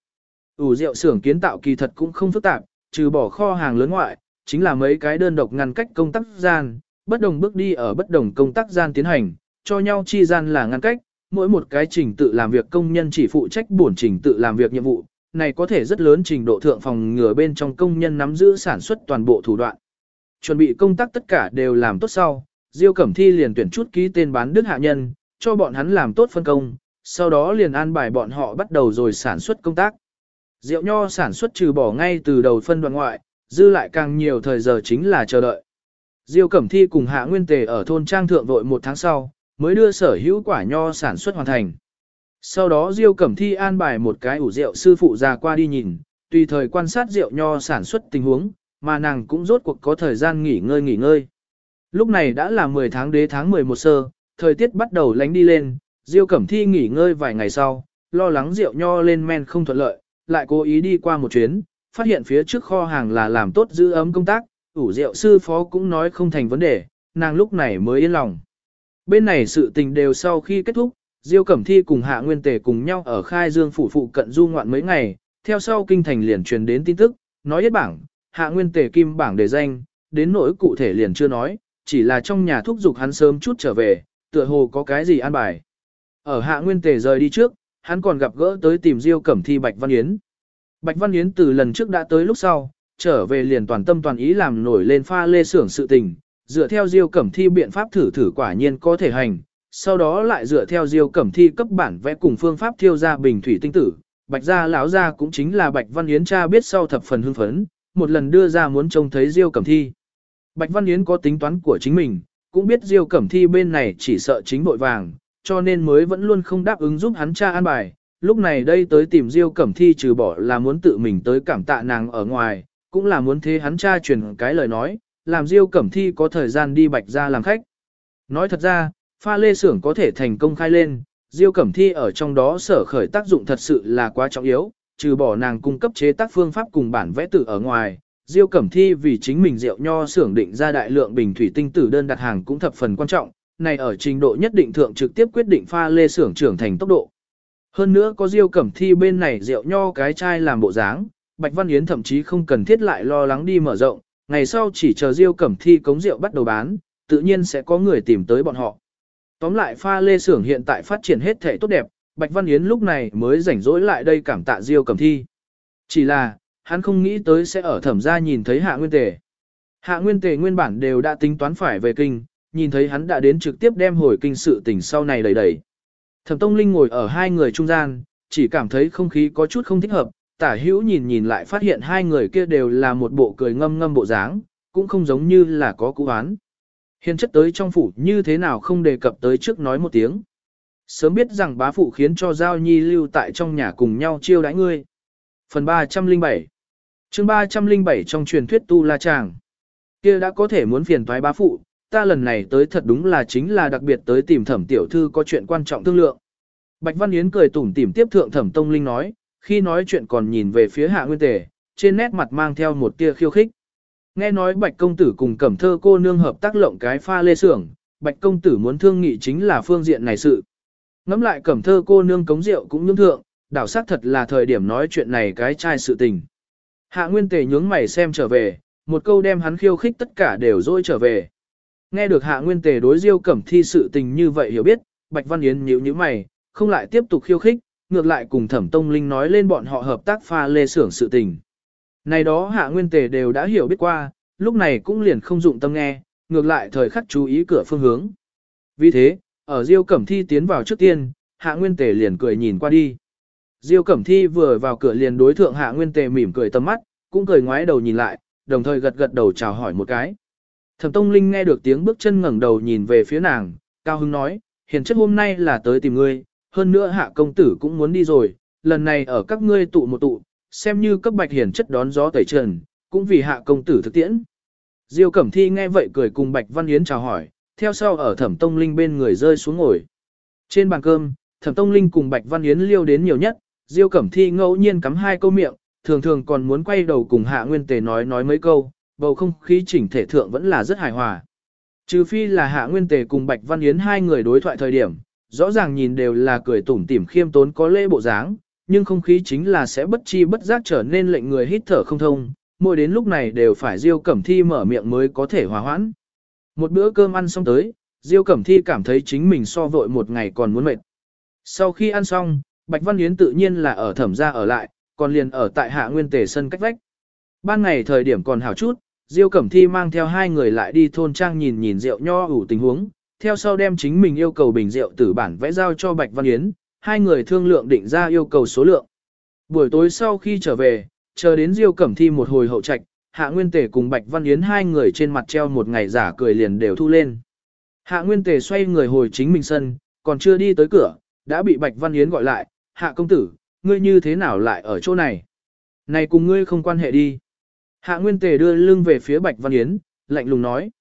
ủ rượu xưởng kiến tạo kỳ thật cũng không phức tạp, trừ bỏ kho hàng lớn ngoại, chính là mấy cái đơn độc ngăn cách công tác gian, bất đồng bước đi ở bất đồng công tác gian tiến hành, cho nhau chi gian là ngăn cách, mỗi một cái trình tự làm việc công nhân chỉ phụ trách bổn trình tự làm việc nhiệm vụ, này có thể rất lớn trình độ thượng phòng ngừa bên trong công nhân nắm giữ sản xuất toàn bộ thủ đoạn. Chuẩn bị công tác tất cả đều làm tốt sau, Diêu Cẩm Thi liền tuyển chút ký tên bán đức hạ nhân, cho bọn hắn làm tốt phân công, sau đó liền an bài bọn họ bắt đầu rồi sản xuất công tác. Rượu nho sản xuất trừ bỏ ngay từ đầu phân đoạn ngoại, dư lại càng nhiều thời giờ chính là chờ đợi. Diêu Cẩm Thi cùng Hạ Nguyên Tề ở thôn trang thượng vội một tháng sau, mới đưa sở hữu quả nho sản xuất hoàn thành. Sau đó Diêu Cẩm Thi an bài một cái ủ rượu sư phụ ra qua đi nhìn, tùy thời quan sát rượu nho sản xuất tình huống, mà nàng cũng rốt cuộc có thời gian nghỉ ngơi nghỉ ngơi. Lúc này đã là 10 tháng đế tháng 11 sơ, thời tiết bắt đầu lánh đi lên, Diêu Cẩm Thi nghỉ ngơi vài ngày sau, lo lắng rượu nho lên men không thuận lợi, lại cố ý đi qua một chuyến, phát hiện phía trước kho hàng là làm tốt giữ ấm công tác, ủ rượu sư phó cũng nói không thành vấn đề, nàng lúc này mới yên lòng. Bên này sự tình đều sau khi kết thúc, Diêu Cẩm Thi cùng Hạ Nguyên Tề cùng nhau ở Khai Dương phủ phụ cận du ngoạn mấy ngày, theo sau kinh thành liền truyền đến tin tức, nói yết bảng, Hạ Nguyên Tề kim bảng đề danh, đến nỗi cụ thể liền chưa nói, chỉ là trong nhà thúc giục hắn sớm chút trở về, tựa hồ có cái gì an bài. Ở Hạ Nguyên Tề rời đi trước, hắn còn gặp gỡ tới tìm Diêu Cẩm Thi Bạch Văn Yến. Bạch Văn Yến từ lần trước đã tới lúc sau, trở về liền toàn tâm toàn ý làm nổi lên pha lê xưởng sự tình, dựa theo Diêu Cẩm Thi biện pháp thử thử quả nhiên có thể hành, sau đó lại dựa theo Diêu Cẩm Thi cấp bản vẽ cùng phương pháp thiêu ra bình thủy tinh tử. Bạch gia lão gia cũng chính là Bạch Văn Yến cha biết sau thập phần hưng phấn, một lần đưa ra muốn trông thấy Diêu Cẩm Thi. Bạch Văn Yến có tính toán của chính mình, cũng biết Diêu Cẩm Thi bên này chỉ sợ chính bội vàng, cho nên mới vẫn luôn không đáp ứng giúp hắn cha an bài. Lúc này đây tới tìm Diêu Cẩm Thi trừ bỏ là muốn tự mình tới cảm tạ nàng ở ngoài, cũng là muốn thế hắn cha truyền cái lời nói, làm Diêu Cẩm Thi có thời gian đi bạch ra làm khách. Nói thật ra, pha lê xưởng có thể thành công khai lên, Diêu Cẩm Thi ở trong đó sở khởi tác dụng thật sự là quá trọng yếu, trừ bỏ nàng cung cấp chế tác phương pháp cùng bản vẽ tử ở ngoài, Diêu Cẩm Thi vì chính mình rượu nho xưởng định ra đại lượng bình thủy tinh tử đơn đặt hàng cũng thập phần quan trọng, này ở trình độ nhất định thượng trực tiếp quyết định pha lê xưởng trưởng thành tốc độ. Hơn nữa có Diêu Cẩm Thi bên này rượu nho cái chai làm bộ dáng, Bạch Văn Yến thậm chí không cần thiết lại lo lắng đi mở rộng, ngày sau chỉ chờ Diêu Cẩm Thi cống rượu bắt đầu bán, tự nhiên sẽ có người tìm tới bọn họ. Tóm lại pha lê xưởng hiện tại phát triển hết thể tốt đẹp, Bạch Văn Yến lúc này mới rảnh rỗi lại đây cảm tạ Diêu Cẩm Thi. Chỉ là, hắn không nghĩ tới sẽ ở thẩm gia nhìn thấy Hạ Nguyên Tề. Hạ Nguyên Tề nguyên bản đều đã tính toán phải về kinh, nhìn thấy hắn đã đến trực tiếp đem hồi kinh sự tình sau này đầy đầy. Thẩm Tông Linh ngồi ở hai người trung gian, chỉ cảm thấy không khí có chút không thích hợp, tả hữu nhìn nhìn lại phát hiện hai người kia đều là một bộ cười ngâm ngâm bộ dáng, cũng không giống như là có cú án. Hiền chất tới trong phủ như thế nào không đề cập tới trước nói một tiếng. Sớm biết rằng bá phụ khiến cho Giao Nhi lưu tại trong nhà cùng nhau chiêu đãi ngươi. Phần 307 chương 307 trong truyền thuyết Tu La Tràng. kia đã có thể muốn phiền thoái bá phụ, ta lần này tới thật đúng là chính là đặc biệt tới tìm thẩm tiểu thư có chuyện quan trọng thương lượng. Bạch Văn Yến cười tủm tỉm tiếp thượng thẩm tông linh nói, khi nói chuyện còn nhìn về phía hạ nguyên tề, trên nét mặt mang theo một tia khiêu khích. Nghe nói Bạch Công Tử cùng Cẩm Thơ cô nương hợp tác lộng cái pha lê xưởng, Bạch Công Tử muốn thương nghị chính là phương diện này sự. Ngắm lại Cẩm Thơ cô nương cống rượu cũng nhướng thượng, đảo sắc thật là thời điểm nói chuyện này cái trai sự tình. Hạ Nguyên Tề nhướng mày xem trở về, một câu đem hắn khiêu khích tất cả đều dỗi trở về. Nghe được Hạ Nguyên Tề đối Diêu Cẩm Thi sự tình như vậy hiểu biết, Bạch Văn Yến nhíu nhíu mày, không lại tiếp tục khiêu khích, ngược lại cùng Thẩm Tông Linh nói lên bọn họ hợp tác pha lê xưởng sự tình. Này đó hạ nguyên tề đều đã hiểu biết qua, lúc này cũng liền không dụng tâm nghe, ngược lại thời khắc chú ý cửa phương hướng. Vì thế, ở Diêu Cẩm Thi tiến vào trước tiên, hạ nguyên tề liền cười nhìn qua đi. Diêu Cẩm Thi vừa vào cửa liền đối thượng hạ nguyên tề mỉm cười tầm mắt, cũng cười ngoái đầu nhìn lại, đồng thời gật gật đầu chào hỏi một cái. Thẩm Tông Linh nghe được tiếng bước chân ngẩng đầu nhìn về phía nàng, cao hứng nói, hiền chất hôm nay là tới tìm ngươi, hơn nữa hạ công tử cũng muốn đi rồi, lần này ở các ngươi tụ một tụ, xem như cấp bạch hiền chất đón gió tẩy trần, cũng vì hạ công tử thực tiễn. Diêu Cẩm Thi nghe vậy cười cùng Bạch Văn Yến chào hỏi, theo sau ở Thẩm Tông Linh bên người rơi xuống ngồi. Trên bàn cơm, Thẩm Tông Linh cùng Bạch Văn Yến liêu đến nhiều nhất, Diêu Cẩm Thi ngẫu nhiên cắm hai câu miệng, thường thường còn muốn quay đầu cùng Hạ Nguyên Tề nói nói mấy câu, bầu không khí chỉnh thể thượng vẫn là rất hài hòa. Trừ phi là Hạ Nguyên Tề cùng Bạch Văn Yến hai người đối thoại thời điểm, rõ ràng nhìn đều là cười tủm tỉm khiêm tốn có lễ bộ dáng, nhưng không khí chính là sẽ bất chi bất giác trở nên lệnh người hít thở không thông, mỗi đến lúc này đều phải Diêu Cẩm Thi mở miệng mới có thể hòa hoãn. Một bữa cơm ăn xong tới, Diêu Cẩm Thi cảm thấy chính mình so vội một ngày còn muốn mệt. Sau khi ăn xong, Bạch Văn Yến tự nhiên là ở thẩm gia ở lại, còn liền ở tại hạ nguyên tề sân cách vách. Ban ngày thời điểm còn hảo chút, Diêu Cẩm Thi mang theo hai người lại đi thôn trang nhìn nhìn rượu nho ủ tình huống, theo sau đem chính mình yêu cầu bình rượu tử bản vẽ giao cho Bạch Văn Yến, hai người thương lượng định ra yêu cầu số lượng. Buổi tối sau khi trở về, chờ đến Diêu Cẩm Thi một hồi hậu trạch, Hạ Nguyên Tề cùng Bạch Văn Yến hai người trên mặt treo một ngày giả cười liền đều thu lên. Hạ Nguyên Tề xoay người hồi chính mình sân, còn chưa đi tới cửa, đã bị Bạch Văn Yến gọi lại, Hạ công tử, ngươi như thế nào lại ở chỗ này? Này cùng ngươi không quan hệ đi. Hạ Nguyên Tề đưa lưng về phía Bạch Văn Yến, lạnh lùng nói.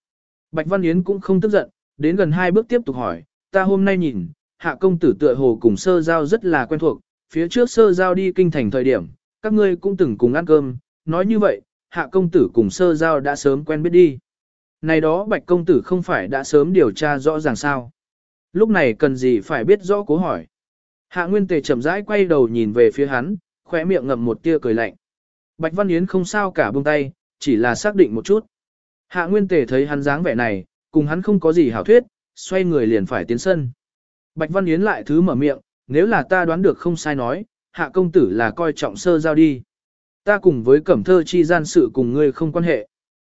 Bạch Văn Yến cũng không tức giận, đến gần hai bước tiếp tục hỏi, ta hôm nay nhìn, hạ công tử tựa hồ cùng sơ giao rất là quen thuộc, phía trước sơ giao đi kinh thành thời điểm, các ngươi cũng từng cùng ăn cơm, nói như vậy, hạ công tử cùng sơ giao đã sớm quen biết đi. Này đó bạch công tử không phải đã sớm điều tra rõ ràng sao. Lúc này cần gì phải biết rõ cố hỏi. Hạ Nguyên Tề chậm rãi quay đầu nhìn về phía hắn, khóe miệng ngậm một tia cười lạnh. Bạch Văn Yến không sao cả buông tay, chỉ là xác định một chút. Hạ Nguyên Tề thấy hắn dáng vẻ này, cùng hắn không có gì hảo thuyết, xoay người liền phải tiến sân. Bạch Văn Yến lại thứ mở miệng, nếu là ta đoán được không sai nói, hạ công tử là coi trọng sơ giao đi. Ta cùng với cẩm thơ chi gian sự cùng ngươi không quan hệ.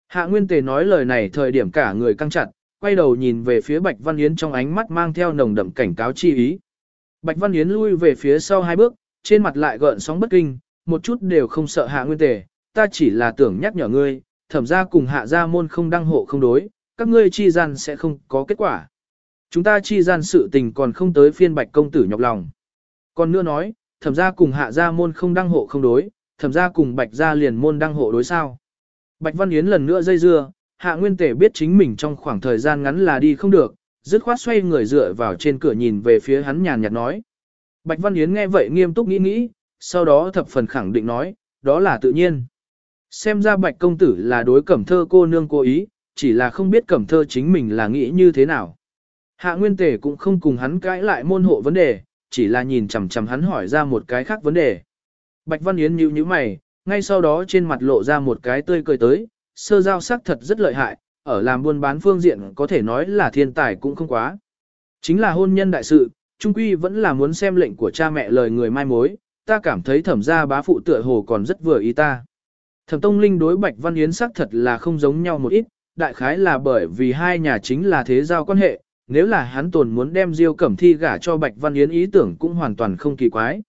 Hạ Nguyên Tề nói lời này thời điểm cả người căng chặt, quay đầu nhìn về phía Bạch Văn Yến trong ánh mắt mang theo nồng đậm cảnh cáo chi ý. Bạch Văn Yến lui về phía sau hai bước, trên mặt lại gợn sóng bất kinh, một chút đều không sợ Hạ Nguyên Tề, ta chỉ là tưởng nhắc nhở ngươi, thẩm ra cùng Hạ gia môn không đăng hộ không đối, các ngươi chi gian sẽ không có kết quả. Chúng ta chi gian sự tình còn không tới phiên bạch công tử nhọc lòng. Còn nữa nói, thẩm gia cùng hạ gia môn không đăng hộ không đối, thẩm gia cùng bạch gia liền môn đăng hộ đối sao. Bạch Văn Yến lần nữa dây dưa, hạ nguyên tể biết chính mình trong khoảng thời gian ngắn là đi không được, dứt khoát xoay người dựa vào trên cửa nhìn về phía hắn nhàn nhạt nói. Bạch Văn Yến nghe vậy nghiêm túc nghĩ nghĩ, sau đó thập phần khẳng định nói, đó là tự nhiên. Xem ra bạch công tử là đối cẩm thơ cô nương cố ý, chỉ là không biết cẩm thơ chính mình là nghĩ như thế nào. Hạ Nguyên tể cũng không cùng hắn cãi lại môn hộ vấn đề, chỉ là nhìn chằm chằm hắn hỏi ra một cái khác vấn đề. Bạch Văn Yến nhíu nhíu mày, ngay sau đó trên mặt lộ ra một cái tươi cười tới, sơ giao sắc thật rất lợi hại, ở làm buôn bán phương diện có thể nói là thiên tài cũng không quá. Chính là hôn nhân đại sự, trung quy vẫn là muốn xem lệnh của cha mẹ lời người mai mối, ta cảm thấy thẩm gia bá phụ tựa hồ còn rất vừa ý ta. Thẩm Tông Linh đối Bạch Văn Yến sắc thật là không giống nhau một ít, đại khái là bởi vì hai nhà chính là thế giao quan hệ, nếu là hắn tồn muốn đem Diêu Cẩm Thi gả cho Bạch Văn Yến ý tưởng cũng hoàn toàn không kỳ quái.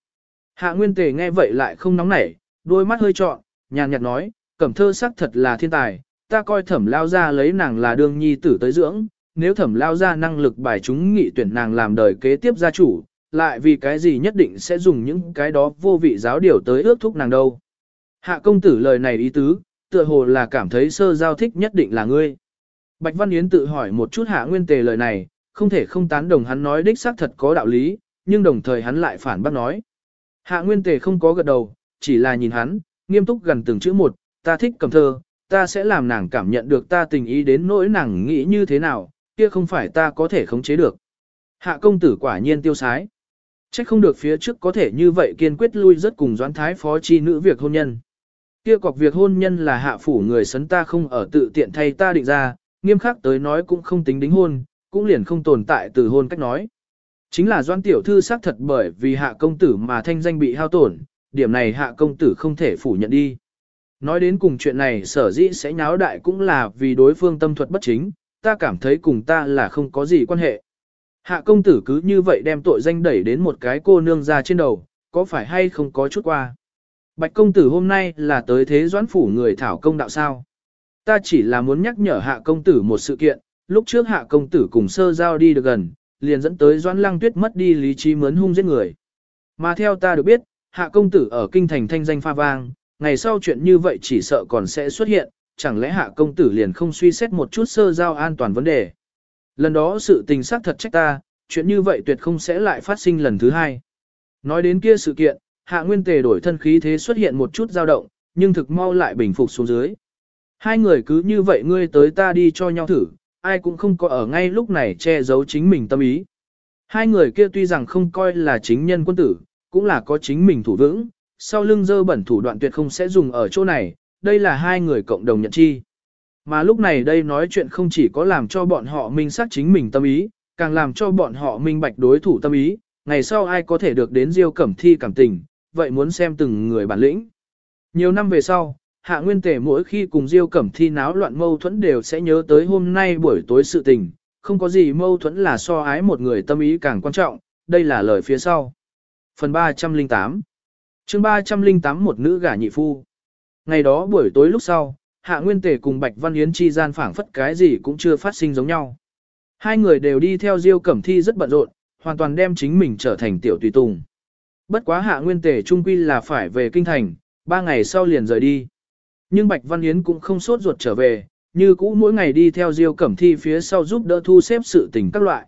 Hạ Nguyên Tề nghe vậy lại không nóng nảy, đôi mắt hơi trọn, nhàn nhạt nói, Cẩm Thơ sắc thật là thiên tài, ta coi thẩm lao Gia lấy nàng là đương nhi tử tới dưỡng, nếu thẩm lao Gia năng lực bài chúng nghị tuyển nàng làm đời kế tiếp gia chủ, lại vì cái gì nhất định sẽ dùng những cái đó vô vị giáo điều tới ước thúc nàng đâu. Hạ công tử lời này ý tứ, tựa hồ là cảm thấy sơ giao thích nhất định là ngươi. Bạch Văn Yến tự hỏi một chút hạ nguyên tề lời này, không thể không tán đồng hắn nói đích xác thật có đạo lý, nhưng đồng thời hắn lại phản bác nói. Hạ nguyên tề không có gật đầu, chỉ là nhìn hắn, nghiêm túc gần từng chữ một, ta thích cầm thơ, ta sẽ làm nàng cảm nhận được ta tình ý đến nỗi nàng nghĩ như thế nào, kia không phải ta có thể khống chế được. Hạ công tử quả nhiên tiêu sái. Trách không được phía trước có thể như vậy kiên quyết lui rất cùng doãn thái phó chi nữ việc hôn nhân. Kia cọc việc hôn nhân là hạ phủ người sấn ta không ở tự tiện thay ta định ra, nghiêm khắc tới nói cũng không tính đính hôn, cũng liền không tồn tại từ hôn cách nói. Chính là doan tiểu thư xác thật bởi vì hạ công tử mà thanh danh bị hao tổn, điểm này hạ công tử không thể phủ nhận đi. Nói đến cùng chuyện này sở dĩ sẽ nháo đại cũng là vì đối phương tâm thuật bất chính, ta cảm thấy cùng ta là không có gì quan hệ. Hạ công tử cứ như vậy đem tội danh đẩy đến một cái cô nương ra trên đầu, có phải hay không có chút qua. Bạch công tử hôm nay là tới thế doãn phủ người thảo công đạo sao. Ta chỉ là muốn nhắc nhở hạ công tử một sự kiện, lúc trước hạ công tử cùng sơ giao đi được gần, liền dẫn tới doãn lăng tuyết mất đi lý trí mướn hung giết người. Mà theo ta được biết, hạ công tử ở kinh thành thanh danh pha vang, ngày sau chuyện như vậy chỉ sợ còn sẽ xuất hiện, chẳng lẽ hạ công tử liền không suy xét một chút sơ giao an toàn vấn đề. Lần đó sự tình xác thật trách ta, chuyện như vậy tuyệt không sẽ lại phát sinh lần thứ hai. Nói đến kia sự kiện, hạ nguyên tề đổi thân khí thế xuất hiện một chút dao động, nhưng thực mau lại bình phục xuống dưới. Hai người cứ như vậy ngươi tới ta đi cho nhau thử, ai cũng không có ở ngay lúc này che giấu chính mình tâm ý. Hai người kia tuy rằng không coi là chính nhân quân tử, cũng là có chính mình thủ vững, sau lưng dơ bẩn thủ đoạn tuyệt không sẽ dùng ở chỗ này, đây là hai người cộng đồng nhận chi. Mà lúc này đây nói chuyện không chỉ có làm cho bọn họ minh xác chính mình tâm ý, càng làm cho bọn họ minh bạch đối thủ tâm ý, ngày sau ai có thể được đến Diêu Cẩm Thi cảm tình, vậy muốn xem từng người bản lĩnh. Nhiều năm về sau, Hạ Nguyên Tề mỗi khi cùng Diêu Cẩm Thi náo loạn mâu thuẫn đều sẽ nhớ tới hôm nay buổi tối sự tình, không có gì mâu thuẫn là so ái một người tâm ý càng quan trọng, đây là lời phía sau. Phần 308 chương 308 một nữ gả nhị phu. Ngày đó buổi tối lúc sau, Hạ Nguyên Tề cùng Bạch Văn Yến chi gian phảng phất cái gì cũng chưa phát sinh giống nhau. Hai người đều đi theo Diêu Cẩm Thi rất bận rộn, hoàn toàn đem chính mình trở thành tiểu tùy tùng. Bất quá Hạ Nguyên Tề trung quy là phải về kinh thành, ba ngày sau liền rời đi. Nhưng Bạch Văn Yến cũng không sốt ruột trở về, như cũ mỗi ngày đi theo Diêu Cẩm Thi phía sau giúp đỡ thu xếp sự tình các loại.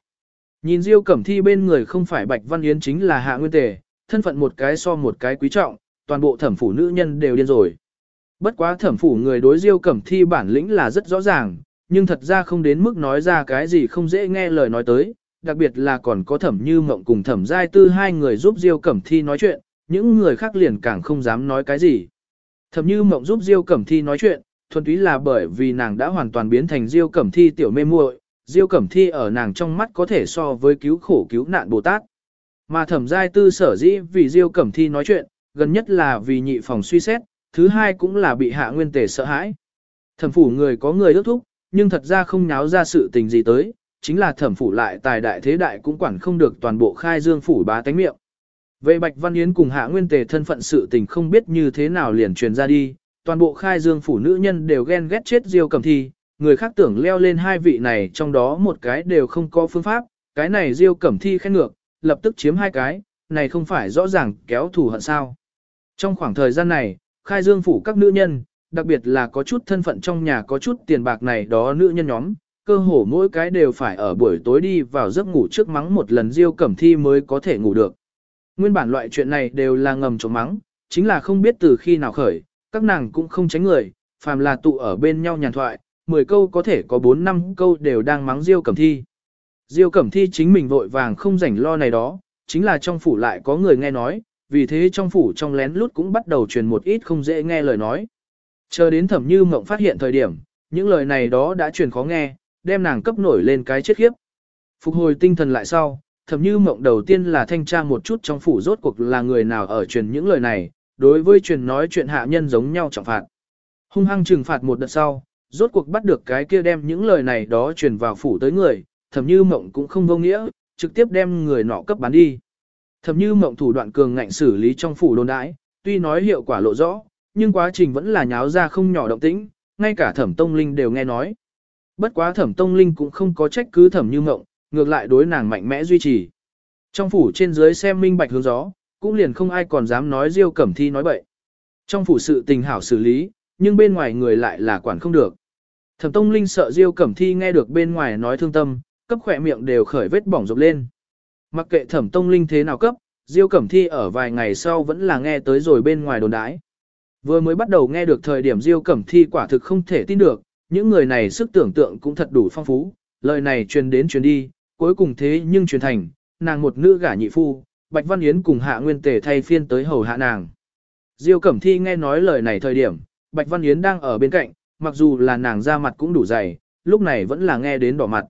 Nhìn Diêu Cẩm Thi bên người không phải Bạch Văn Yến chính là Hạ Nguyên Tề, thân phận một cái so một cái quý trọng, toàn bộ thẩm phủ nữ nhân đều điên rồi. Bất quá thẩm phủ người đối Diêu Cẩm Thi bản lĩnh là rất rõ ràng, nhưng thật ra không đến mức nói ra cái gì không dễ nghe lời nói tới, đặc biệt là còn có thẩm như mộng cùng thẩm giai tư hai người giúp Diêu Cẩm Thi nói chuyện, những người khác liền càng không dám nói cái gì thậm như mộng giúp Diêu Cẩm Thi nói chuyện, thuần túy là bởi vì nàng đã hoàn toàn biến thành Diêu Cẩm Thi tiểu mê muội, Diêu Cẩm Thi ở nàng trong mắt có thể so với cứu khổ cứu nạn Bồ Tát. Mà thẩm giai tư sở dĩ vì Diêu Cẩm Thi nói chuyện, gần nhất là vì nhị phòng suy xét, thứ hai cũng là bị hạ nguyên tề sợ hãi. Thẩm phủ người có người ước thúc, nhưng thật ra không nháo ra sự tình gì tới, chính là thẩm phủ lại tài đại thế đại cũng quản không được toàn bộ khai dương phủ bá tánh miệng. Về Bạch Văn Yến cùng hạ nguyên tề thân phận sự tình không biết như thế nào liền truyền ra đi, toàn bộ khai dương phủ nữ nhân đều ghen ghét chết diêu Cẩm thi, người khác tưởng leo lên hai vị này trong đó một cái đều không có phương pháp, cái này diêu cẩm thi khen ngược, lập tức chiếm hai cái, này không phải rõ ràng kéo thù hận sao. Trong khoảng thời gian này, khai dương phủ các nữ nhân, đặc biệt là có chút thân phận trong nhà có chút tiền bạc này đó nữ nhân nhóm, cơ hồ mỗi cái đều phải ở buổi tối đi vào giấc ngủ trước mắng một lần diêu cẩm thi mới có thể ngủ được. Nguyên bản loại chuyện này đều là ngầm chống mắng, chính là không biết từ khi nào khởi, các nàng cũng không tránh người, phàm là tụ ở bên nhau nhàn thoại, 10 câu có thể có 4 năm câu đều đang mắng diêu cẩm thi. Diêu cẩm thi chính mình vội vàng không rảnh lo này đó, chính là trong phủ lại có người nghe nói, vì thế trong phủ trong lén lút cũng bắt đầu truyền một ít không dễ nghe lời nói. Chờ đến thẩm như mộng phát hiện thời điểm, những lời này đó đã truyền khó nghe, đem nàng cấp nổi lên cái chết khiếp. Phục hồi tinh thần lại sau, thẩm như mộng đầu tiên là thanh tra một chút trong phủ rốt cuộc là người nào ở truyền những lời này, đối với truyền nói chuyện hạ nhân giống nhau trọng phạt. Hung hăng trừng phạt một đợt sau, Rốt cuộc bắt được cái kia đem những lời này đó truyền vào phủ tới người, thẩm như mộng cũng không vô nghĩa, trực tiếp đem người nọ cấp bán đi. Thẩm như mộng thủ đoạn cường ngạnh xử lý trong phủ đồn đãi, tuy nói hiệu quả lộ rõ, nhưng quá trình vẫn là nháo ra không nhỏ động tĩnh, ngay cả thẩm tông linh đều nghe nói. Bất quá thẩm tông linh cũng không có trách cứ thẩm như mộng, ngược lại đối nàng mạnh mẽ duy trì. Trong phủ trên dưới xem minh bạch hướng gió, cũng liền không ai còn dám nói Diêu Cẩm Thi nói bậy. Trong phủ sự tình hảo xử lý, nhưng bên ngoài người lại là quản không được. Thẩm Tông Linh sợ Diêu Cẩm Thi nghe được bên ngoài nói thương tâm, cấp khỏe miệng đều khởi vết bỏng rộp lên. Mặc kệ Thẩm Tông Linh thế nào cấp, Diêu Cẩm Thi ở vài ngày sau vẫn là nghe tới rồi bên ngoài đồn đãi. Vừa mới bắt đầu nghe được thời điểm Diêu Cẩm Thi quả thực không thể tin được, những người này sức tưởng tượng cũng thật đủ phong phú, lời này truyền đến truyền đi, cuối cùng thế nhưng truyền thành, nàng một nữ gả nhị phu, Bạch Văn Yến cùng Hạ Nguyên Tề thay phiên tới hầu hạ nàng. Diêu Cẩm Thi nghe nói lời này thời điểm, Bạch Văn Yến đang ở bên cạnh, mặc dù là nàng ra mặt cũng đủ dày, lúc này vẫn là nghe đến đỏ mặt.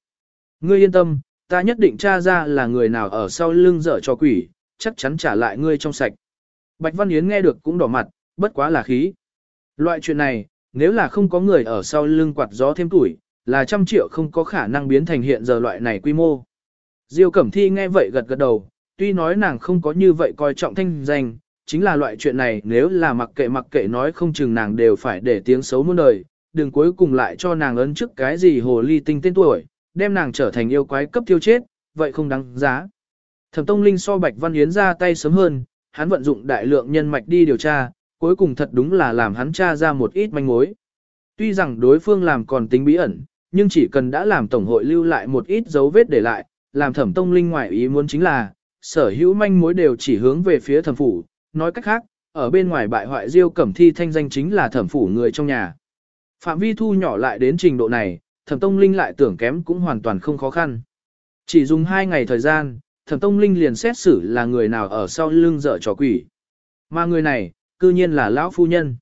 Ngươi yên tâm, ta nhất định tra ra là người nào ở sau lưng dở cho quỷ, chắc chắn trả lại ngươi trong sạch. Bạch Văn Yến nghe được cũng đỏ mặt, bất quá là khí. Loại chuyện này, nếu là không có người ở sau lưng quạt gió thêm tuổi, là trăm triệu không có khả năng biến thành hiện giờ loại này quy mô. Diêu Cẩm Thi nghe vậy gật gật đầu, tuy nói nàng không có như vậy coi trọng thanh danh, chính là loại chuyện này nếu là mặc kệ mặc kệ nói không chừng nàng đều phải để tiếng xấu muôn đời, đừng cuối cùng lại cho nàng ấn trước cái gì hồ ly tinh tên tuổi, đem nàng trở thành yêu quái cấp tiêu chết, vậy không đáng giá. Thẩm Tông Linh so Bạch Văn Yến ra tay sớm hơn, hắn vận dụng đại lượng nhân mạch đi điều tra, cuối cùng thật đúng là làm hắn tra ra một ít manh mối. Tuy rằng đối phương làm còn tính bí ẩn, nhưng chỉ cần đã làm Tổng hội lưu lại một ít dấu vết để lại, làm Thẩm Tông Linh ngoại ý muốn chính là, sở hữu manh mối đều chỉ hướng về phía thẩm phủ, nói cách khác, ở bên ngoài bại hoại Diêu Cẩm Thi thanh danh chính là thẩm phủ người trong nhà. Phạm vi thu nhỏ lại đến trình độ này, thẩm tông linh lại tưởng kém cũng hoàn toàn không khó khăn. Chỉ dùng hai ngày thời gian, thẩm tông linh liền xét xử là người nào ở sau lưng dở trò quỷ. Mà người này, cư nhiên là lão phu nhân.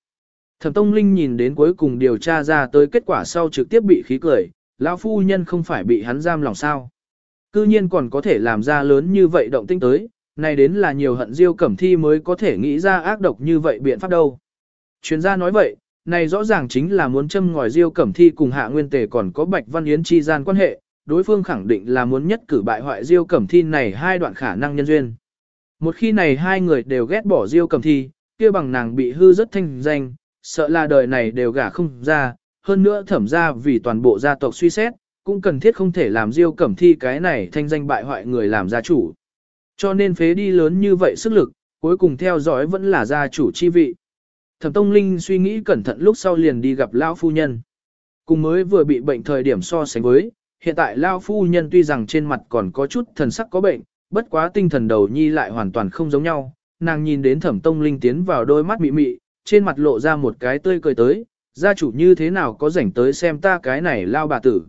Thẩm tông linh nhìn đến cuối cùng điều tra ra tới kết quả sau trực tiếp bị khí cười, lão phu nhân không phải bị hắn giam lòng sao. Cư nhiên còn có thể làm ra lớn như vậy động tinh tới, này đến là nhiều hận diêu cẩm thi mới có thể nghĩ ra ác độc như vậy biện pháp đâu. Chuyên gia nói vậy, này rõ ràng chính là muốn châm ngòi diêu cẩm thi cùng hạ nguyên tề còn có bạch văn yến chi gian quan hệ, đối phương khẳng định là muốn nhất cử bại hoại diêu cẩm thi này hai đoạn khả năng nhân duyên. Một khi này hai người đều ghét bỏ diêu cẩm thi, kia bằng nàng bị hư rất thanh danh, sợ là đời này đều gả không ra, hơn nữa thẩm ra vì toàn bộ gia tộc suy xét, cũng cần thiết không thể làm diêu cẩm thi cái này thanh danh bại hoại người làm gia chủ. Cho nên phế đi lớn như vậy sức lực, cuối cùng theo dõi vẫn là gia chủ chi vị. Thẩm Tông Linh suy nghĩ cẩn thận lúc sau liền đi gặp Lão Phu Nhân. Cùng mới vừa bị bệnh thời điểm so sánh với, hiện tại Lão Phu Nhân tuy rằng trên mặt còn có chút thần sắc có bệnh, bất quá tinh thần đầu nhi lại hoàn toàn không giống nhau. Nàng nhìn đến Thẩm Tông Linh tiến vào đôi mắt mị mị, trên mặt lộ ra một cái tươi cười tới, gia chủ như thế nào có rảnh tới xem ta cái này lao bà tử.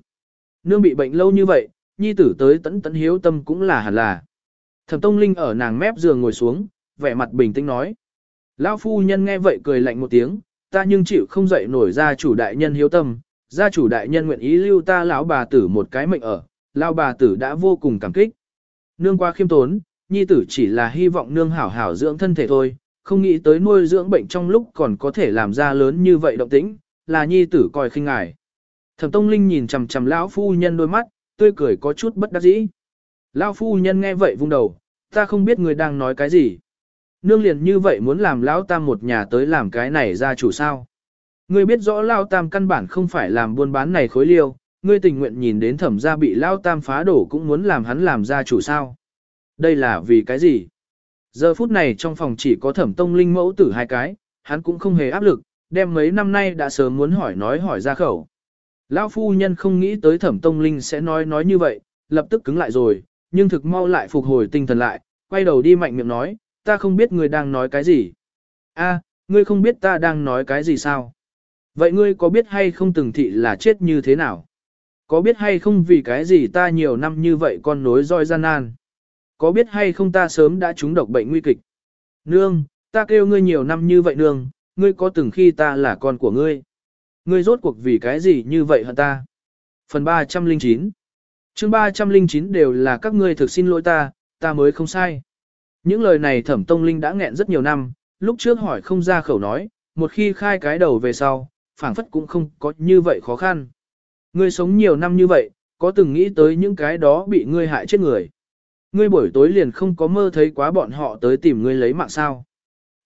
Nương bị bệnh lâu như vậy, nhi tử tới tẫn tẫn hiếu tâm cũng là hẳn là. Thẩm Tông Linh ở nàng mép giường ngồi xuống, vẻ mặt bình tĩnh nói. Lão phu nhân nghe vậy cười lạnh một tiếng, ta nhưng chịu không dậy nổi gia chủ đại nhân hiếu tâm, gia chủ đại nhân nguyện ý lưu ta lão bà tử một cái mệnh ở, lão bà tử đã vô cùng cảm kích. Nương qua khiêm tốn, nhi tử chỉ là hy vọng nương hảo hảo dưỡng thân thể thôi, không nghĩ tới nuôi dưỡng bệnh trong lúc còn có thể làm ra lớn như vậy động tĩnh, là nhi tử coi khinh ngài. Thẩm Tông Linh nhìn chằm chằm lão phu nhân đôi mắt, tươi cười có chút bất đắc dĩ. Lão phu nhân nghe vậy vung đầu, ta không biết người đang nói cái gì. Nương liền như vậy muốn làm lão tam một nhà tới làm cái này ra chủ sao. Ngươi biết rõ lão tam căn bản không phải làm buôn bán này khối liêu, ngươi tình nguyện nhìn đến thẩm gia bị lão tam phá đổ cũng muốn làm hắn làm gia chủ sao. Đây là vì cái gì? Giờ phút này trong phòng chỉ có thẩm tông linh mẫu tử hai cái, hắn cũng không hề áp lực, đem mấy năm nay đã sớm muốn hỏi nói hỏi ra khẩu. Lão phu nhân không nghĩ tới thẩm tông linh sẽ nói nói như vậy, lập tức cứng lại rồi, nhưng thực mau lại phục hồi tinh thần lại, quay đầu đi mạnh miệng nói, ta không biết ngươi đang nói cái gì. A, ngươi không biết ta đang nói cái gì sao? Vậy ngươi có biết hay không từng thị là chết như thế nào? Có biết hay không vì cái gì ta nhiều năm như vậy con nối roi gian nan? Có biết hay không ta sớm đã trúng độc bệnh nguy kịch? Nương, ta kêu ngươi nhiều năm như vậy nương, ngươi có từng khi ta là con của ngươi? Ngươi rốt cuộc vì cái gì như vậy hả ta? Phần 309 chương 309 đều là các ngươi thực xin lỗi ta, ta mới không sai. Những lời này thẩm tông linh đã nghẹn rất nhiều năm, lúc trước hỏi không ra khẩu nói, một khi khai cái đầu về sau, phảng phất cũng không có như vậy khó khăn. Ngươi sống nhiều năm như vậy, có từng nghĩ tới những cái đó bị ngươi hại chết người. Ngươi buổi tối liền không có mơ thấy quá bọn họ tới tìm ngươi lấy mạng sao.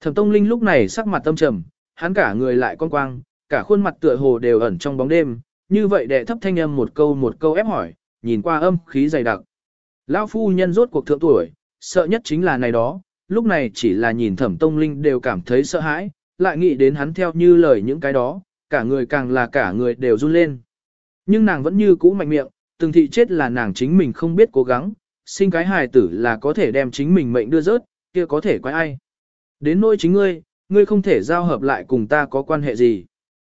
Thẩm Tông Linh lúc này sắc mặt tâm trầm, hắn cả người lại con quang, cả khuôn mặt tựa hồ đều ẩn trong bóng đêm, như vậy đệ thấp thanh âm một câu một câu ép hỏi, nhìn qua âm khí dày đặc. Lão phu nhân rốt cuộc thượng tuổi, sợ nhất chính là này đó, lúc này chỉ là nhìn Thẩm Tông Linh đều cảm thấy sợ hãi, lại nghĩ đến hắn theo như lời những cái đó, cả người càng là cả người đều run lên. Nhưng nàng vẫn như cũ mạnh miệng, từng thị chết là nàng chính mình không biết cố gắng, sinh cái hài tử là có thể đem chính mình mệnh đưa rớt, kia có thể quái ai. Đến nỗi chính ngươi, ngươi không thể giao hợp lại cùng ta có quan hệ gì.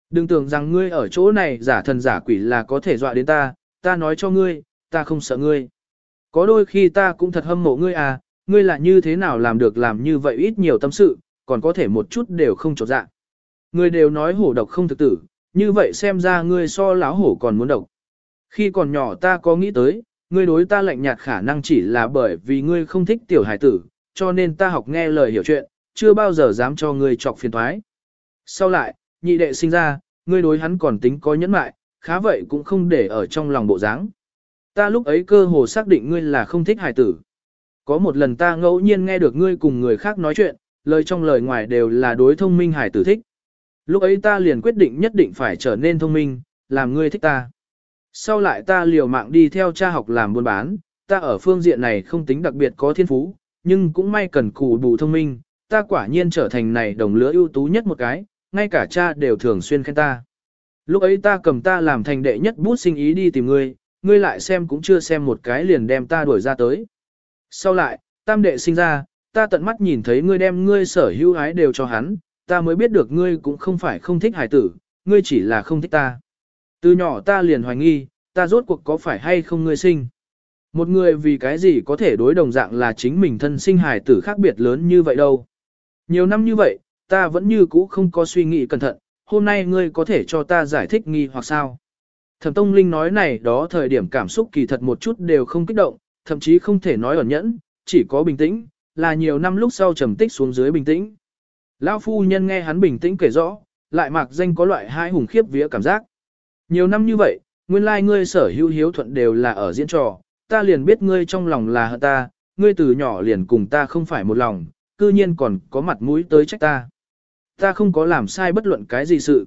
Đừng tưởng rằng ngươi ở chỗ này giả thần giả quỷ là có thể dọa đến ta, ta nói cho ngươi, ta không sợ ngươi. Có đôi khi ta cũng thật hâm mộ ngươi à, ngươi là như thế nào làm được làm như vậy ít nhiều tâm sự, còn có thể một chút đều không trọt dạ. Ngươi đều nói hổ độc không thực tử, như vậy xem ra ngươi so láo hổ còn muốn độc. Khi còn nhỏ ta có nghĩ tới, ngươi đối ta lạnh nhạt khả năng chỉ là bởi vì ngươi không thích tiểu hải tử, cho nên ta học nghe lời hiểu chuyện, chưa bao giờ dám cho ngươi chọc phiền toái. Sau lại, nhị đệ sinh ra, ngươi đối hắn còn tính có nhẫn mại, khá vậy cũng không để ở trong lòng bộ dáng. Ta lúc ấy cơ hồ xác định ngươi là không thích hải tử. Có một lần ta ngẫu nhiên nghe được ngươi cùng người khác nói chuyện, lời trong lời ngoài đều là đối thông minh hải tử thích. Lúc ấy ta liền quyết định nhất định phải trở nên thông minh, làm ngươi thích ta. Sau lại ta liều mạng đi theo cha học làm buôn bán, ta ở phương diện này không tính đặc biệt có thiên phú, nhưng cũng may cần cù bù thông minh, ta quả nhiên trở thành này đồng lứa ưu tú nhất một cái, ngay cả cha đều thường xuyên khen ta. Lúc ấy ta cầm ta làm thành đệ nhất bút sinh ý đi tìm ngươi, ngươi lại xem cũng chưa xem một cái liền đem ta đuổi ra tới. Sau lại, tam đệ sinh ra, ta tận mắt nhìn thấy ngươi đem ngươi sở hữu ái đều cho hắn, ta mới biết được ngươi cũng không phải không thích hải tử, ngươi chỉ là không thích ta. Từ nhỏ ta liền hoài nghi, ta rốt cuộc có phải hay không ngươi sinh. Một người vì cái gì có thể đối đồng dạng là chính mình thân sinh hải tử khác biệt lớn như vậy đâu. Nhiều năm như vậy, ta vẫn như cũ không có suy nghĩ cẩn thận, hôm nay ngươi có thể cho ta giải thích nghi hoặc sao. Thẩm Tông Linh nói này đó thời điểm cảm xúc kỳ thật một chút đều không kích động, thậm chí không thể nói ẩn nhẫn, chỉ có bình tĩnh, là nhiều năm lúc sau trầm tích xuống dưới bình tĩnh. Lão phu nhân nghe hắn bình tĩnh kể rõ, lại mặc danh có loại hai hùng khiếp vía cảm giác. Nhiều năm như vậy, nguyên lai ngươi sở hữu hiếu thuận đều là ở diễn trò, ta liền biết ngươi trong lòng là hận ta, ngươi từ nhỏ liền cùng ta không phải một lòng, cư nhiên còn có mặt mũi tới trách ta. Ta không có làm sai bất luận cái gì sự.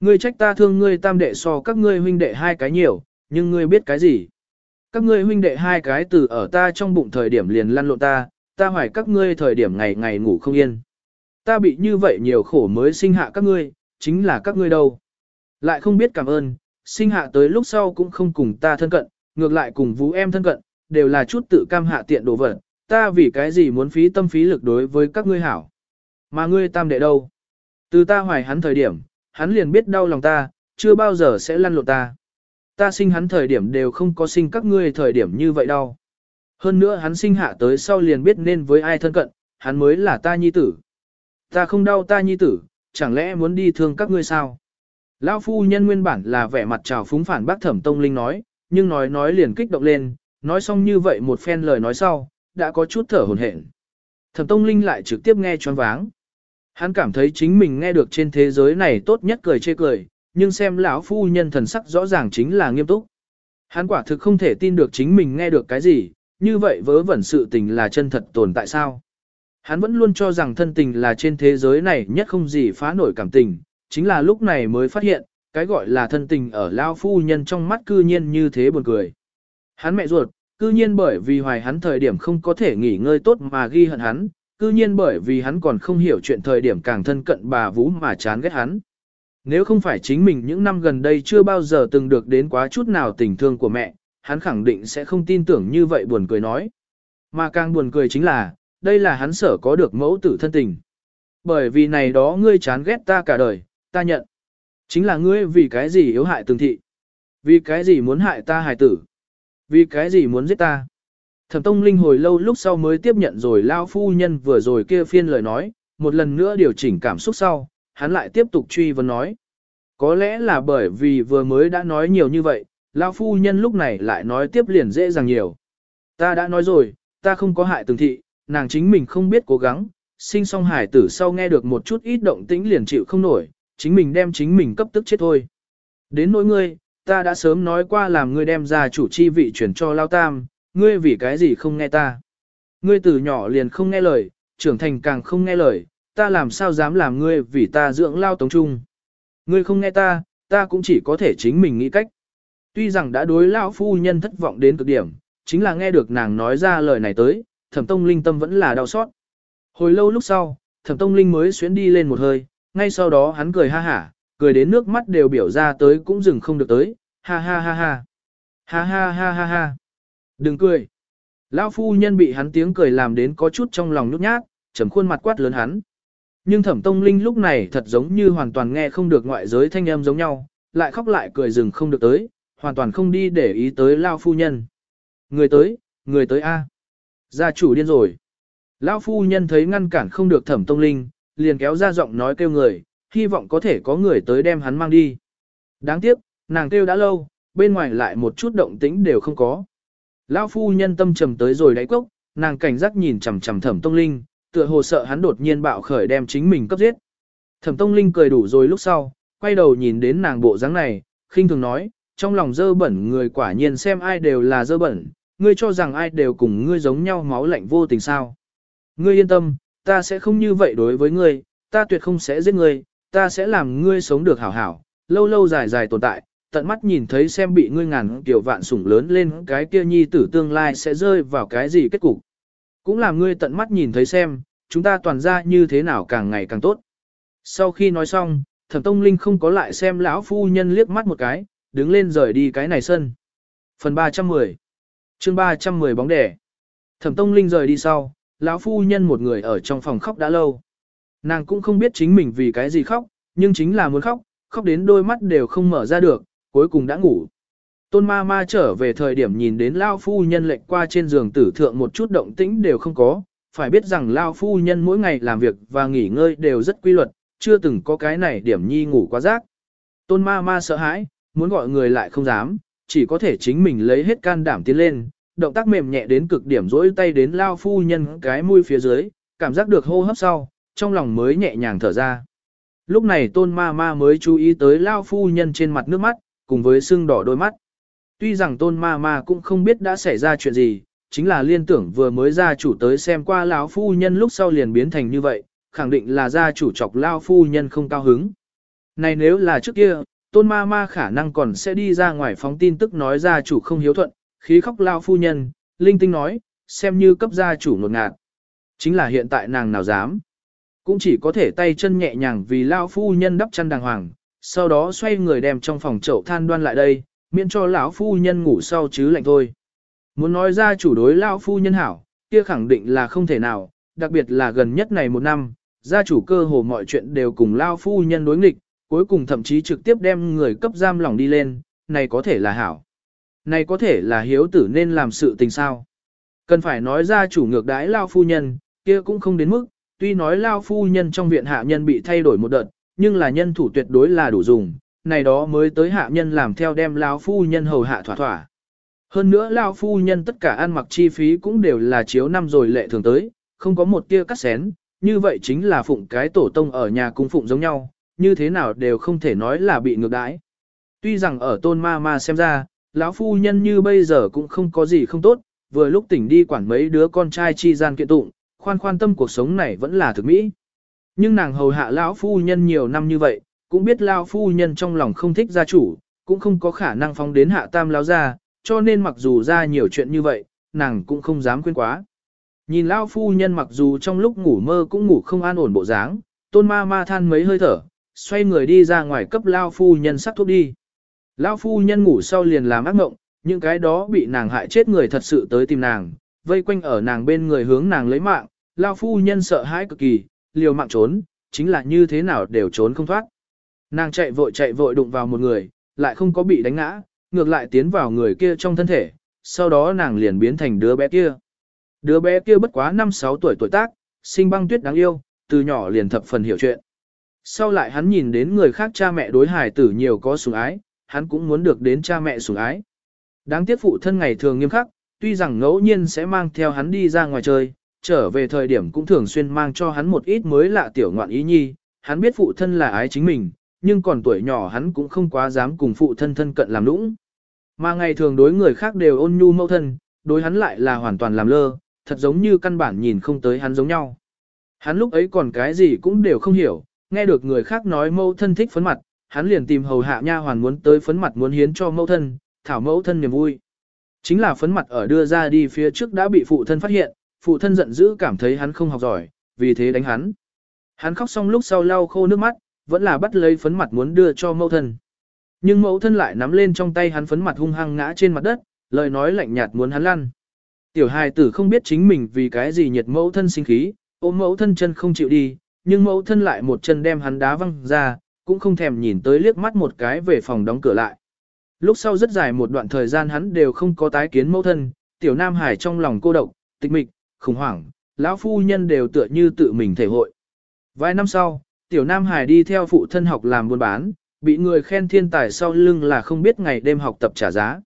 Ngươi trách ta thương ngươi tam đệ so các ngươi huynh đệ hai cái nhiều, nhưng ngươi biết cái gì? Các ngươi huynh đệ hai cái từ ở ta trong bụng thời điểm liền lăn lộn ta, ta hoài các ngươi thời điểm ngày ngày ngủ không yên. Ta bị như vậy nhiều khổ mới sinh hạ các ngươi, chính là các ngươi đâu. Lại không biết cảm ơn, sinh hạ tới lúc sau cũng không cùng ta thân cận, ngược lại cùng vũ em thân cận, đều là chút tự cam hạ tiện đồ vật, ta vì cái gì muốn phí tâm phí lực đối với các ngươi hảo. Mà ngươi tam đệ đâu? Từ ta hoài hắn thời điểm, hắn liền biết đau lòng ta, chưa bao giờ sẽ lăn lộn ta. Ta sinh hắn thời điểm đều không có sinh các ngươi thời điểm như vậy đâu. Hơn nữa hắn sinh hạ tới sau liền biết nên với ai thân cận, hắn mới là ta nhi tử. Ta không đau ta nhi tử, chẳng lẽ muốn đi thương các ngươi sao? Lão phu nhân nguyên bản là vẻ mặt trào phúng phản bác thẩm tông linh nói, nhưng nói nói liền kích động lên, nói xong như vậy một phen lời nói sau, đã có chút thở hổn hển. Thẩm tông linh lại trực tiếp nghe choáng váng. Hắn cảm thấy chính mình nghe được trên thế giới này tốt nhất cười chê cười, nhưng xem lão phu nhân thần sắc rõ ràng chính là nghiêm túc. Hắn quả thực không thể tin được chính mình nghe được cái gì, như vậy vớ vẩn sự tình là chân thật tồn tại sao. Hắn vẫn luôn cho rằng thân tình là trên thế giới này nhất không gì phá nổi cảm tình, chính là lúc này mới phát hiện, cái gọi là thân tình ở lao phu nhân trong mắt cư nhiên như thế buồn cười. Hắn mẹ ruột, cư nhiên bởi vì hoài hắn thời điểm không có thể nghỉ ngơi tốt mà ghi hận hắn, cư nhiên bởi vì hắn còn không hiểu chuyện thời điểm càng thân cận bà Vũ mà chán ghét hắn. Nếu không phải chính mình những năm gần đây chưa bao giờ từng được đến quá chút nào tình thương của mẹ, hắn khẳng định sẽ không tin tưởng như vậy buồn cười nói. Mà càng buồn cười chính là, đây là hắn sở có được mẫu tử thân tình. Bởi vì này đó ngươi chán ghét ta cả đời, ta nhận. Chính là ngươi vì cái gì yếu hại từng thị. Vì cái gì muốn hại ta hài tử. Vì cái gì muốn giết ta. Thẩm Tông Linh hồi lâu lúc sau mới tiếp nhận rồi Lao Phu Nhân vừa rồi kia phiên lời nói, một lần nữa điều chỉnh cảm xúc sau, hắn lại tiếp tục truy vấn nói. Có lẽ là bởi vì vừa mới đã nói nhiều như vậy, Lao Phu Nhân lúc này lại nói tiếp liền dễ dàng nhiều. Ta đã nói rồi, ta không có hại từng thị, nàng chính mình không biết cố gắng, sinh song hải tử sau nghe được một chút ít động tĩnh liền chịu không nổi, chính mình đem chính mình cấp tức chết thôi. Đến nỗi ngươi, ta đã sớm nói qua làm ngươi đem ra chủ chi vị chuyển cho Lao Tam, ngươi vì cái gì không nghe ta. Ngươi từ nhỏ liền không nghe lời, trưởng thành càng không nghe lời, ta làm sao dám làm ngươi vì ta dưỡng Lao Tống Trung. Ngươi không nghe ta, ta cũng chỉ có thể chính mình nghĩ cách. Tuy rằng đã đối Lao Phu Nhân thất vọng đến cực điểm, chính là nghe được nàng nói ra lời này tới, thẩm tông linh tâm vẫn là đau xót. Hồi lâu lúc sau, thẩm tông linh mới xuyến đi lên một hơi, ngay sau đó hắn cười ha hả, cười đến nước mắt đều biểu ra tới cũng dừng không được tới, ha ha ha ha. Ha ha ha ha ha. Đừng cười. Lão phu nhân bị hắn tiếng cười làm đến có chút trong lòng nhút nhát, chấm khuôn mặt quát lớn hắn. Nhưng thẩm tông linh lúc này thật giống như hoàn toàn nghe không được ngoại giới thanh âm giống nhau, lại khóc lại cười dừng không được tới, hoàn toàn không đi để ý tới Lao phu nhân. Người tới, người tới A. Gia chủ điên rồi. Lão phu nhân thấy ngăn cản không được thẩm tông linh, liền kéo ra giọng nói kêu người, hy vọng có thể có người tới đem hắn mang đi. Đáng tiếc, nàng kêu đã lâu, bên ngoài lại một chút động tĩnh đều không có. Lão phu nhân tâm trầm tới rồi đáy cốc, nàng cảnh giác nhìn chằm chằm thẩm tông linh, tựa hồ sợ hắn đột nhiên bạo khởi đem chính mình cấp giết. Thẩm tông linh cười đủ rồi lúc sau, quay đầu nhìn đến nàng bộ dáng này, khinh thường nói, trong lòng dơ bẩn người quả nhiên xem ai đều là dơ bẩn, ngươi cho rằng ai đều cùng ngươi giống nhau máu lạnh vô tình sao. Ngươi yên tâm, ta sẽ không như vậy đối với ngươi, ta tuyệt không sẽ giết ngươi, ta sẽ làm ngươi sống được hảo hảo, lâu lâu dài dài tồn tại, tận mắt nhìn thấy xem bị ngươi ngàn tiểu vạn sủng lớn lên cái kia nhi tử tương lai sẽ rơi vào cái gì kết cục. Cũng làm ngươi tận mắt nhìn thấy xem, chúng ta toàn ra như thế nào càng ngày càng tốt. Sau khi nói xong, thẩm tông linh không có lại xem lão phu nhân liếc mắt một cái, đứng lên rời đi cái này sân. Phần 310 chương 310 bóng đẻ Thẩm tông linh rời đi sau, lão phu nhân một người ở trong phòng khóc đã lâu. Nàng cũng không biết chính mình vì cái gì khóc, nhưng chính là muốn khóc, khóc đến đôi mắt đều không mở ra được, cuối cùng đã ngủ. Tôn ma ma trở về thời điểm nhìn đến lão phu nhân lệnh qua trên giường tử thượng một chút động tĩnh đều không có, phải biết rằng lão phu nhân mỗi ngày làm việc và nghỉ ngơi đều rất quy luật, chưa từng có cái này điểm nhi ngủ quá rác. Tôn ma ma sợ hãi, muốn gọi người lại không dám, chỉ có thể chính mình lấy hết can đảm tiến lên, động tác mềm nhẹ đến cực điểm rỗi tay đến Lao phu nhân cái mũi phía dưới, cảm giác được hô hấp sau, trong lòng mới nhẹ nhàng thở ra. Lúc này tôn ma ma mới chú ý tới Lao phu nhân trên mặt nước mắt, cùng với sưng đỏ đôi mắt. Tuy rằng tôn ma ma cũng không biết đã xảy ra chuyện gì, chính là liên tưởng vừa mới gia chủ tới xem qua lão phu nhân lúc sau liền biến thành như vậy, khẳng định là gia chủ chọc lao phu nhân không cao hứng. Này nếu là trước kia, tôn ma ma khả năng còn sẽ đi ra ngoài phóng tin tức nói gia chủ không hiếu thuận, khí khóc lao phu nhân, linh tinh nói, xem như cấp gia chủ nột ngạt. Chính là hiện tại nàng nào dám. Cũng chỉ có thể tay chân nhẹ nhàng vì lao phu nhân đắp chăn đàng hoàng, sau đó xoay người đem trong phòng chậu than đoan lại đây, miễn cho lão phu nhân ngủ sau chứ lạnh thôi. Muốn nói ra chủ đối lão phu nhân hảo, kia khẳng định là không thể nào, đặc biệt là gần nhất này một năm, gia chủ cơ hồ mọi chuyện đều cùng lão phu nhân đối nghịch, cuối cùng thậm chí trực tiếp đem người cấp giam lỏng đi lên, này có thể là hảo. Này có thể là hiếu tử nên làm sự tình sao. Cần phải nói ra chủ ngược đãi lao phu nhân, kia cũng không đến mức, tuy nói lao phu nhân trong viện hạ nhân bị thay đổi một đợt, nhưng là nhân thủ tuyệt đối là đủ dùng, này đó mới tới hạ nhân làm theo đem lao phu nhân hầu hạ thỏa thỏa. Hơn nữa lao phu nhân tất cả ăn mặc chi phí cũng đều là chiếu năm rồi lệ thường tới, không có một tia cắt xén, như vậy chính là phụng cái tổ tông ở nhà cung phụng giống nhau, như thế nào đều không thể nói là bị ngược đãi. Tuy rằng ở tôn ma ma xem ra, lão phu nhân như bây giờ cũng không có gì không tốt, vừa lúc tỉnh đi quản mấy đứa con trai chi gian kiện tụng, khoan khoan tâm cuộc sống này vẫn là thực mỹ. Nhưng nàng hầu hạ lão phu nhân nhiều năm như vậy, cũng biết lão phu nhân trong lòng không thích gia chủ, cũng không có khả năng phóng đến hạ tam lão gia, cho nên mặc dù ra nhiều chuyện như vậy, nàng cũng không dám quên quá. Nhìn lão phu nhân mặc dù trong lúc ngủ mơ cũng ngủ không an ổn bộ dáng, tôn ma ma than mấy hơi thở, xoay người đi ra ngoài cấp lão phu nhân sắc thuốc đi. Lão phu nhân ngủ sau liền làm ác mộng, những cái đó bị nàng hại chết người thật sự tới tìm nàng, vây quanh ở nàng bên người hướng nàng lấy mạng, lão phu nhân sợ hãi cực kỳ, liều mạng trốn, chính là như thế nào đều trốn không thoát. Nàng chạy vội chạy vội đụng vào một người, lại không có bị đánh ngã, ngược lại tiến vào người kia trong thân thể, sau đó nàng liền biến thành đứa bé kia. Đứa bé kia bất quá 5-6 tuổi tuổi tác, sinh băng tuyết đáng yêu, từ nhỏ liền thập phần hiểu chuyện. Sau lại hắn nhìn đến người khác cha mẹ đối hài tử nhiều có sủng ái, hắn cũng muốn được đến cha mẹ sủng ái. Đáng tiếc phụ thân ngày thường nghiêm khắc, tuy rằng ngẫu nhiên sẽ mang theo hắn đi ra ngoài chơi, trở về thời điểm cũng thường xuyên mang cho hắn một ít mới lạ tiểu ngoạn ý nhi, hắn biết phụ thân là ái chính mình, nhưng còn tuổi nhỏ hắn cũng không quá dám cùng phụ thân thân cận làm lũng. Mà ngày thường đối người khác đều ôn nhu mẫu thân, đối hắn lại là hoàn toàn làm lơ, thật giống như căn bản nhìn không tới hắn giống nhau. Hắn lúc ấy còn cái gì cũng đều không hiểu, nghe được người khác nói mẫu thân thích phấn mặt, hắn liền tìm hầu hạ nha hoàn muốn tới phấn mặt muốn hiến cho mẫu thân, thảo mẫu thân niềm vui. Chính là phấn mặt ở đưa ra đi phía trước đã bị phụ thân phát hiện, phụ thân giận dữ cảm thấy hắn không học giỏi, vì thế đánh hắn. Hắn khóc xong lúc sau lau khô nước mắt, vẫn là bắt lấy phấn mặt muốn đưa cho mẫu thân. Nhưng mẫu thân lại nắm lên trong tay hắn phấn mặt hung hăng ngã trên mặt đất, lời nói lạnh nhạt muốn hắn lăn. Tiểu hài tử không biết chính mình vì cái gì nhiệt mẫu thân sinh khí, ôm mẫu thân chân không chịu đi, nhưng mẫu thân lại một chân đem hắn đá văng ra, cũng không thèm nhìn tới liếc mắt một cái về phòng đóng cửa lại. Lúc sau rất dài một đoạn thời gian hắn đều không có tái kiến mẫu thân, tiểu nam hải trong lòng cô độc, tịch mịch, khủng hoảng, lão phu nhân đều tựa như tự mình thể hội. Vài năm sau, tiểu nam hải đi theo phụ thân học làm buôn bán, bị người khen thiên tài sau lưng là không biết ngày đêm học tập trả giá.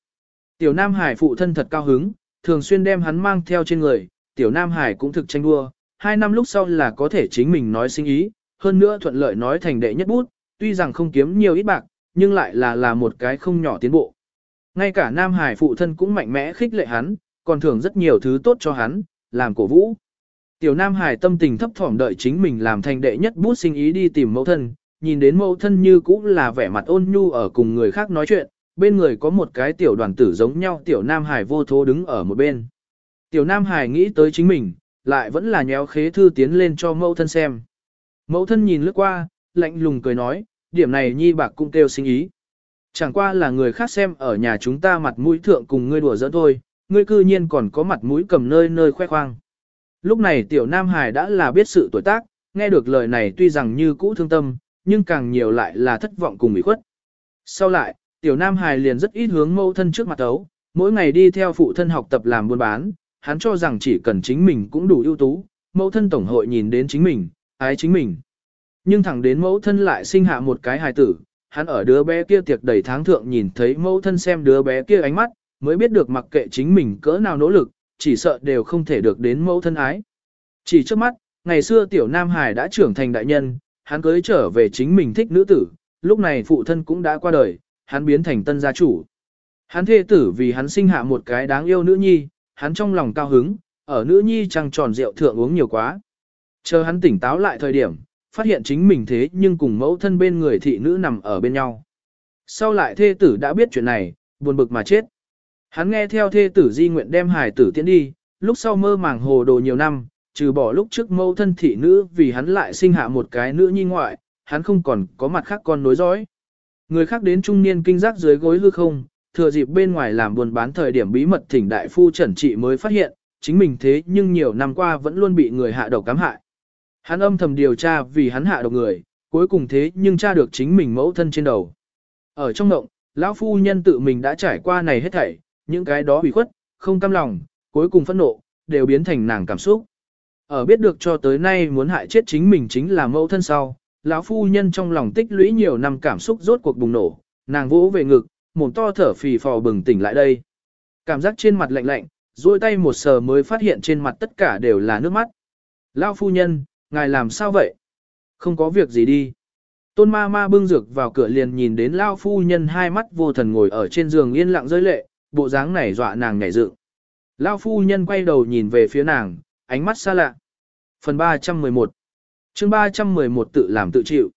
Tiểu nam hải phụ thân thật cao hứng, thường xuyên đem hắn mang theo trên người, tiểu nam hải cũng thực tranh đua, hai năm lúc sau là có thể chính mình nói sinh ý, hơn nữa thuận lợi nói thành đệ nhất bút, tuy rằng không kiếm nhiều ít bạc, nhưng lại là là một cái không nhỏ tiến bộ. Ngay cả Nam Hải phụ thân cũng mạnh mẽ khích lệ hắn, còn thưởng rất nhiều thứ tốt cho hắn, làm cổ vũ. Tiểu Nam Hải tâm tình thấp thỏm đợi chính mình làm thành đệ nhất bút sinh ý đi tìm mẫu thân, nhìn đến mẫu thân như cũng là vẻ mặt ôn nhu ở cùng người khác nói chuyện, bên người có một cái tiểu đoàn tử giống nhau tiểu Nam Hải vô thố đứng ở một bên. Tiểu Nam Hải nghĩ tới chính mình, lại vẫn là nhéo khế thư tiến lên cho mẫu thân xem. Mẫu thân nhìn lướt qua, lạnh lùng cười nói, điểm này nhi bạc cũng kêu sinh ý. Chẳng qua là người khác xem ở nhà chúng ta mặt mũi thượng cùng ngươi đùa giỡn thôi, ngươi cư nhiên còn có mặt mũi cầm nơi nơi khoe khoang. Lúc này tiểu Nam Hải đã là biết sự tuổi tác, nghe được lời này tuy rằng như cũ thương tâm, nhưng càng nhiều lại là thất vọng cùng ủy khuất. Sau lại, tiểu Nam Hải liền rất ít hướng mẫu thân trước mặt ấu, mỗi ngày đi theo phụ thân học tập làm buôn bán, hắn cho rằng chỉ cần chính mình cũng đủ ưu tú, mẫu thân tổng hội nhìn đến chính mình, ái chính mình. Nhưng thẳng đến mẫu thân lại sinh hạ một cái hài tử, hắn ở đứa bé kia tiệc đầy tháng thượng nhìn thấy mẫu thân xem đứa bé kia ánh mắt, mới biết được mặc kệ chính mình cỡ nào nỗ lực, chỉ sợ đều không thể được đến mẫu thân ái. Chỉ trước mắt, ngày xưa tiểu Nam Hải đã trưởng thành đại nhân, hắn cưới trở về chính mình thích nữ tử, lúc này phụ thân cũng đã qua đời, hắn biến thành tân gia chủ. Hắn thê tử vì hắn sinh hạ một cái đáng yêu nữ nhi, hắn trong lòng cao hứng, ở nữ nhi trăng tròn rượu thượng uống nhiều quá. Chờ hắn tỉnh táo lại thời điểm, phát hiện chính mình thế nhưng cùng mẫu thân bên người thị nữ nằm ở bên nhau. Sau lại thê tử đã biết chuyện này, buồn bực mà chết. Hắn nghe theo thê tử di nguyện đem hài tử tiễn đi, lúc sau mơ màng hồ đồ nhiều năm, trừ bỏ lúc trước mẫu thân thị nữ vì hắn lại sinh hạ một cái nữ nhi ngoại, hắn không còn có mặt khác con nối dõi. Người khác đến trung niên kinh giác dưới gối hư không, thừa dịp bên ngoài làm buồn bán thời điểm bí mật thỉnh đại phu trần trị mới phát hiện, chính mình thế nhưng nhiều năm qua vẫn luôn bị người hạ độc cám hại. Hắn âm thầm điều tra vì hắn hạ độc người, cuối cùng thế nhưng tra được chính mình mẫu thân trên đầu. Ở trong động, lão phu nhân tự mình đã trải qua này hết thảy, những cái đó bị khuất, không cam lòng, cuối cùng phẫn nộ, đều biến thành nàng cảm xúc. Ở biết được cho tới nay muốn hại chết chính mình chính là mẫu thân sau, lão phu nhân trong lòng tích lũy nhiều năm cảm xúc rốt cuộc bùng nổ, nàng vỗ về ngực, mồm to thở phì phò bừng tỉnh lại đây. Cảm giác trên mặt lạnh lạnh, duỗi tay một sờ mới phát hiện trên mặt tất cả đều là nước mắt. Lão phu nhân, ngài làm sao vậy? Không có việc gì đi. Tôn ma ma bưng dược vào cửa liền nhìn đến Lao phu nhân hai mắt vô thần ngồi ở trên giường yên lặng rơi lệ, bộ dáng này dọa nàng nhảy dựng. Lao phu nhân quay đầu nhìn về phía nàng, ánh mắt xa lạ. Phần 311 chương 311 tự làm tự chịu.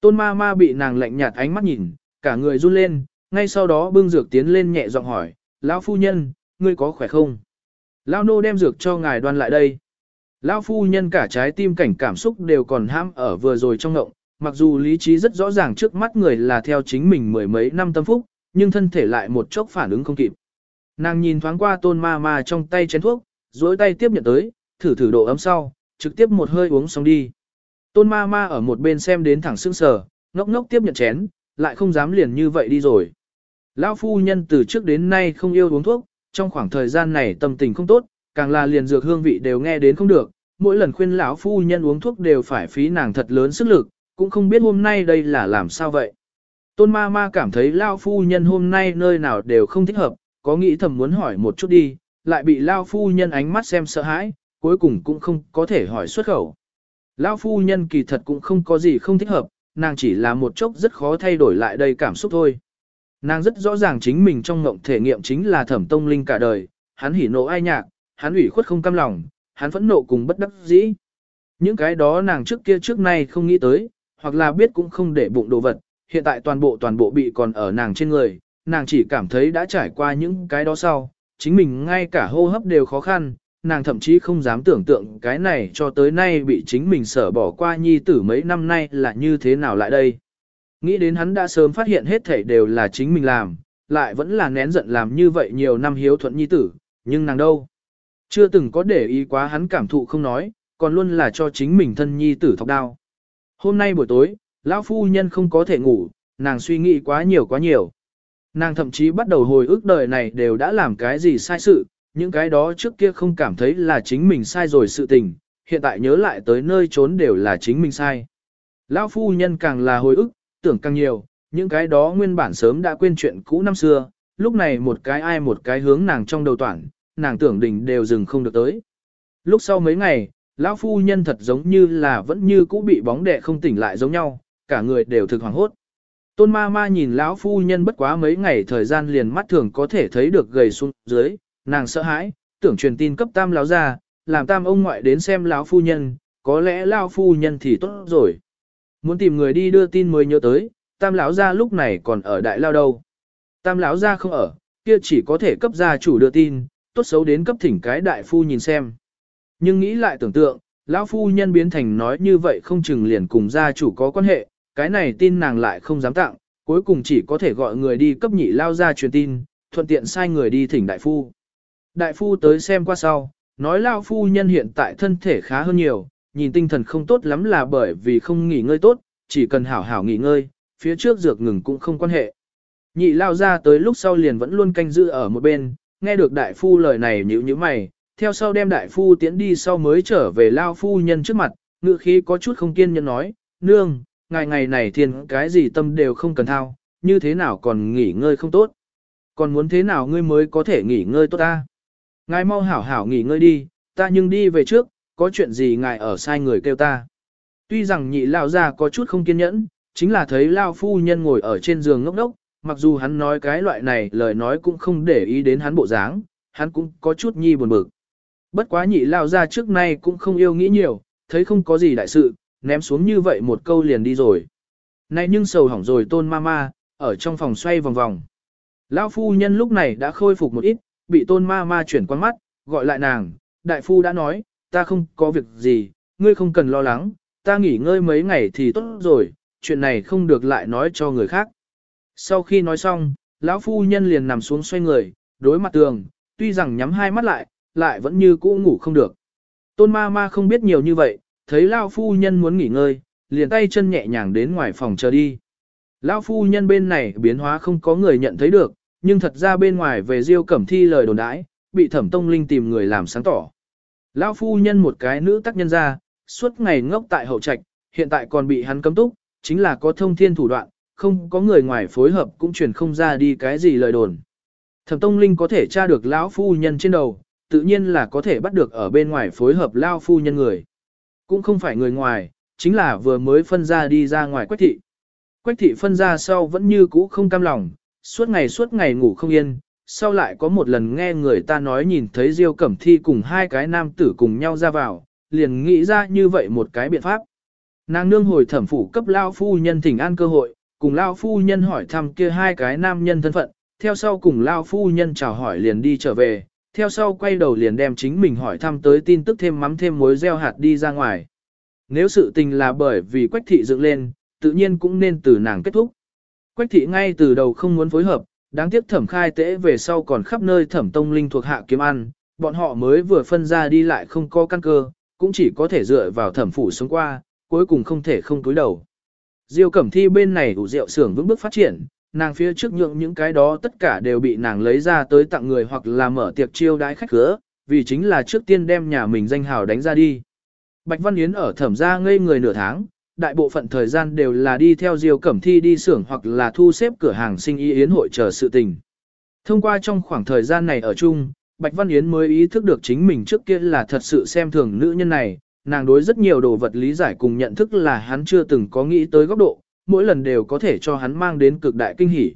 Tôn ma ma bị nàng lạnh nhạt ánh mắt nhìn, cả người run lên, ngay sau đó bưng dược tiến lên nhẹ giọng hỏi, Lão phu nhân, ngươi có khỏe không? Lão nô đem dược cho ngài đoan lại đây. Lão phu nhân cả trái tim cảnh cảm xúc đều còn ham ở vừa rồi trong ngộng, mặc dù lý trí rất rõ ràng trước mắt người là theo chính mình mười mấy năm tâm phúc, nhưng thân thể lại một chốc phản ứng không kịp. Nàng nhìn thoáng qua tôn ma ma trong tay chén thuốc, duỗi tay tiếp nhận tới, thử thử độ ấm sau, trực tiếp một hơi uống xong đi. Tôn ma ma ở một bên xem đến thẳng sưng sờ, ngốc ngốc tiếp nhận chén, lại không dám liền như vậy đi rồi. Lão phu nhân từ trước đến nay không yêu uống thuốc, trong khoảng thời gian này tâm tình không tốt, càng là liền dược hương vị đều nghe đến không được, mỗi lần khuyên lão phu nhân uống thuốc đều phải phí nàng thật lớn sức lực, cũng không biết hôm nay đây là làm sao vậy. Tôn ma ma cảm thấy lão phu nhân hôm nay nơi nào đều không thích hợp, có nghĩ thầm muốn hỏi một chút đi, lại bị lão phu nhân ánh mắt xem sợ hãi, cuối cùng cũng không có thể hỏi xuất khẩu. Lão phu nhân kỳ thật cũng không có gì không thích hợp, nàng chỉ là một chốc rất khó thay đổi lại đây cảm xúc thôi. Nàng rất rõ ràng chính mình trong ngộng thể nghiệm chính là thẩm tông linh cả đời, hắn hỉ nộ ai nhạc, hắn ủy khuất không cam lòng, hắn phẫn nộ cùng bất đắc dĩ. Những cái đó nàng trước kia trước nay không nghĩ tới, hoặc là biết cũng không để bụng đồ vật, hiện tại toàn bộ toàn bộ bị còn ở nàng trên người, nàng chỉ cảm thấy đã trải qua những cái đó sau, chính mình ngay cả hô hấp đều khó khăn, nàng thậm chí không dám tưởng tượng cái này cho tới nay bị chính mình sở bỏ qua nhi tử mấy năm nay là như thế nào lại đây. Nghĩ đến hắn đã sớm phát hiện hết thảy đều là chính mình làm, lại vẫn là nén giận làm như vậy nhiều năm hiếu thuận nhi tử, nhưng nàng đâu. Chưa từng có để ý quá hắn cảm thụ không nói, còn luôn là cho chính mình thân nhi tử thọc đao. Hôm nay buổi tối, lão phu nhân không có thể ngủ, nàng suy nghĩ quá nhiều quá nhiều. Nàng thậm chí bắt đầu hồi ức đời này đều đã làm cái gì sai sự, những cái đó trước kia không cảm thấy là chính mình sai rồi sự tình, hiện tại nhớ lại tới nơi trốn đều là chính mình sai. Lão phu nhân càng là hồi ức, tưởng càng nhiều, những cái đó nguyên bản sớm đã quên chuyện cũ năm xưa, lúc này một cái ai một cái hướng nàng trong đầu toàn, nàng tưởng đỉnh đều dừng không được tới. Lúc sau mấy ngày, lão phu nhân thật giống như là vẫn như cũ bị bóng đè không tỉnh lại giống nhau, cả người đều thực hoàng hốt. Tôn ma ma nhìn lão phu nhân bất quá mấy ngày thời gian liền mắt thường có thể thấy được gầy xuống dưới, nàng sợ hãi, tưởng truyền tin cấp tam lão ra, làm tam ông ngoại đến xem lão phu nhân, có lẽ lão phu nhân thì tốt rồi. Muốn tìm người đi đưa tin mới nhớ tới, tam lão ra lúc này còn ở đại lao đâu. Tam lão ra không ở, kia chỉ có thể cấp gia chủ đưa tin, tốt xấu đến cấp thỉnh cái đại phu nhìn xem. Nhưng nghĩ lại tưởng tượng, lão phu nhân biến thành nói như vậy không chừng liền cùng gia chủ có quan hệ, cái này tin nàng lại không dám tặng, cuối cùng chỉ có thể gọi người đi cấp nhị lao ra truyền tin, thuận tiện sai người đi thỉnh đại phu. Đại phu tới xem qua sau, nói lao phu nhân hiện tại thân thể khá hơn nhiều, nhìn tinh thần không tốt lắm là bởi vì không nghỉ ngơi tốt, chỉ cần hảo hảo nghỉ ngơi, phía trước dược ngừng cũng không quan hệ. Nhị lao ra tới lúc sau liền vẫn luôn canh giữ ở một bên, nghe được đại phu lời này nhữ như mày, theo sau đem đại phu tiến đi sau mới trở về lao phu nhân trước mặt, ngựa khí có chút không kiên nhẫn nói, nương, ngày ngày này thiên cái gì tâm đều không cần thao, như thế nào còn nghỉ ngơi không tốt. Còn muốn thế nào ngươi mới có thể nghỉ ngơi tốt ta? Ngài mau hảo hảo nghỉ ngơi đi, ta nhưng đi về trước, có chuyện gì ngài ở sai người kêu ta. Tuy rằng nhị lao ra có chút không kiên nhẫn, chính là thấy lao phu nhân ngồi ở trên giường ngốc đốc, mặc dù hắn nói cái loại này lời nói cũng không để ý đến hắn bộ dáng, hắn cũng có chút nhi buồn bực. Bất quá nhị lao ra trước nay cũng không yêu nghĩ nhiều, thấy không có gì đại sự, ném xuống như vậy một câu liền đi rồi. Này nhưng sầu hỏng rồi tôn ma ma, ở trong phòng xoay vòng vòng. Lão phu nhân lúc này đã khôi phục một ít, bị tôn ma ma chuyển quan mắt, gọi lại nàng, đại phu đã nói, ta không có việc gì, ngươi không cần lo lắng, ta nghỉ ngơi mấy ngày thì tốt rồi, chuyện này không được lại nói cho người khác. Sau khi nói xong, lão phu nhân liền nằm xuống xoay người, đối mặt tường, tuy rằng nhắm hai mắt lại, lại vẫn như cũ ngủ không được. Tôn ma ma không biết nhiều như vậy, thấy lão phu nhân muốn nghỉ ngơi, liền tay chân nhẹ nhàng đến ngoài phòng chờ đi. Lão phu nhân bên này biến hóa không có người nhận thấy được, nhưng thật ra bên ngoài về Diêu Cẩm Thi lời đồn đãi, bị Thẩm Tông Linh tìm người làm sáng tỏ. Lão phu nhân một cái nữ tác nhân ra, suốt ngày ngốc tại hậu trạch, hiện tại còn bị hắn cấm túc, chính là có thông thiên thủ đoạn, không có người ngoài phối hợp cũng truyền không ra đi cái gì lời đồn. Thẩm Tông Linh có thể tra được lão phu nhân trên đầu, tự nhiên là có thể bắt được ở bên ngoài phối hợp lão phu nhân người. Cũng không phải người ngoài, chính là vừa mới phân ra đi ra ngoài quách thị. Quách thị phân ra sau vẫn như cũ không cam lòng, suốt ngày suốt ngày ngủ không yên, sau lại có một lần nghe người ta nói nhìn thấy Diêu Cẩm Thi cùng hai cái nam tử cùng nhau ra vào, liền nghĩ ra như vậy một cái biện pháp. Nàng nương hồi thẩm phủ cấp lao phu nhân thỉnh an cơ hội, cùng lao phu nhân hỏi thăm kia hai cái nam nhân thân phận, theo sau cùng lao phu nhân chào hỏi liền đi trở về, theo sau quay đầu liền đem chính mình hỏi thăm tới tin tức thêm mắm thêm muối gieo hạt đi ra ngoài. Nếu sự tình là bởi vì quách thị dựng lên, tự nhiên cũng nên từ nàng kết thúc. Quách thị ngay từ đầu không muốn phối hợp, đáng tiếc thẩm khai tễ về sau còn khắp nơi thẩm tông linh thuộc hạ kiếm ăn, bọn họ mới vừa phân ra đi lại không có căn cơ, cũng chỉ có thể dựa vào thẩm phủ sống qua, cuối cùng không thể không túi đầu. Diêu Cẩm Thi bên này ủ rượu xưởng vững bước phát triển, nàng phía trước nhượng những cái đó tất cả đều bị nàng lấy ra tới tặng người hoặc là mở tiệc chiêu đãi khách khứa, vì chính là trước tiên đem nhà mình danh hào đánh ra đi. Bạch Văn Yến ở thẩm gia ngây người nửa tháng, đại bộ phận thời gian đều là đi theo Diêu Cẩm Thi đi xưởng hoặc là thu xếp cửa hàng sinh y yến hội chờ sự tình. Thông qua trong khoảng thời gian này ở chung, Bạch Văn Yến mới ý thức được chính mình trước kia là thật sự xem thường nữ nhân này, nàng đối rất nhiều đồ vật lý giải cùng nhận thức là hắn chưa từng có nghĩ tới góc độ, mỗi lần đều có thể cho hắn mang đến cực đại kinh hỉ.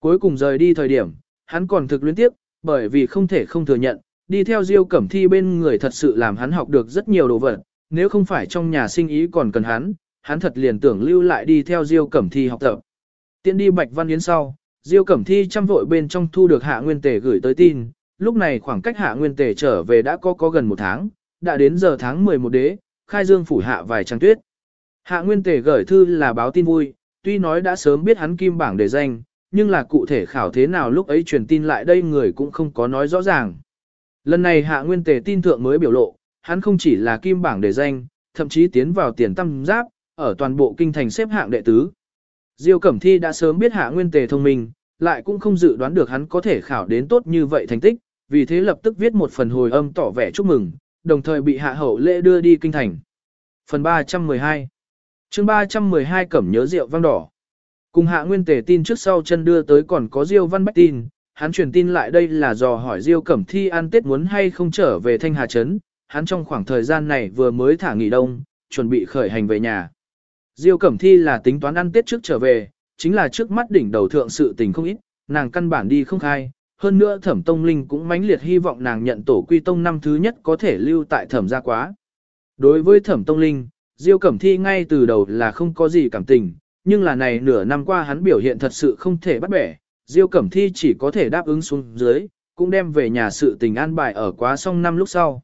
Cuối cùng rời đi thời điểm, hắn còn thực luyến tiếp, bởi vì không thể không thừa nhận, đi theo Diêu Cẩm Thi bên người thật sự làm hắn học được rất nhiều đồ vật, nếu không phải trong nhà sinh ý còn cần hắn, hắn thật liền tưởng lưu lại đi theo Diêu Cẩm Thi học tập. Tiến đi Bạch Văn Yến sau, Diêu Cẩm Thi chăm vội bên trong thu được Hạ Nguyên Tề gửi tới tin, lúc này khoảng cách Hạ Nguyên Tề trở về đã có có gần một tháng, đã đến giờ tháng 11 đế, khai dương phủ hạ vài trang tuyết. Hạ Nguyên Tề gửi thư là báo tin vui, tuy nói đã sớm biết hắn kim bảng để danh, nhưng là cụ thể khảo thế nào lúc ấy truyền tin lại đây người cũng không có nói rõ ràng. Lần này Hạ Nguyên Tề tin thượng mới biểu lộ, hắn không chỉ là kim bảng để danh, thậm chí tiến vào tiền tâm giáp, ở toàn bộ kinh thành xếp hạng đệ tứ. Diêu Cẩm Thi đã sớm biết Hạ Nguyên Tề thông minh, lại cũng không dự đoán được hắn có thể khảo đến tốt như vậy thành tích, vì thế lập tức viết một phần hồi âm tỏ vẻ chúc mừng, đồng thời bị Hạ Hậu lễ đưa đi kinh thành. Phần 312 chương 312 Cẩm nhớ rượu vang đỏ Cùng Hạ Nguyên Tề tin trước sau chân đưa tới còn có Diêu Văn Bách tin, hắn truyền tin lại đây là dò hỏi Diêu Cẩm Thi ăn Tết muốn hay không trở về Thanh Hà Trấn, hắn trong khoảng thời gian này vừa mới thả nghỉ đông, chuẩn bị khởi hành về nhà. Diêu Cẩm Thi là tính toán ăn Tết trước trở về, chính là trước mắt đỉnh đầu thượng sự tình không ít, nàng căn bản đi không khai, hơn nữa Thẩm Tông Linh cũng mãnh liệt hy vọng nàng nhận tổ quy tông năm thứ nhất có thể lưu tại Thẩm gia quá. Đối với Thẩm Tông Linh, Diêu Cẩm Thi ngay từ đầu là không có gì cảm tình, nhưng là này nửa năm qua hắn biểu hiện thật sự không thể bắt bẻ, Diêu Cẩm Thi chỉ có thể đáp ứng xuống dưới, cũng đem về nhà sự tình an bài ở quá xong năm lúc sau.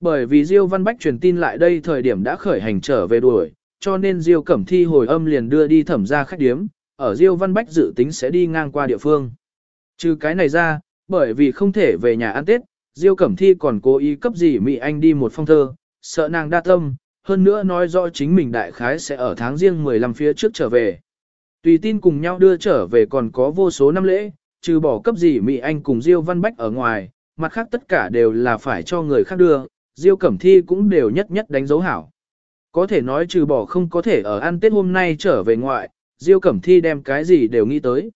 Bởi vì Diêu Văn Bách truyền tin lại đây thời điểm đã khởi hành trở về đuổi, cho nên Diêu Cẩm Thi hồi âm liền đưa đi thẩm ra khách điếm, ở Diêu Văn Bách dự tính sẽ đi ngang qua địa phương. Trừ cái này ra, bởi vì không thể về nhà ăn Tết, Diêu Cẩm Thi còn cố ý cấp gì Mỹ Anh đi một phong thơ, sợ nàng đa tâm, hơn nữa nói rõ chính mình đại khái sẽ ở tháng riêng 15 phía trước trở về. Tùy tin cùng nhau đưa trở về còn có vô số năm lễ, trừ bỏ cấp gì Mỹ Anh cùng Diêu Văn Bách ở ngoài, mặt khác tất cả đều là phải cho người khác đưa, Diêu Cẩm Thi cũng đều nhất nhất đánh dấu hảo. Có thể nói trừ bỏ không có thể ở ăn Tết hôm nay trở về ngoại, Diêu Cẩm Thi đem cái gì đều nghĩ tới.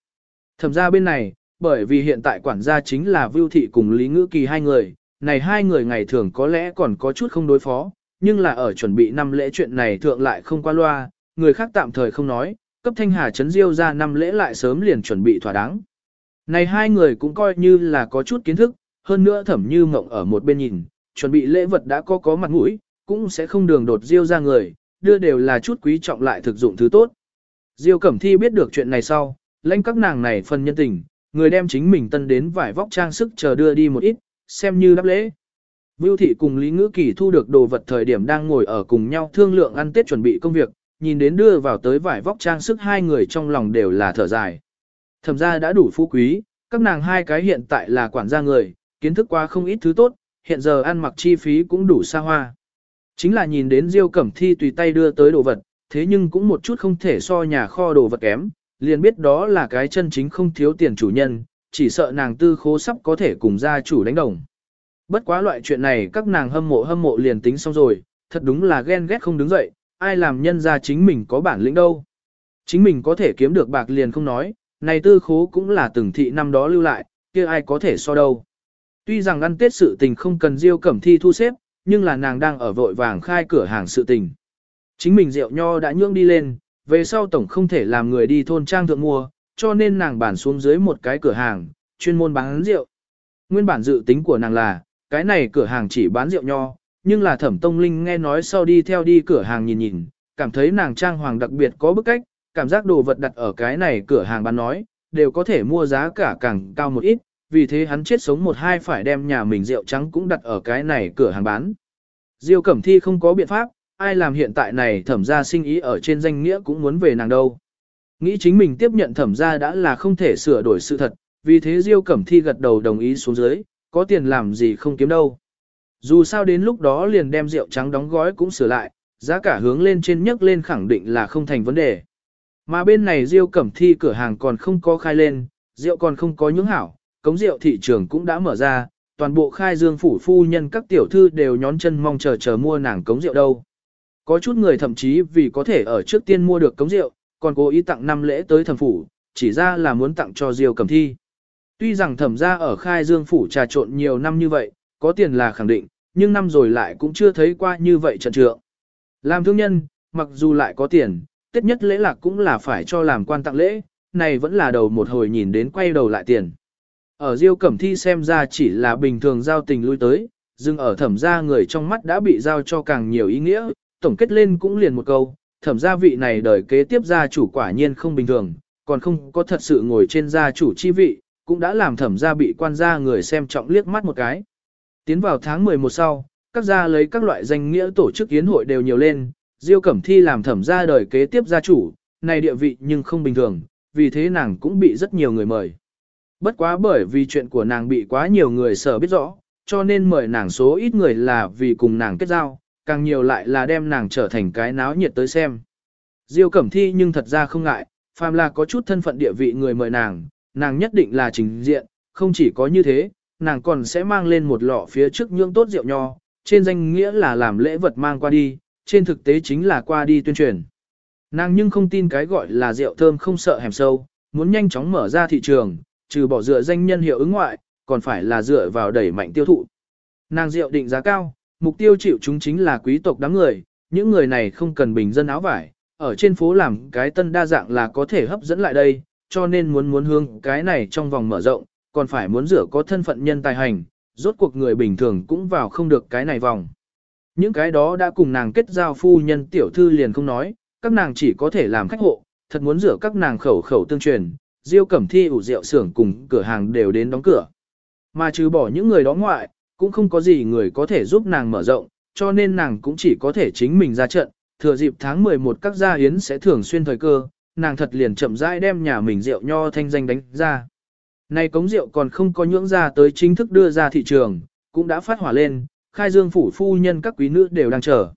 Thẩm ra bên này, bởi vì hiện tại quản gia chính là Vưu Thị cùng Lý Ngữ Kỳ hai người, này hai người ngày thường có lẽ còn có chút không đối phó, nhưng là ở chuẩn bị năm lễ chuyện này thượng lại không qua loa, người khác tạm thời không nói, cấp thanh hà chấn diêu ra năm lễ lại sớm liền chuẩn bị thỏa đáng. Này hai người cũng coi như là có chút kiến thức, hơn nữa thẩm như mộng ở một bên nhìn, chuẩn bị lễ vật đã có có mặt mũi, cũng sẽ không đường đột diêu ra người, đưa đều là chút quý trọng lại thực dụng thứ tốt. Diêu Cẩm Thi biết được chuyện này sau, lãnh các nàng này phân nhân tình, người đem chính mình tân đến vải vóc trang sức chờ đưa đi một ít, xem như đáp lễ. Vưu thị cùng Lý Ngữ Kỳ thu được đồ vật thời điểm đang ngồi ở cùng nhau thương lượng ăn Tết chuẩn bị công việc, nhìn đến đưa vào tới vải vóc trang sức hai người trong lòng đều là thở dài. Thẩm ra đã đủ phú quý, các nàng hai cái hiện tại là quản gia người, kiến thức qua không ít thứ tốt, hiện giờ ăn mặc chi phí cũng đủ xa hoa. Chính là nhìn đến Diêu Cẩm Thi tùy tay đưa tới đồ vật, thế nhưng cũng một chút không thể so nhà kho đồ vật kém, liền biết đó là cái chân chính không thiếu tiền chủ nhân, chỉ sợ nàng tư khố sắp có thể cùng gia chủ đánh đồng. Bất quá loại chuyện này các nàng hâm mộ hâm mộ liền tính xong rồi, thật đúng là ghen ghét không đứng dậy, ai làm nhân ra chính mình có bản lĩnh đâu. Chính mình có thể kiếm được bạc liền không nói, này tư khố cũng là từng thị năm đó lưu lại, kia ai có thể so đâu. Tuy rằng ăn tết sự tình không cần Diêu Cẩm Thi thu xếp, nhưng là nàng đang ở vội vàng khai cửa hàng sự tình. Chính mình rượu nho đã nhưỡng đi lên, về sau tổng không thể làm người đi thôn trang thượng mua, cho nên nàng bản xuống dưới một cái cửa hàng, chuyên môn bán rượu. Nguyên bản dự tính của nàng là, cái này cửa hàng chỉ bán rượu nho, nhưng là thẩm tông linh nghe nói sau đi theo đi cửa hàng nhìn nhìn, cảm thấy nàng trang hoàng đặc biệt có bức cách, cảm giác đồ vật đặt ở cái này cửa hàng bán nói, đều có thể mua giá cả càng cao một ít, vì thế hắn chết sống một hai phải đem nhà mình rượu trắng cũng đặt ở cái này cửa hàng bán. Diêu Cẩm Thi không có biện pháp, ai làm hiện tại này thẩm gia sinh ý ở trên danh nghĩa cũng muốn về nàng đâu. Nghĩ chính mình tiếp nhận thẩm gia đã là không thể sửa đổi sự thật, vì thế Diêu Cẩm Thi gật đầu đồng ý xuống dưới, có tiền làm gì không kiếm đâu. Dù sao đến lúc đó liền đem rượu trắng đóng gói cũng sửa lại, giá cả hướng lên trên nhất lên khẳng định là không thành vấn đề. Mà bên này Diêu Cẩm Thi cửa hàng còn không có khai lên, rượu còn không có những hảo, cống rượu thị trường cũng đã mở ra, toàn bộ khai dương phủ phu nhân các tiểu thư đều nhón chân mong chờ chờ mua nàng cống rượu đâu. Có chút người thậm chí vì có thể ở trước tiên mua được cống rượu, còn cố ý tặng năm lễ tới thẩm phủ, chỉ ra là muốn tặng cho Diêu Cẩm Thi. Tuy rằng thẩm gia ở khai dương phủ trà trộn nhiều năm như vậy, có tiền là khẳng định, nhưng năm rồi lại cũng chưa thấy qua như vậy trận trượng. Làm thương nhân, mặc dù lại có tiền, tết nhất lễ lạc cũng là phải cho làm quan tặng lễ, này vẫn là đầu một hồi nhìn đến quay đầu lại tiền. Ở Diêu Cẩm Thi xem ra chỉ là bình thường giao tình lui tới, dưng ở thẩm gia người trong mắt đã bị giao cho càng nhiều ý nghĩa, tổng kết lên cũng liền một câu, thẩm gia vị này đời kế tiếp gia chủ quả nhiên không bình thường, còn không có thật sự ngồi trên gia chủ chi vị, cũng đã làm thẩm gia bị quan gia người xem trọng liếc mắt một cái. Tiến vào tháng 11 sau, các gia lấy các loại danh nghĩa tổ chức yến hội đều nhiều lên, Diêu Cẩm Thi làm thẩm gia đời kế tiếp gia chủ, này địa vị nhưng không bình thường, vì thế nàng cũng bị rất nhiều người mời. Bất quá bởi vì chuyện của nàng bị quá nhiều người sở biết rõ, cho nên mời nàng số ít người là vì cùng nàng kết giao, càng nhiều lại là đem nàng trở thành cái náo nhiệt tới xem. Diêu Cẩm Thi nhưng thật ra không ngại, phàm là có chút thân phận địa vị người mời nàng, nàng nhất định là trình diện, không chỉ có như thế, nàng còn sẽ mang lên một lọ phía trước nhưỡng tốt rượu nho, trên danh nghĩa là làm lễ vật mang qua đi, trên thực tế chính là qua đi tuyên truyền. Nàng nhưng không tin cái gọi là rượu thơm không sợ hẻm sâu, muốn nhanh chóng mở ra thị trường, trừ bỏ dựa danh nhân hiệu ứng ngoại, còn phải là dựa vào đẩy mạnh tiêu thụ. Nàng rượu định giá cao, mục tiêu chịu chúng chính là quý tộc đám người, những người này không cần bình dân áo vải, ở trên phố làm cái tân đa dạng là có thể hấp dẫn lại đây, cho nên muốn muốn hương cái này trong vòng mở rộng, còn phải muốn rửa có thân phận nhân tài hành, rốt cuộc người bình thường cũng vào không được cái này vòng. Những cái đó đã cùng nàng kết giao phu nhân tiểu thư liền không nói, các nàng chỉ có thể làm khách hộ, thật muốn rửa các nàng khẩu khẩu tương truyền, Diêu Cẩm Thi ủ rượu xưởng cùng cửa hàng đều đến đóng cửa. Mà trừ bỏ những người đó ngoại, cũng không có gì người có thể giúp nàng mở rộng, cho nên nàng cũng chỉ có thể chính mình ra trận, thừa dịp tháng 11 các gia hiến sẽ thường xuyên thời cơ, nàng thật liền chậm rãi đem nhà mình rượu nho thanh danh đánh ra. Này cống rượu còn không có nhưỡng ra tới chính thức đưa ra thị trường, cũng đã phát hỏa lên, khai dương phủ phu nhân các quý nữ đều đang chờ.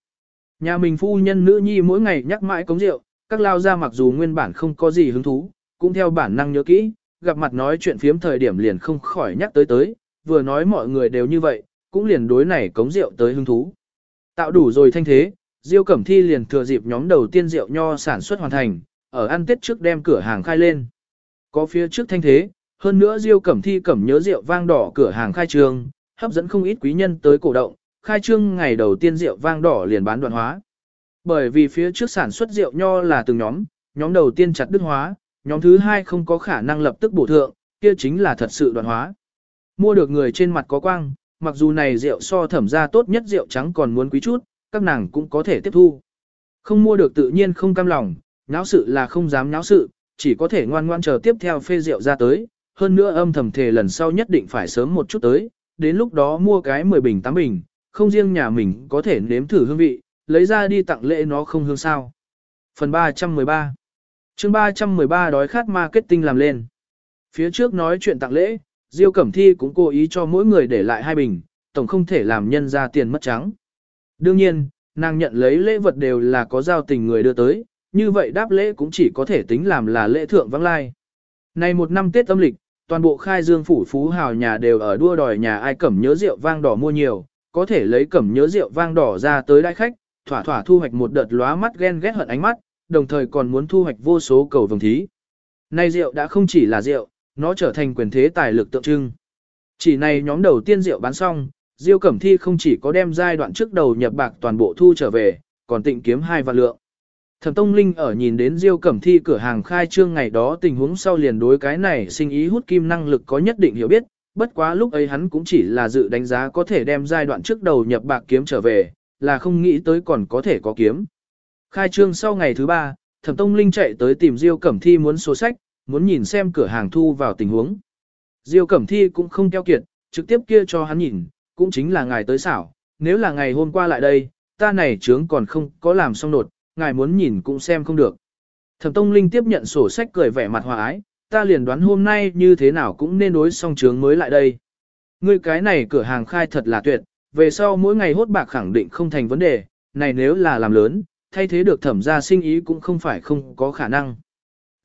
Nhà mình phu nhân nữ nhi mỗi ngày nhắc mãi cống rượu, các lao ra mặc dù nguyên bản không có gì hứng thú, cũng theo bản năng nhớ kỹ, gặp mặt nói chuyện phiếm thời điểm liền không khỏi nhắc tới tới, vừa nói mọi người đều như vậy, cũng liền đối này cống rượu tới hứng thú. Tạo đủ rồi thanh thế, Diêu Cẩm Thi liền thừa dịp nhóm đầu tiên rượu nho sản xuất hoàn thành, ở ăn tết trước đem cửa hàng khai lên. Có phía trước thanh thế, hơn nữa Diêu Cẩm Thi cẩm nhớ rượu vang đỏ cửa hàng khai trương, hấp dẫn không ít quý nhân tới cổ động, khai trương ngày đầu tiên rượu vang đỏ liền bán đoạn hóa. Bởi vì phía trước sản xuất rượu nho là từng nhóm, nhóm đầu tiên chặt đứt hóa, nhóm thứ hai không có khả năng lập tức bổ thượng, kia chính là thật sự đoạn hóa. Mua được người trên mặt có quang, mặc dù này rượu so thẩm ra tốt nhất rượu trắng còn muốn quý chút, các nàng cũng có thể tiếp thu. Không mua được tự nhiên không cam lòng, nháo sự là không dám nháo sự, chỉ có thể ngoan ngoan chờ tiếp theo phê rượu ra tới, hơn nữa âm thầm thề lần sau nhất định phải sớm một chút tới, đến lúc đó mua cái 10 bình 8 bình, không riêng nhà mình có thể nếm thử hương vị, lấy ra đi tặng lễ nó không hương sao. Phần 313 chương 313 đói khát marketing làm lên. Phía trước nói chuyện tặng lễ, Diêu Cẩm Thi cũng cố ý cho mỗi người để lại hai bình, tổng không thể làm nhân ra tiền mất trắng. Đương nhiên, nàng nhận lấy lễ vật đều là có giao tình người đưa tới, như vậy đáp lễ cũng chỉ có thể tính làm là lễ thượng vắng lai. Này một năm Tết âm lịch, toàn bộ khai dương phủ phú hào nhà đều ở đua đòi nhà ai cẩm nhớ rượu vang đỏ mua nhiều, có thể lấy cẩm nhớ rượu vang đỏ ra tới đại khách, thỏa thỏa thu hoạch một đợt lóa mắt ghen ghét hận ánh mắt, đồng thời còn muốn thu hoạch vô số cầu vồng thí. Này rượu đã không chỉ là rượu, nó trở thành quyền thế tài lực tượng trưng. Chỉ này nhóm đầu tiên rượu bán xong, Diêu Cẩm Thi không chỉ có đem giai đoạn trước đầu nhập bạc toàn bộ thu trở về, còn tịnh kiếm hai vạn lượng. Thẩm Tông Linh ở nhìn đến Diêu Cẩm Thi cửa hàng khai trương ngày đó tình huống sau liền đối cái này sinh ý hút kim năng lực có nhất định hiểu biết, bất quá lúc ấy hắn cũng chỉ là dự đánh giá có thể đem giai đoạn trước đầu nhập bạc kiếm trở về, là không nghĩ tới còn có thể có kiếm. Khai trương sau ngày thứ ba, Thẩm Tông Linh chạy tới tìm Diêu Cẩm Thi muốn số sách, muốn nhìn xem cửa hàng thu vào tình huống. Diêu Cẩm Thi cũng không keo kiệt, trực tiếp kia cho hắn nhìn, cũng chính là ngài tới xảo, nếu là ngày hôm qua lại đây, ta này trướng còn không có làm xong nột, ngài muốn nhìn cũng xem không được. Thẩm Tông Linh tiếp nhận sổ sách cười vẻ mặt hòa ái, ta liền đoán hôm nay như thế nào cũng nên đối xong trướng mới lại đây. Ngươi cái này cửa hàng khai thật là tuyệt, về sau mỗi ngày hốt bạc khẳng định không thành vấn đề, này nếu là làm lớn, thay thế được thẩm gia sinh ý cũng không phải không có khả năng.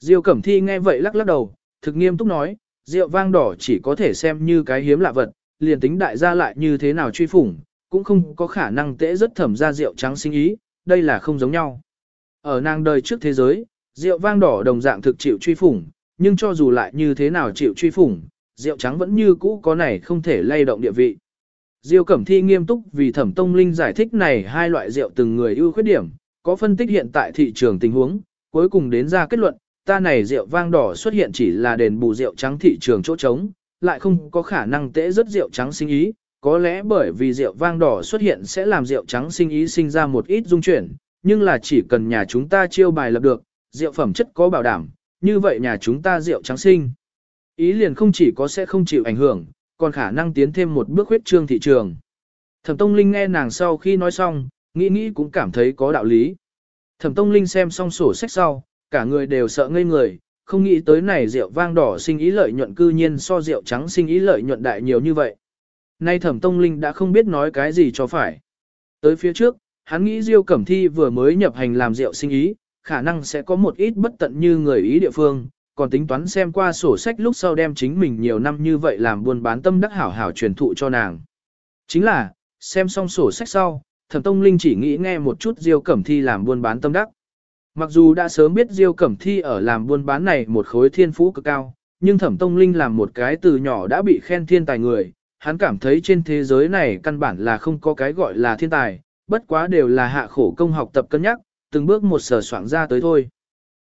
Diêu Cẩm Thi nghe vậy lắc lắc đầu, thực nghiêm túc nói, rượu vang đỏ chỉ có thể xem như cái hiếm lạ vật, liền tính đại gia lại như thế nào truy phủng, cũng không có khả năng tễ rất thẩm ra rượu trắng sinh ý, đây là không giống nhau. Ở nàng đời trước thế giới, rượu vang đỏ đồng dạng thực chịu truy phủng, nhưng cho dù lại như thế nào chịu truy phủng, rượu trắng vẫn như cũ có này không thể lay động địa vị. Diêu Cẩm Thi nghiêm túc vì Thẩm Tông Linh giải thích này hai loại rượu từng người ưu khuyết điểm, có phân tích hiện tại thị trường tình huống, cuối cùng đến ra kết luận, ta này rượu vang đỏ xuất hiện chỉ là đền bù rượu trắng thị trường chỗ trống, lại không có khả năng tễ rất rượu trắng sinh ý, có lẽ bởi vì rượu vang đỏ xuất hiện sẽ làm rượu trắng sinh ý sinh ra một ít dung chuyển, nhưng là chỉ cần nhà chúng ta chiêu bài lập được, rượu phẩm chất có bảo đảm, như vậy nhà chúng ta rượu trắng sinh. Ý liền không chỉ có sẽ không chịu ảnh hưởng, còn khả năng tiến thêm một bước huyết trương thị trường. Thẩm Tông Linh nghe nàng sau khi nói xong, nghĩ nghĩ cũng cảm thấy có đạo lý. Thẩm Tông Linh xem xong sổ sách sau, cả người đều sợ ngây người, không nghĩ tới này rượu vang đỏ sinh ý lợi nhuận cư nhiên so rượu trắng sinh ý lợi nhuận đại nhiều như vậy. Nay Thẩm Tông Linh đã không biết nói cái gì cho phải. Tới phía trước, hắn nghĩ Diêu Cẩm Thi vừa mới nhập hành làm rượu sinh ý, khả năng sẽ có một ít bất tận như người ý địa phương, còn tính toán xem qua sổ sách lúc sau đem chính mình nhiều năm như vậy làm buôn bán tâm đắc hảo hảo truyền thụ cho nàng. Chính là, xem xong sổ sách sau, Thẩm Tông Linh chỉ nghĩ nghe một chút Diêu Cẩm Thi làm buôn bán tâm đắc. Mặc dù đã sớm biết Diêu Cẩm Thi ở làm buôn bán này một khối thiên phú cực cao, nhưng Thẩm Tông Linh làm một cái từ nhỏ đã bị khen thiên tài người, hắn cảm thấy trên thế giới này căn bản là không có cái gọi là thiên tài, bất quá đều là hạ khổ công học tập cân nhắc, từng bước một sở soạn ra tới thôi.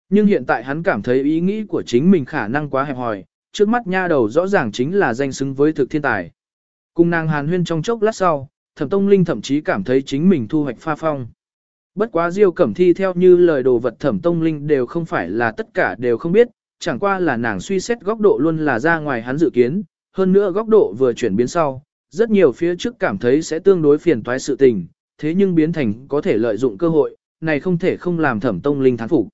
Nhưng hiện tại hắn cảm thấy ý nghĩ của chính mình khả năng quá hẹp hòi, trước mắt nha đầu rõ ràng chính là danh xứng với thực thiên tài. Cùng nàng hàn huyên trong chốc lát sau, thẩm tông linh thậm chí cảm thấy chính mình thu hoạch pha phong. Bất quá diêu cẩm thi theo như lời đồ vật thẩm tông linh đều không phải là tất cả đều không biết, chẳng qua là nàng suy xét góc độ luôn là ra ngoài hắn dự kiến, hơn nữa góc độ vừa chuyển biến sau, rất nhiều phía trước cảm thấy sẽ tương đối phiền toái sự tình, thế nhưng biến thành có thể lợi dụng cơ hội, này không thể không làm thẩm tông linh thán phục.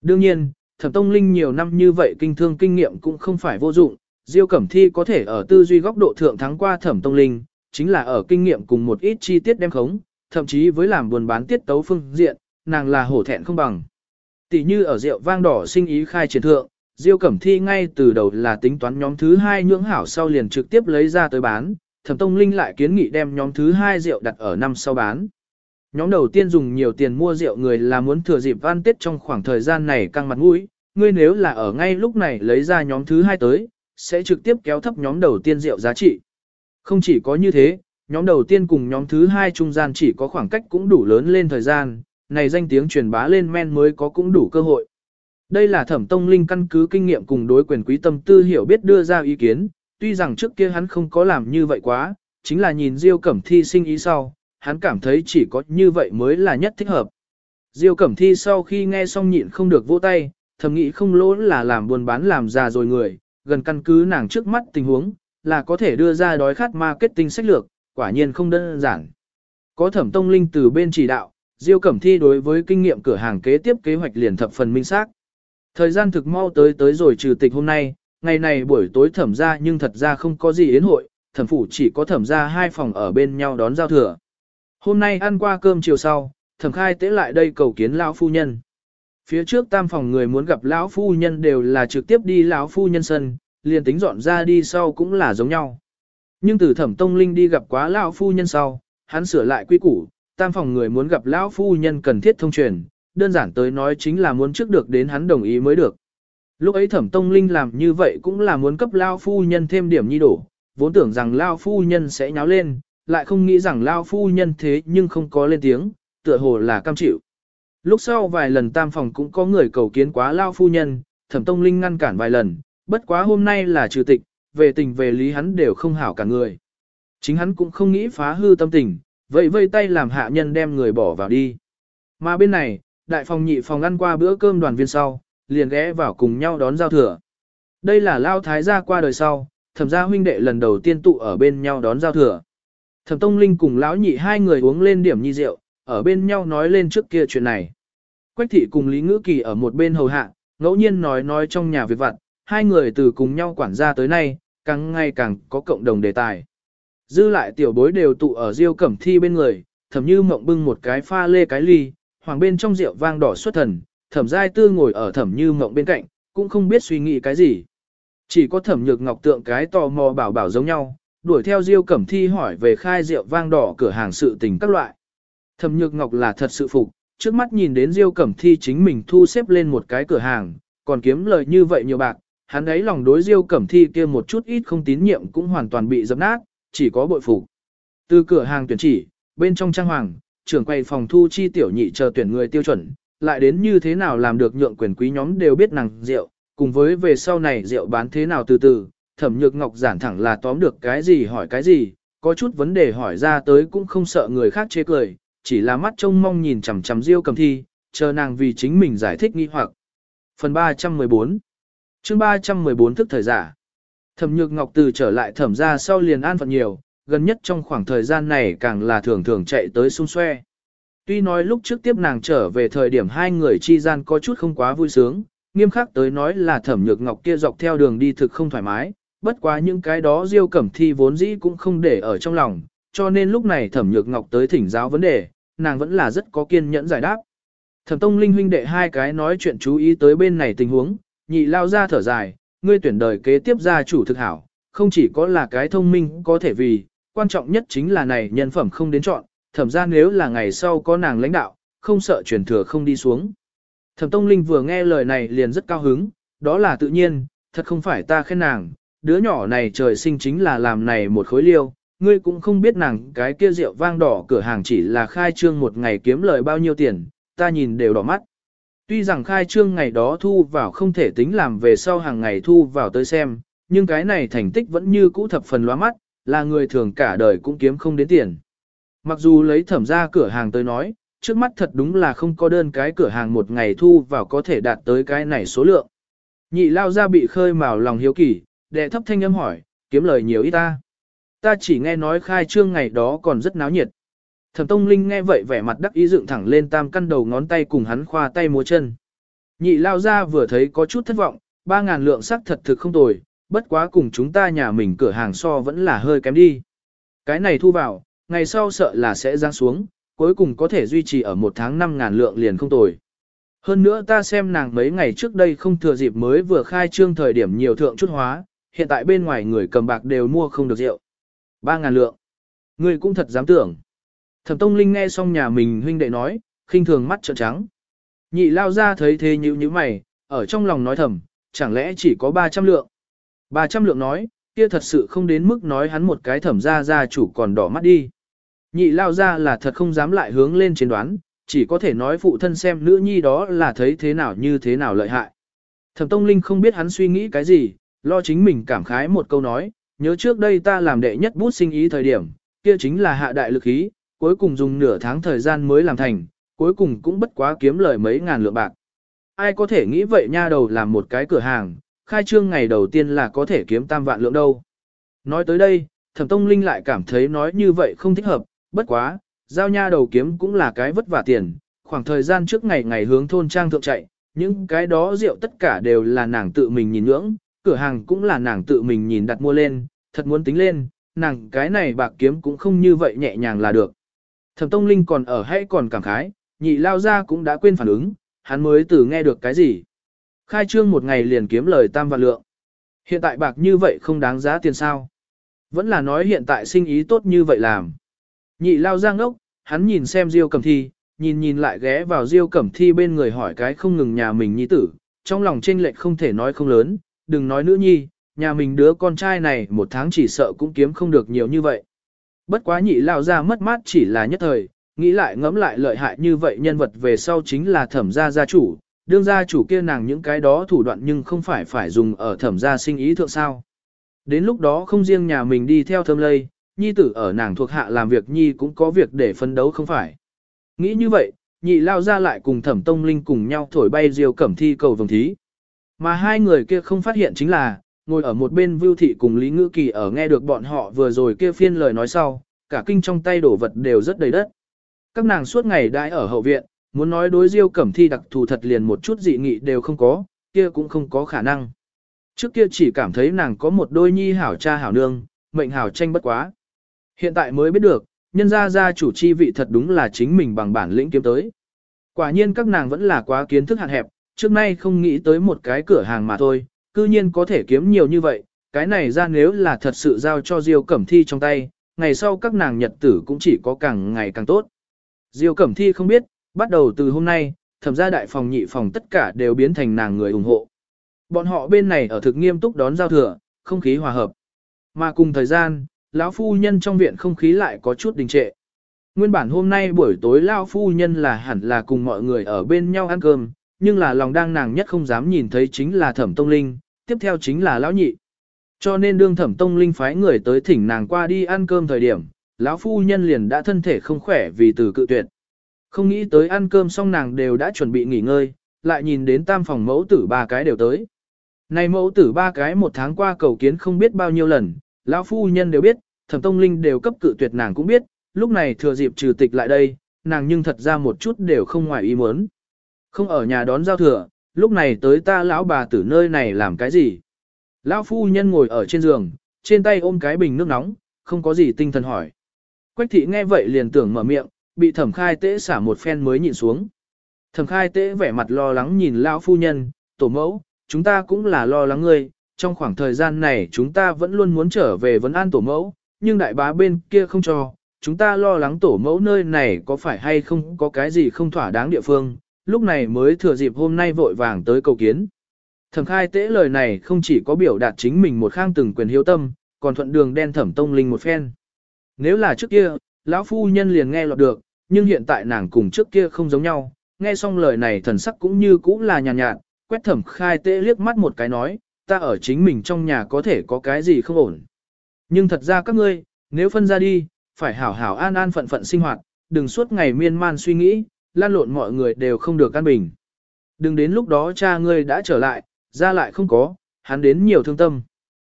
Đương nhiên, thẩm tông linh nhiều năm như vậy kinh thương kinh nghiệm cũng không phải vô dụng, Diêu Cẩm Thi có thể ở tư duy góc độ thượng thắng qua thẩm tông linh, chính là ở kinh nghiệm cùng một ít chi tiết đem khống, thậm chí với làm buồn bán tiết tấu phương diện, nàng là hổ thẹn không bằng. Tỷ như ở rượu vang đỏ sinh ý khai triển thượng, Diêu Cẩm Thi ngay từ đầu là tính toán nhóm thứ hai nhưỡng hảo sau liền trực tiếp lấy ra tới bán, Thẩm Tông Linh lại kiến nghị đem nhóm thứ hai rượu đặt ở năm sau bán. Nhóm đầu tiên dùng nhiều tiền mua rượu người là muốn thừa dịp van tiết trong khoảng thời gian này căng mặt mũi, ngươi nếu là ở ngay lúc này lấy ra nhóm thứ hai tới, sẽ trực tiếp kéo thấp nhóm đầu tiên rượu giá trị. Không chỉ có như thế, nhóm đầu tiên cùng nhóm thứ hai trung gian chỉ có khoảng cách cũng đủ lớn lên thời gian, này danh tiếng truyền bá lên men mới có cũng đủ cơ hội. Đây là thẩm tông linh căn cứ kinh nghiệm cùng đối quyền quý tâm tư hiểu biết đưa ra ý kiến, tuy rằng trước kia hắn không có làm như vậy quá, chính là nhìn Diêu Cẩm Thi sinh ý sau, hắn cảm thấy chỉ có như vậy mới là nhất thích hợp. Diêu Cẩm Thi sau khi nghe xong nhịn không được vỗ tay, thầm nghĩ không lỗ là làm buôn bán làm già rồi người, gần căn cứ nàng trước mắt tình huống, là có thể đưa ra đói khát marketing sách lược, quả nhiên không đơn giản. Có thẩm tông linh từ bên chỉ đạo, Diêu Cẩm Thi đối với kinh nghiệm cửa hàng kế tiếp kế hoạch liền thập phần minh xác. Thời gian thực mau tới tới rồi trừ tịch hôm nay, ngày này buổi tối thẩm ra nhưng thật ra không có gì yến hội, thẩm phủ chỉ có thẩm ra hai phòng ở bên nhau đón giao thừa. Hôm nay ăn qua cơm chiều sau, thẩm khai tế lại đây cầu kiến lão phu nhân. Phía trước tam phòng người muốn gặp lão phu nhân đều là trực tiếp đi lão phu nhân sân, liền tính dọn ra đi sau cũng là giống nhau. Nhưng từ thẩm tông linh đi gặp quá lão phu nhân sau, hắn sửa lại quy củ, tam phòng người muốn gặp lão phu nhân cần thiết thông truyền, đơn giản tới nói chính là muốn trước được đến hắn đồng ý mới được. Lúc ấy thẩm tông linh làm như vậy cũng là muốn cấp lao phu nhân thêm điểm nhi đổ, vốn tưởng rằng lao phu nhân sẽ nháo lên, lại không nghĩ rằng lao phu nhân thế nhưng không có lên tiếng, tựa hồ là cam chịu. Lúc sau vài lần tam phòng cũng có người cầu kiến quá lao phu nhân, thẩm tông linh ngăn cản vài lần, bất quá hôm nay là trừ tịch, về tình về lý hắn đều không hảo cả người. Chính hắn cũng không nghĩ phá hư tâm tình, vậy vây tay làm hạ nhân đem người bỏ vào đi. Mà bên này, đại phòng nhị phòng ăn qua bữa cơm đoàn viên sau, liền ghé vào cùng nhau đón giao thừa. Đây là lao thái gia qua đời sau, thẩm gia huynh đệ lần đầu tiên tụ ở bên nhau đón giao thừa. Thẩm Tông Linh cùng lão nhị hai người uống lên điểm nhi rượu, ở bên nhau nói lên trước kia chuyện này. Quách thị cùng Lý Ngữ Kỳ ở một bên hầu hạ, ngẫu nhiên nói nói trong nhà việc vặt, hai người từ cùng nhau quản gia tới nay, càng ngày càng có cộng đồng đề tài. Dư lại tiểu bối đều tụ ở Diêu Cẩm Thi bên người, thẩm như mộng bưng một cái pha lê cái ly, hoàng bên trong rượu vang đỏ xuất thần, thẩm giai tư ngồi ở thẩm như mộng bên cạnh, cũng không biết suy nghĩ cái gì. Chỉ có thẩm nhược ngọc tượng cái tò mò bảo bảo giống nhau, đuổi theo Diêu Cẩm Thi hỏi về khai rượu vang đỏ cửa hàng sự tình các loại. Thẩm Nhược Ngọc là thật sự phục, trước mắt nhìn đến Diêu Cẩm Thi chính mình thu xếp lên một cái cửa hàng, còn kiếm lời như vậy nhiều bạc, hắn ấy lòng đối Diêu Cẩm Thi kia một chút ít không tín nhiệm cũng hoàn toàn bị dập nát, chỉ có bội phục. Từ cửa hàng tuyển chỉ, bên trong trang hoàng, trưởng quầy phòng thu chi tiểu nhị chờ tuyển người tiêu chuẩn, lại đến như thế nào làm được nhượng quyền quý nhóm đều biết nàng rượu, cùng với về sau này rượu bán thế nào từ từ, thẩm nhược ngọc giản thẳng là tóm được cái gì hỏi cái gì, có chút vấn đề hỏi ra tới cũng không sợ người khác chê cười, chỉ là mắt trông mong nhìn chằm chằm Diêu cẩm thi, chờ nàng vì chính mình giải thích nghi hoặc. Phần 314 chương 314 thức thời giả Thẩm nhược ngọc từ trở lại thẩm ra sau liền an phận nhiều, gần nhất trong khoảng thời gian này càng là thường thường chạy tới xung xoe. Tuy nói lúc trước tiếp nàng trở về thời điểm hai người chi gian có chút không quá vui sướng, nghiêm khắc tới nói là thẩm nhược ngọc kia dọc theo đường đi thực không thoải mái, bất quá những cái đó diêu cẩm thi vốn dĩ cũng không để ở trong lòng, cho nên lúc này thẩm nhược ngọc tới thỉnh giáo vấn đề, nàng vẫn là rất có kiên nhẫn giải đáp. Thẩm tông linh huynh đệ hai cái nói chuyện chú ý tới bên này tình huống, nhị lao ra thở dài, ngươi tuyển đời kế tiếp gia chủ thực hảo, không chỉ có là cái thông minh có thể vì, quan trọng nhất chính là này nhân phẩm không đến chọn, thẩm ra nếu là ngày sau có nàng lãnh đạo, không sợ truyền thừa không đi xuống. Thẩm Tông Linh vừa nghe lời này liền rất cao hứng, đó là tự nhiên, thật không phải ta khen nàng, đứa nhỏ này trời sinh chính là làm này một khối liêu, ngươi cũng không biết nàng cái kia rượu vang đỏ cửa hàng chỉ là khai trương một ngày kiếm lời bao nhiêu tiền, ta nhìn đều đỏ mắt. Tuy rằng khai trương ngày đó thu vào không thể tính làm về sau hàng ngày thu vào tới xem, nhưng cái này thành tích vẫn như cũ thập phần loa mắt, là người thường cả đời cũng kiếm không đến tiền. Mặc dù lấy thẩm ra cửa hàng tới nói, trước mắt thật đúng là không có đơn cái cửa hàng một ngày thu vào có thể đạt tới cái này số lượng. Nhị lao ra bị khơi mào lòng hiếu kỳ, đệ thấp thanh âm hỏi, kiếm lời nhiều ít ta. Ta chỉ nghe nói khai trương ngày đó còn rất náo nhiệt. Thẩm Tông Linh nghe vậy vẻ mặt đắc ý dựng thẳng lên tam căn đầu ngón tay cùng hắn khoa tay múa chân. Nhị lao ra vừa thấy có chút thất vọng, ba ngàn lượng sắc thật thực không tồi, bất quá cùng chúng ta nhà mình cửa hàng so vẫn là hơi kém đi. Cái này thu vào, ngày sau sợ là sẽ giáng xuống, cuối cùng có thể duy trì ở một tháng năm ngàn lượng liền không tồi. Hơn nữa ta xem nàng mấy ngày trước đây không thừa dịp mới vừa khai trương thời điểm nhiều thượng chút hóa, hiện tại bên ngoài người cầm bạc đều mua không được rượu. ba ngàn lượng. Người cũng thật dám tưởng. Thẩm Tông Linh nghe xong nhà mình huynh đệ nói, khinh thường mắt trợn trắng. Nhị lao ra thấy thế nhíu nhíu mày, ở trong lòng nói thầm, chẳng lẽ chỉ có 300 lượng. 300 lượng nói, kia thật sự không đến mức nói hắn một cái thẩm ra ra chủ còn đỏ mắt đi. Nhị lao ra là thật không dám lại hướng lên chiến đoán, chỉ có thể nói phụ thân xem nữ nhi đó là thấy thế nào như thế nào lợi hại. Thẩm Tông Linh không biết hắn suy nghĩ cái gì, lo chính mình cảm khái một câu nói, nhớ trước đây ta làm đệ nhất bút sinh ý thời điểm, kia chính là hạ đại lực ý, cuối cùng dùng nửa tháng thời gian mới làm thành, cuối cùng cũng bất quá kiếm lời mấy ngàn lượng bạc. Ai có thể nghĩ vậy nha đầu làm một cái cửa hàng, khai trương ngày đầu tiên là có thể kiếm tam vạn lượng đâu. Nói tới đây, thẩm tông linh lại cảm thấy nói như vậy không thích hợp, bất quá, giao nha đầu kiếm cũng là cái vất vả tiền, khoảng thời gian trước ngày ngày hướng thôn trang thượng chạy, những cái đó rượu tất cả đều là nàng tự mình nhìn ngưỡng, cửa hàng cũng là nàng tự mình nhìn đặt mua lên, thật muốn tính lên, nàng cái này bạc kiếm cũng không như vậy nhẹ nhàng là được. Thẩm Tông Linh còn ở hay còn cảm khái, nhị lao ra cũng đã quên phản ứng, hắn mới từ nghe được cái gì. Khai trương một ngày liền kiếm lời tam vạn lượng. Hiện tại bạc như vậy không đáng giá tiền sao. Vẫn là nói hiện tại sinh ý tốt như vậy làm. Nhị lao giang ngốc, hắn nhìn xem Diêu Cẩm Thi, nhìn nhìn lại ghé vào Diêu Cẩm Thi bên người hỏi cái không ngừng nhà mình nhi tử, trong lòng chênh lệch không thể nói không lớn, đừng nói nữ nhi, nhà mình đứa con trai này một tháng chỉ sợ cũng kiếm không được nhiều như vậy. Bất quá nhị lao ra mất mát chỉ là nhất thời, nghĩ lại ngẫm lại lợi hại như vậy nhân vật về sau chính là thẩm gia gia chủ, đương gia chủ kia nàng những cái đó thủ đoạn nhưng không phải phải dùng ở thẩm gia sinh ý thượng sao. Đến lúc đó không riêng nhà mình đi theo thâm lây, nhi tử ở nàng thuộc hạ làm việc nhi cũng có việc để phân đấu không phải. Nghĩ như vậy, nhị lao ra lại cùng thẩm tông linh cùng nhau thổi bay diều cẩm thi cầu vồng thí. Mà hai người kia không phát hiện chính là, ngồi ở một bên vưu thị cùng Lý Ngữ Kỳ ở nghe được bọn họ vừa rồi kia phiên lời nói sau, cả kinh trong tay đổ vật đều rất đầy đất. Các nàng suốt ngày đãi ở hậu viện, muốn nói đối diêu cẩm thi đặc thù thật liền một chút dị nghị đều không có, kia cũng không có khả năng. Trước kia chỉ cảm thấy nàng có một đôi nhi hảo cha hảo nương, mệnh hảo tranh bất quá. Hiện tại mới biết được, nhân gia gia chủ chi vị thật đúng là chính mình bằng bản lĩnh kiếm tới. Quả nhiên các nàng vẫn là quá kiến thức hạn hẹp, trước nay không nghĩ tới một cái cửa hàng mà thôi, cư nhiên có thể kiếm nhiều như vậy, cái này ra nếu là thật sự giao cho Diêu Cẩm Thi trong tay, ngày sau các nàng nhật tử cũng chỉ có càng ngày càng tốt. Diêu Cẩm Thi không biết, bắt đầu từ hôm nay, thẩm gia đại phòng nhị phòng tất cả đều biến thành nàng người ủng hộ. Bọn họ bên này ở thực nghiêm túc đón giao thừa, không khí hòa hợp. Mà cùng thời gian, lão phu nhân trong viện không khí lại có chút đình trệ. Nguyên bản hôm nay buổi tối lão phu nhân là hẳn là cùng mọi người ở bên nhau ăn cơm, nhưng là lòng đang nàng nhất không dám nhìn thấy chính là thẩm tông linh, tiếp theo chính là lão nhị. Cho nên đương thẩm tông linh phái người tới thỉnh nàng qua đi ăn cơm thời điểm, lão phu nhân liền đã thân thể không khỏe vì từ cự tuyệt. Không nghĩ tới ăn cơm xong nàng đều đã chuẩn bị nghỉ ngơi, lại nhìn đến tam phòng mẫu tử ba cái đều tới. Này mẫu tử ba cái một tháng qua cầu kiến không biết bao nhiêu lần, lão phu nhân đều biết, thẩm tông linh đều cấp cự tuyệt nàng cũng biết, lúc này thừa dịp trừ tịch lại đây, nàng nhưng thật ra một chút đều không ngoài ý muốn. Không ở nhà đón giao thừa, lúc này tới ta lão bà tử nơi này làm cái gì? Lão phu nhân ngồi ở trên giường, trên tay ôm cái bình nước nóng, không có gì tinh thần hỏi. Quách thị nghe vậy liền tưởng mở miệng, bị thẩm khai tế xả một phen mới nhìn xuống. Thẩm khai tế vẻ mặt lo lắng nhìn lão phu nhân, tổ mẫu, chúng ta cũng là lo lắng ngươi, trong khoảng thời gian này chúng ta vẫn luôn muốn trở về vấn an tổ mẫu, nhưng đại bá bên kia không cho, chúng ta lo lắng tổ mẫu nơi này có phải hay không có cái gì không thỏa đáng địa phương, lúc này mới thừa dịp hôm nay vội vàng tới cầu kiến. Thẩm khai tế lời này không chỉ có biểu đạt chính mình một khang từng quyền hiếu tâm, còn thuận đường đen thẩm tông linh một phen. Nếu là trước kia, lão phu nhân liền nghe lọt được, nhưng hiện tại nàng cùng trước kia không giống nhau, nghe xong lời này thần sắc cũng như cũ là nhàn nhạt, nhạt, quét thẩm khai tế liếc mắt một cái nói, ta ở chính mình trong nhà có thể có cái gì không ổn. Nhưng thật ra các ngươi, nếu phân ra đi, phải hảo hảo an an phận phận sinh hoạt, đừng suốt ngày miên man suy nghĩ, lan lộn mọi người đều không được căn bình. Đừng đến lúc đó cha ngươi đã trở lại, ra lại không có, hắn đến nhiều thương tâm.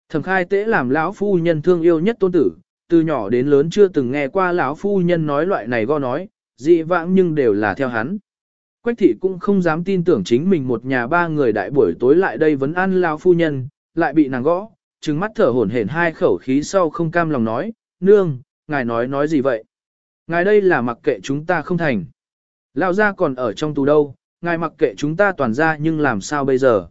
Thẩm khai tế làm lão phu nhân thương yêu nhất tôn tử, từ nhỏ đến lớn chưa từng nghe qua lão phu nhân nói loại này go nói, dị vãng nhưng đều là theo hắn. Quách thị cũng không dám tin tưởng chính mình một nhà ba người đại buổi tối lại đây vấn ăn lão phu nhân, lại bị nàng gõ, trừng mắt thở hổn hển hai khẩu khí sau không cam lòng nói, nương, ngài nói nói gì vậy? Ngài đây là mặc kệ chúng ta không thành. Lão gia còn ở trong tù đâu, ngài mặc kệ chúng ta toàn ra nhưng làm sao bây giờ?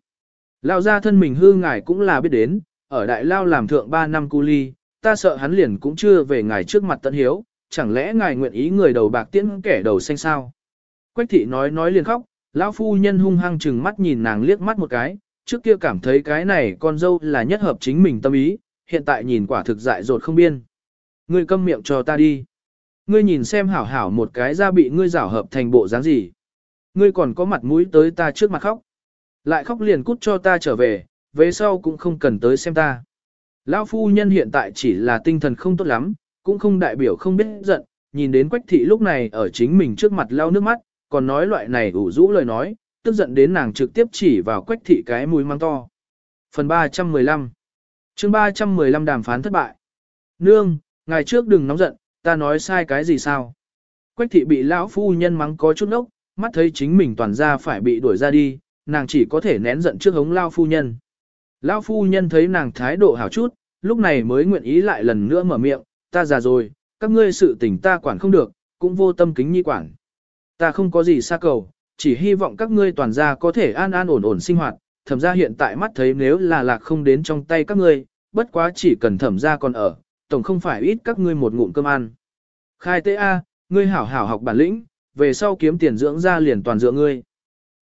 Lão gia thân mình hư ngài cũng là biết đến, ở đại lao làm thượng 3 năm cu ly, ta sợ hắn liền cũng chưa về ngài trước mặt tận hiếu, chẳng lẽ ngài nguyện ý người đầu bạc tiễn kẻ đầu xanh sao? Quách thị nói nói liền khóc, lão phu nhân hung hăng chừng mắt nhìn nàng liếc mắt một cái, trước kia cảm thấy cái này con dâu là nhất hợp chính mình tâm ý, hiện tại nhìn quả thực dại dột không biên. Ngươi câm miệng cho ta đi. Ngươi nhìn xem hảo hảo một cái ra bị ngươi rảo hợp thành bộ dáng gì. Ngươi còn có mặt mũi tới ta trước mặt khóc. Lại khóc liền cút cho ta trở về, về sau cũng không cần tới xem ta. Lão phu nhân hiện tại chỉ là tinh thần không tốt lắm, cũng không đại biểu không biết giận, nhìn đến quách thị lúc này ở chính mình trước mặt lau nước mắt, còn nói loại này ủ rũ lời nói, tức giận đến nàng trực tiếp chỉ vào quách thị cái mũi mang to. Phần 315 chương 315 đàm phán thất bại. Nương, ngày trước đừng nóng giận, ta nói sai cái gì sao? Quách thị bị lão phu nhân mắng có chút nốc, mắt thấy chính mình toàn ra phải bị đuổi ra đi, nàng chỉ có thể nén giận trước hống lao phu nhân. Lão phu nhân thấy nàng thái độ hảo chút, lúc này mới nguyện ý lại lần nữa mở miệng, ta già rồi, các ngươi sự tình ta quản không được, cũng vô tâm kính nhi quản. Ta không có gì xa cầu, chỉ hy vọng các ngươi toàn gia có thể an an ổn ổn sinh hoạt, thẩm ra hiện tại mắt thấy nếu là lạc không đến trong tay các ngươi, bất quá chỉ cần thẩm ra còn ở, tổng không phải ít các ngươi một ngụm cơm ăn. Khai tế A, ngươi hảo hảo học bản lĩnh, về sau kiếm tiền dưỡng ra liền toàn dưỡng ngươi.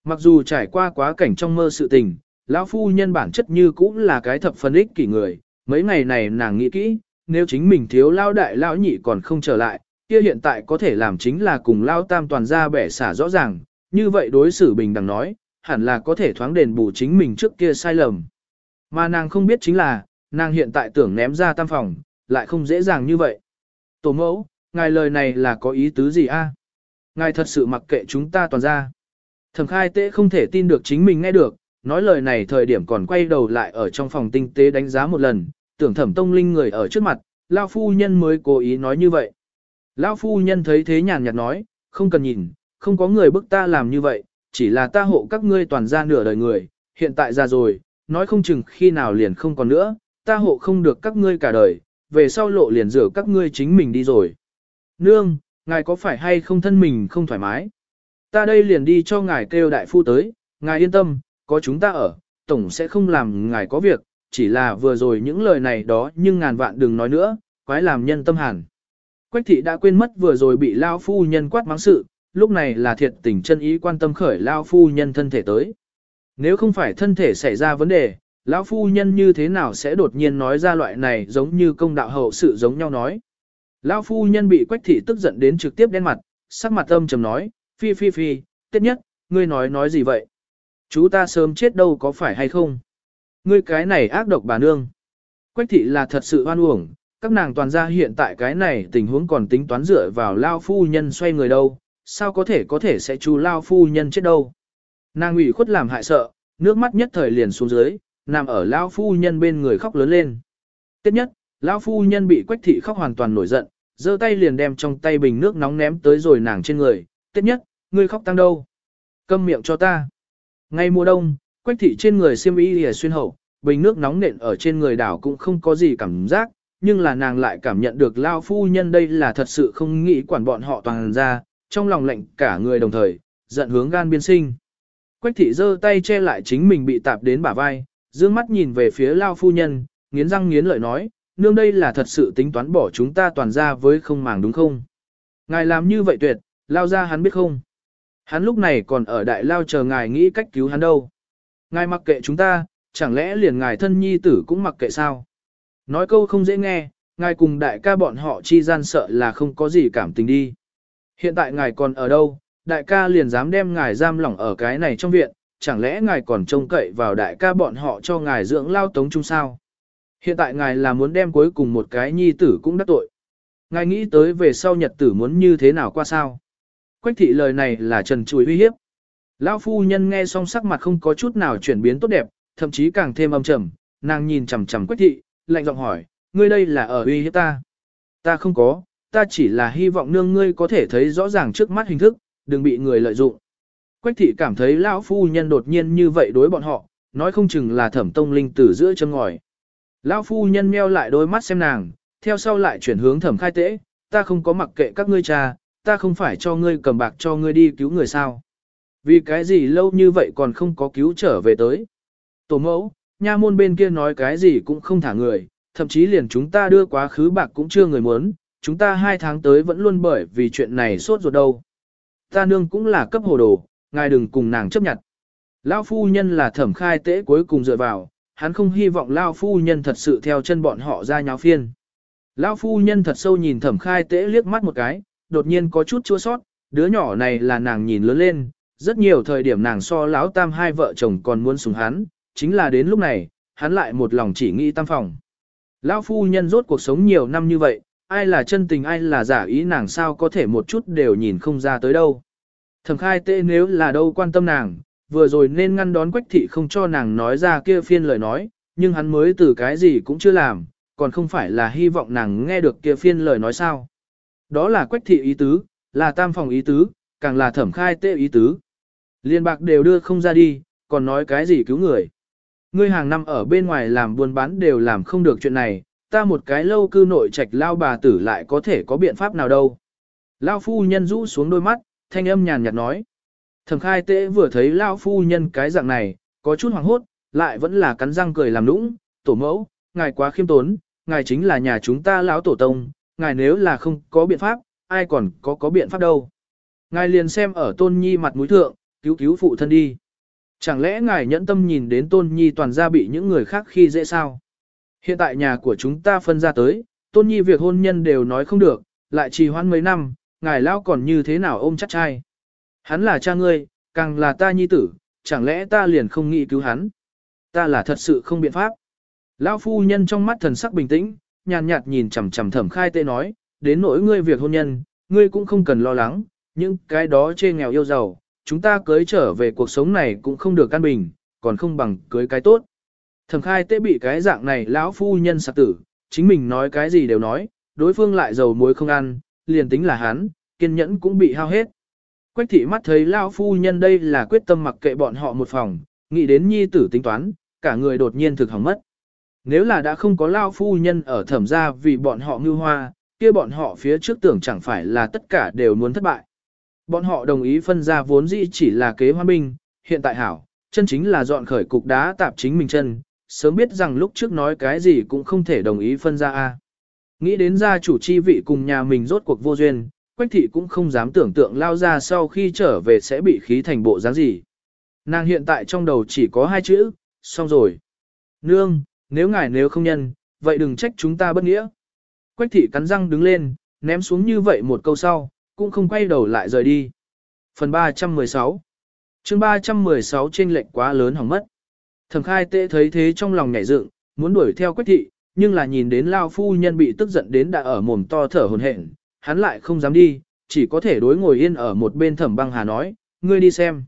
Mặc dù trải qua quá cảnh trong mơ sự tình, lão phu nhân bản chất như cũng là cái thập phân ích kỷ người, mấy ngày này nàng nghĩ kỹ, nếu chính mình thiếu lao đại lão nhị còn không trở lại, kia hiện tại có thể làm chính là cùng lao tam toàn ra bẻ xả rõ ràng, như vậy đối xử bình đẳng nói, hẳn là có thể thoáng đền bù chính mình trước kia sai lầm. Mà nàng không biết chính là, nàng hiện tại tưởng ném ra tam phòng, lại không dễ dàng như vậy. Tổ mẫu, ngài lời này là có ý tứ gì a? Ngài thật sự mặc kệ chúng ta toàn ra. Thẩm khai tế không thể tin được chính mình nghe được, nói lời này thời điểm còn quay đầu lại ở trong phòng tinh tế đánh giá một lần, tưởng thẩm tông linh người ở trước mặt, Lao phu nhân mới cố ý nói như vậy. Lao phu nhân thấy thế nhàn nhạt nói, không cần nhìn, không có người bức ta làm như vậy, chỉ là ta hộ các ngươi toàn ra nửa đời người, hiện tại ra rồi, nói không chừng khi nào liền không còn nữa, ta hộ không được các ngươi cả đời, về sau lộ liền rửa các ngươi chính mình đi rồi. Nương, ngài có phải hay không thân mình không thoải mái? Ta đây liền đi cho ngài kêu đại phu tới, ngài yên tâm, có chúng ta ở, tổng sẽ không làm ngài có việc, chỉ là vừa rồi những lời này đó nhưng ngàn vạn đừng nói nữa, quái làm nhân tâm hàn. Quách thị đã quên mất vừa rồi bị lao phu nhân quát mắng sự, lúc này là thiệt tình chân ý quan tâm khởi lao phu nhân thân thể tới. Nếu không phải thân thể xảy ra vấn đề, lão phu nhân như thế nào sẽ đột nhiên nói ra loại này giống như công đạo hậu sự giống nhau nói. Lão phu nhân bị quách thị tức giận đến trực tiếp đen mặt, sắc mặt âm trầm nói, phi phi phi, tiết nhất, ngươi nói nói gì vậy? Chú ta sớm chết đâu có phải hay không? Ngươi cái này ác độc bà nương. Quách thị là thật sự oan uổng, các nàng toàn gia hiện tại cái này tình huống còn tính toán dựa vào lao phu nhân xoay người đâu, sao có thể có thể sẽ chú lao phu nhân chết đâu. Nàng ủy khuất làm hại sợ, nước mắt nhất thời liền xuống dưới, nằm ở lão phu nhân bên người khóc lớn lên. Tiếp nhất, lão phu nhân bị quách thị khóc hoàn toàn nổi giận, giơ tay liền đem trong tay bình nước nóng ném tới rồi nàng trên người. Tiếp nhất, ngươi khóc tăng đâu? Câm miệng cho ta. Ngay mùa đông, quách thị trên người xiêm y lìa xuyên hậu, bình nước nóng nện ở trên người đảo cũng không có gì cảm giác, nhưng là nàng lại cảm nhận được lao phu nhân đây là thật sự không nghĩ quản bọn họ toàn ra, trong lòng lệnh cả người đồng thời, giận hướng gan biên sinh. Quách thị giơ tay che lại chính mình bị tạp đến bả vai, dương mắt nhìn về phía lao phu nhân, nghiến răng nghiến lợi nói, nương đây là thật sự tính toán bỏ chúng ta toàn ra với không màng đúng không? Ngài làm như vậy tuyệt, lao ra hắn biết không? Hắn lúc này còn ở đại lao chờ ngài nghĩ cách cứu hắn đâu. Ngài mặc kệ chúng ta, chẳng lẽ liền ngài thân nhi tử cũng mặc kệ sao? Nói câu không dễ nghe, ngài cùng đại ca bọn họ chi gian sợ là không có gì cảm tình đi. Hiện tại ngài còn ở đâu, đại ca liền dám đem ngài giam lỏng ở cái này trong viện, chẳng lẽ ngài còn trông cậy vào đại ca bọn họ cho ngài dưỡng lao tống chung sao? Hiện tại ngài là muốn đem cuối cùng một cái nhi tử cũng đắc tội. Ngài nghĩ tới về sau nhật tử muốn như thế nào qua sao? Quách thị lời này là trần chùi uy hiếp. Lão phu nhân nghe xong sắc mặt không có chút nào chuyển biến tốt đẹp, thậm chí càng thêm âm trầm, nàng nhìn chằm chằm Quách thị, lạnh giọng hỏi, ngươi đây là ở uy hiếp ta? Ta không có, ta chỉ là hy vọng nương ngươi có thể thấy rõ ràng trước mắt hình thức, đừng bị người lợi dụng. Quách thị cảm thấy lão phu nhân đột nhiên như vậy đối bọn họ, nói không chừng là thẩm tông linh tử giữa chân ngòi. Lão phu nhân meo lại đôi mắt xem nàng, theo sau lại chuyển hướng thẩm khai tễ, ta không có mặc kệ các ngươi cha, ta không phải cho ngươi cầm bạc cho ngươi đi cứu người sao. Vì cái gì lâu như vậy còn không có cứu trở về tới. Tổ mẫu, nha môn bên kia nói cái gì cũng không thả người, thậm chí liền chúng ta đưa quá khứ bạc cũng chưa người muốn, chúng ta hai tháng tới vẫn luôn bởi vì chuyện này sốt ruột đâu. Ta nương cũng là cấp hồ đồ, ngài đừng cùng nàng chấp nhận. Lão phu nhân là thẩm khai tế cuối cùng dựa vào, hắn không hy vọng Lão phu nhân thật sự theo chân bọn họ ra nháo phiên. Lão phu nhân thật sâu nhìn thẩm khai tế liếc mắt một cái, đột nhiên có chút chua sót, đứa nhỏ này là nàng nhìn lớn lên, rất nhiều thời điểm nàng so lão tam hai vợ chồng còn muốn sùng hắn, chính là đến lúc này, hắn lại một lòng chỉ nghĩ tam phòng. Lão phu nhân rốt cuộc sống nhiều năm như vậy, ai là chân tình ai là giả ý nàng sao có thể một chút đều nhìn không ra tới đâu. Thẩm khai tệ nếu là đâu quan tâm nàng, vừa rồi nên ngăn đón quách thị không cho nàng nói ra kia phiên lời nói, nhưng hắn mới từ cái gì cũng chưa làm, còn không phải là hy vọng nàng nghe được kia phiên lời nói sao. Đó là quách thị ý tứ, là tam phòng ý tứ, càng là thẩm khai tệ ý tứ. Liên bạc đều đưa không ra đi, còn nói cái gì cứu người. Ngươi hàng năm ở bên ngoài làm buôn bán đều làm không được chuyện này, ta một cái lâu cư nội trạch lao bà tử lại có thể có biện pháp nào đâu. Lao phu nhân rũ xuống đôi mắt, thanh âm nhàn nhạt nói. Thẩm khai tế vừa thấy Lao phu nhân cái dạng này, có chút hoảng hốt, lại vẫn là cắn răng cười làm nũng, tổ mẫu, ngài quá khiêm tốn, ngài chính là nhà chúng ta lão tổ tông, ngài nếu là không có biện pháp, ai còn có có biện pháp đâu. Ngài liền xem ở tôn nhi mặt mũi thượng, cứu cứu phụ thân đi. Chẳng lẽ ngài nhẫn tâm nhìn đến tôn nhi toàn ra bị những người khác khi dễ sao? Hiện tại nhà của chúng ta phân ra tới, tôn nhi việc hôn nhân đều nói không được, lại trì hoãn mấy năm, ngài lão còn như thế nào ôm chắc trai. Hắn là cha ngươi, càng là ta nhi tử, chẳng lẽ ta liền không nghĩ cứu hắn. Ta là thật sự không biện pháp. Lão phu nhân trong mắt thần sắc bình tĩnh, nhàn nhạt nhìn chằm chằm thẩm khai tê nói, đến nỗi ngươi việc hôn nhân, ngươi cũng không cần lo lắng, nhưng cái đó chê nghèo yêu giàu, chúng ta cưới trở về cuộc sống này cũng không được căn bình, còn không bằng cưới cái tốt. Thẩm khai tê bị cái dạng này lão phu nhân sạc tử, chính mình nói cái gì đều nói, đối phương lại dầu muối không ăn, liền tính là hắn, kiên nhẫn cũng bị hao hết. Quách thị mắt thấy lão phu nhân đây là quyết tâm mặc kệ bọn họ một phòng, nghĩ đến nhi tử tính toán, cả người đột nhiên thực hỏng mất. Nếu là đã không có lão phu nhân ở thẩm gia vì bọn họ ngư hoa, kia bọn họ phía trước tưởng chẳng phải là tất cả đều muốn thất bại. Bọn họ đồng ý phân ra vốn dĩ chỉ là kế hoa binh, hiện tại hảo, chân chính là dọn khởi cục đá tạp chính mình chân, sớm biết rằng lúc trước nói cái gì cũng không thể đồng ý phân ra a. Nghĩ đến gia chủ chi vị cùng nhà mình rốt cuộc vô duyên, Quách thị cũng không dám tưởng tượng lao ra sau khi trở về sẽ bị khí thành bộ dáng gì. Nàng hiện tại trong đầu chỉ có hai chữ, xong rồi. Nương, nếu ngài nếu không nhân, vậy đừng trách chúng ta bất nghĩa. Quách thị cắn răng đứng lên, ném xuống như vậy một câu sau, cũng không quay đầu lại rời đi. Phần 316 chương 316 trên lệnh quá lớn hỏng mất. Thẩm khai tệ thấy thế trong lòng nhảy dựng, muốn đuổi theo quách thị, nhưng là nhìn đến lao phu nhân bị tức giận đến đã ở mồm to thở hồn hển, hắn lại không dám đi, chỉ có thể đối ngồi yên ở một bên thẩm băng hà nói, ngươi đi xem.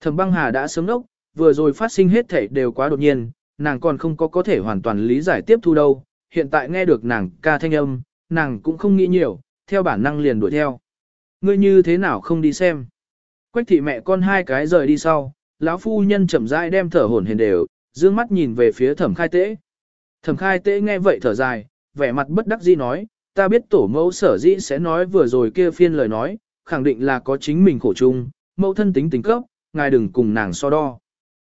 Thẩm băng hà đã sớm đốc, vừa rồi phát sinh hết thể đều quá đột nhiên, nàng còn không có có thể hoàn toàn lý giải tiếp thu đâu, hiện tại nghe được nàng ca thanh âm, nàng cũng không nghĩ nhiều, theo bản năng liền đuổi theo. Ngươi như thế nào không đi xem? Quách thị mẹ con hai cái rời đi sau, lão phu nhân chậm rãi đem thở hổn hển đều, dương mắt nhìn về phía thẩm khai tế. Thẩm khai tế nghe vậy thở dài, vẻ mặt bất đắc dĩ nói, ta biết tổ mẫu sở dĩ sẽ nói vừa rồi kia phiên lời nói, khẳng định là có chính mình khổ chung, mẫu thân tính tính cấp, ngài đừng cùng nàng so đo.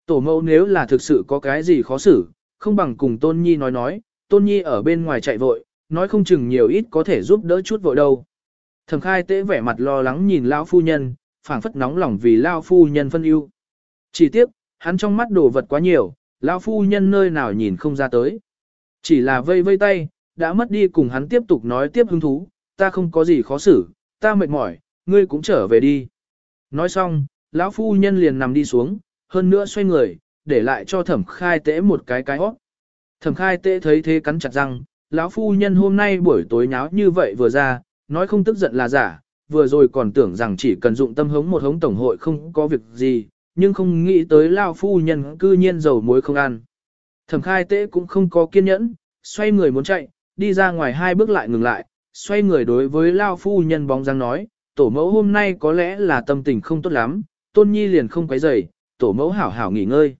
Tổ mẫu nếu là thực sự có cái gì khó xử, không bằng cùng Tôn Nhi nói nói, Tôn Nhi ở bên ngoài chạy vội, nói không chừng nhiều ít có thể giúp đỡ chút vội đâu. Thẩm khai tế vẻ mặt lo lắng nhìn lão phu nhân, phảng phất nóng lòng vì lão phu nhân phân ưu. Chỉ tiếc, hắn trong mắt đồ vật quá nhiều, lão phu nhân nơi nào nhìn không ra tới. Chỉ là vây vây tay, đã mất đi cùng hắn tiếp tục nói tiếp hứng thú, ta không có gì khó xử, ta mệt mỏi, ngươi cũng trở về đi. Nói xong, lão phu nhân liền nằm đi xuống, hơn nữa xoay người, để lại cho thẩm khai tễ một cái cái hót. Thẩm khai tễ thấy thế cắn chặt răng, lão phu nhân hôm nay buổi tối nháo như vậy vừa ra, nói không tức giận là giả, vừa rồi còn tưởng rằng chỉ cần dụng tâm hống một hống tổng hội không có việc gì, nhưng không nghĩ tới lão phu nhân cư nhiên dầu muối không ăn. Thẩm khai tế cũng không có kiên nhẫn, xoay người muốn chạy, đi ra ngoài hai bước lại ngừng lại, xoay người đối với lão phu nhân bóng dáng nói, tổ mẫu hôm nay có lẽ là tâm tình không tốt lắm, tôn nhi liền không quấy rầy, tổ mẫu hảo hảo nghỉ ngơi.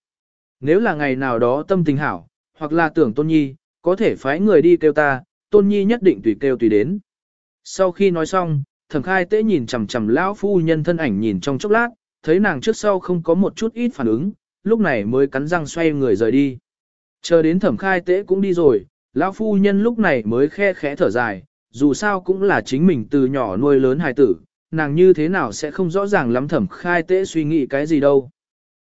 Nếu là ngày nào đó tâm tình hảo, hoặc là tưởng tôn nhi, có thể phái người đi kêu ta, tôn nhi nhất định tùy kêu tùy đến. Sau khi nói xong, thẩm khai tế nhìn chằm chằm lão phu nhân thân ảnh nhìn trong chốc lát, thấy nàng trước sau không có một chút ít phản ứng, lúc này mới cắn răng xoay người rời đi. Chờ đến thẩm khai tế cũng đi rồi, lão phu nhân lúc này mới khe khẽ thở dài, dù sao cũng là chính mình từ nhỏ nuôi lớn hài tử, nàng như thế nào sẽ không rõ ràng lắm thẩm khai tế suy nghĩ cái gì đâu.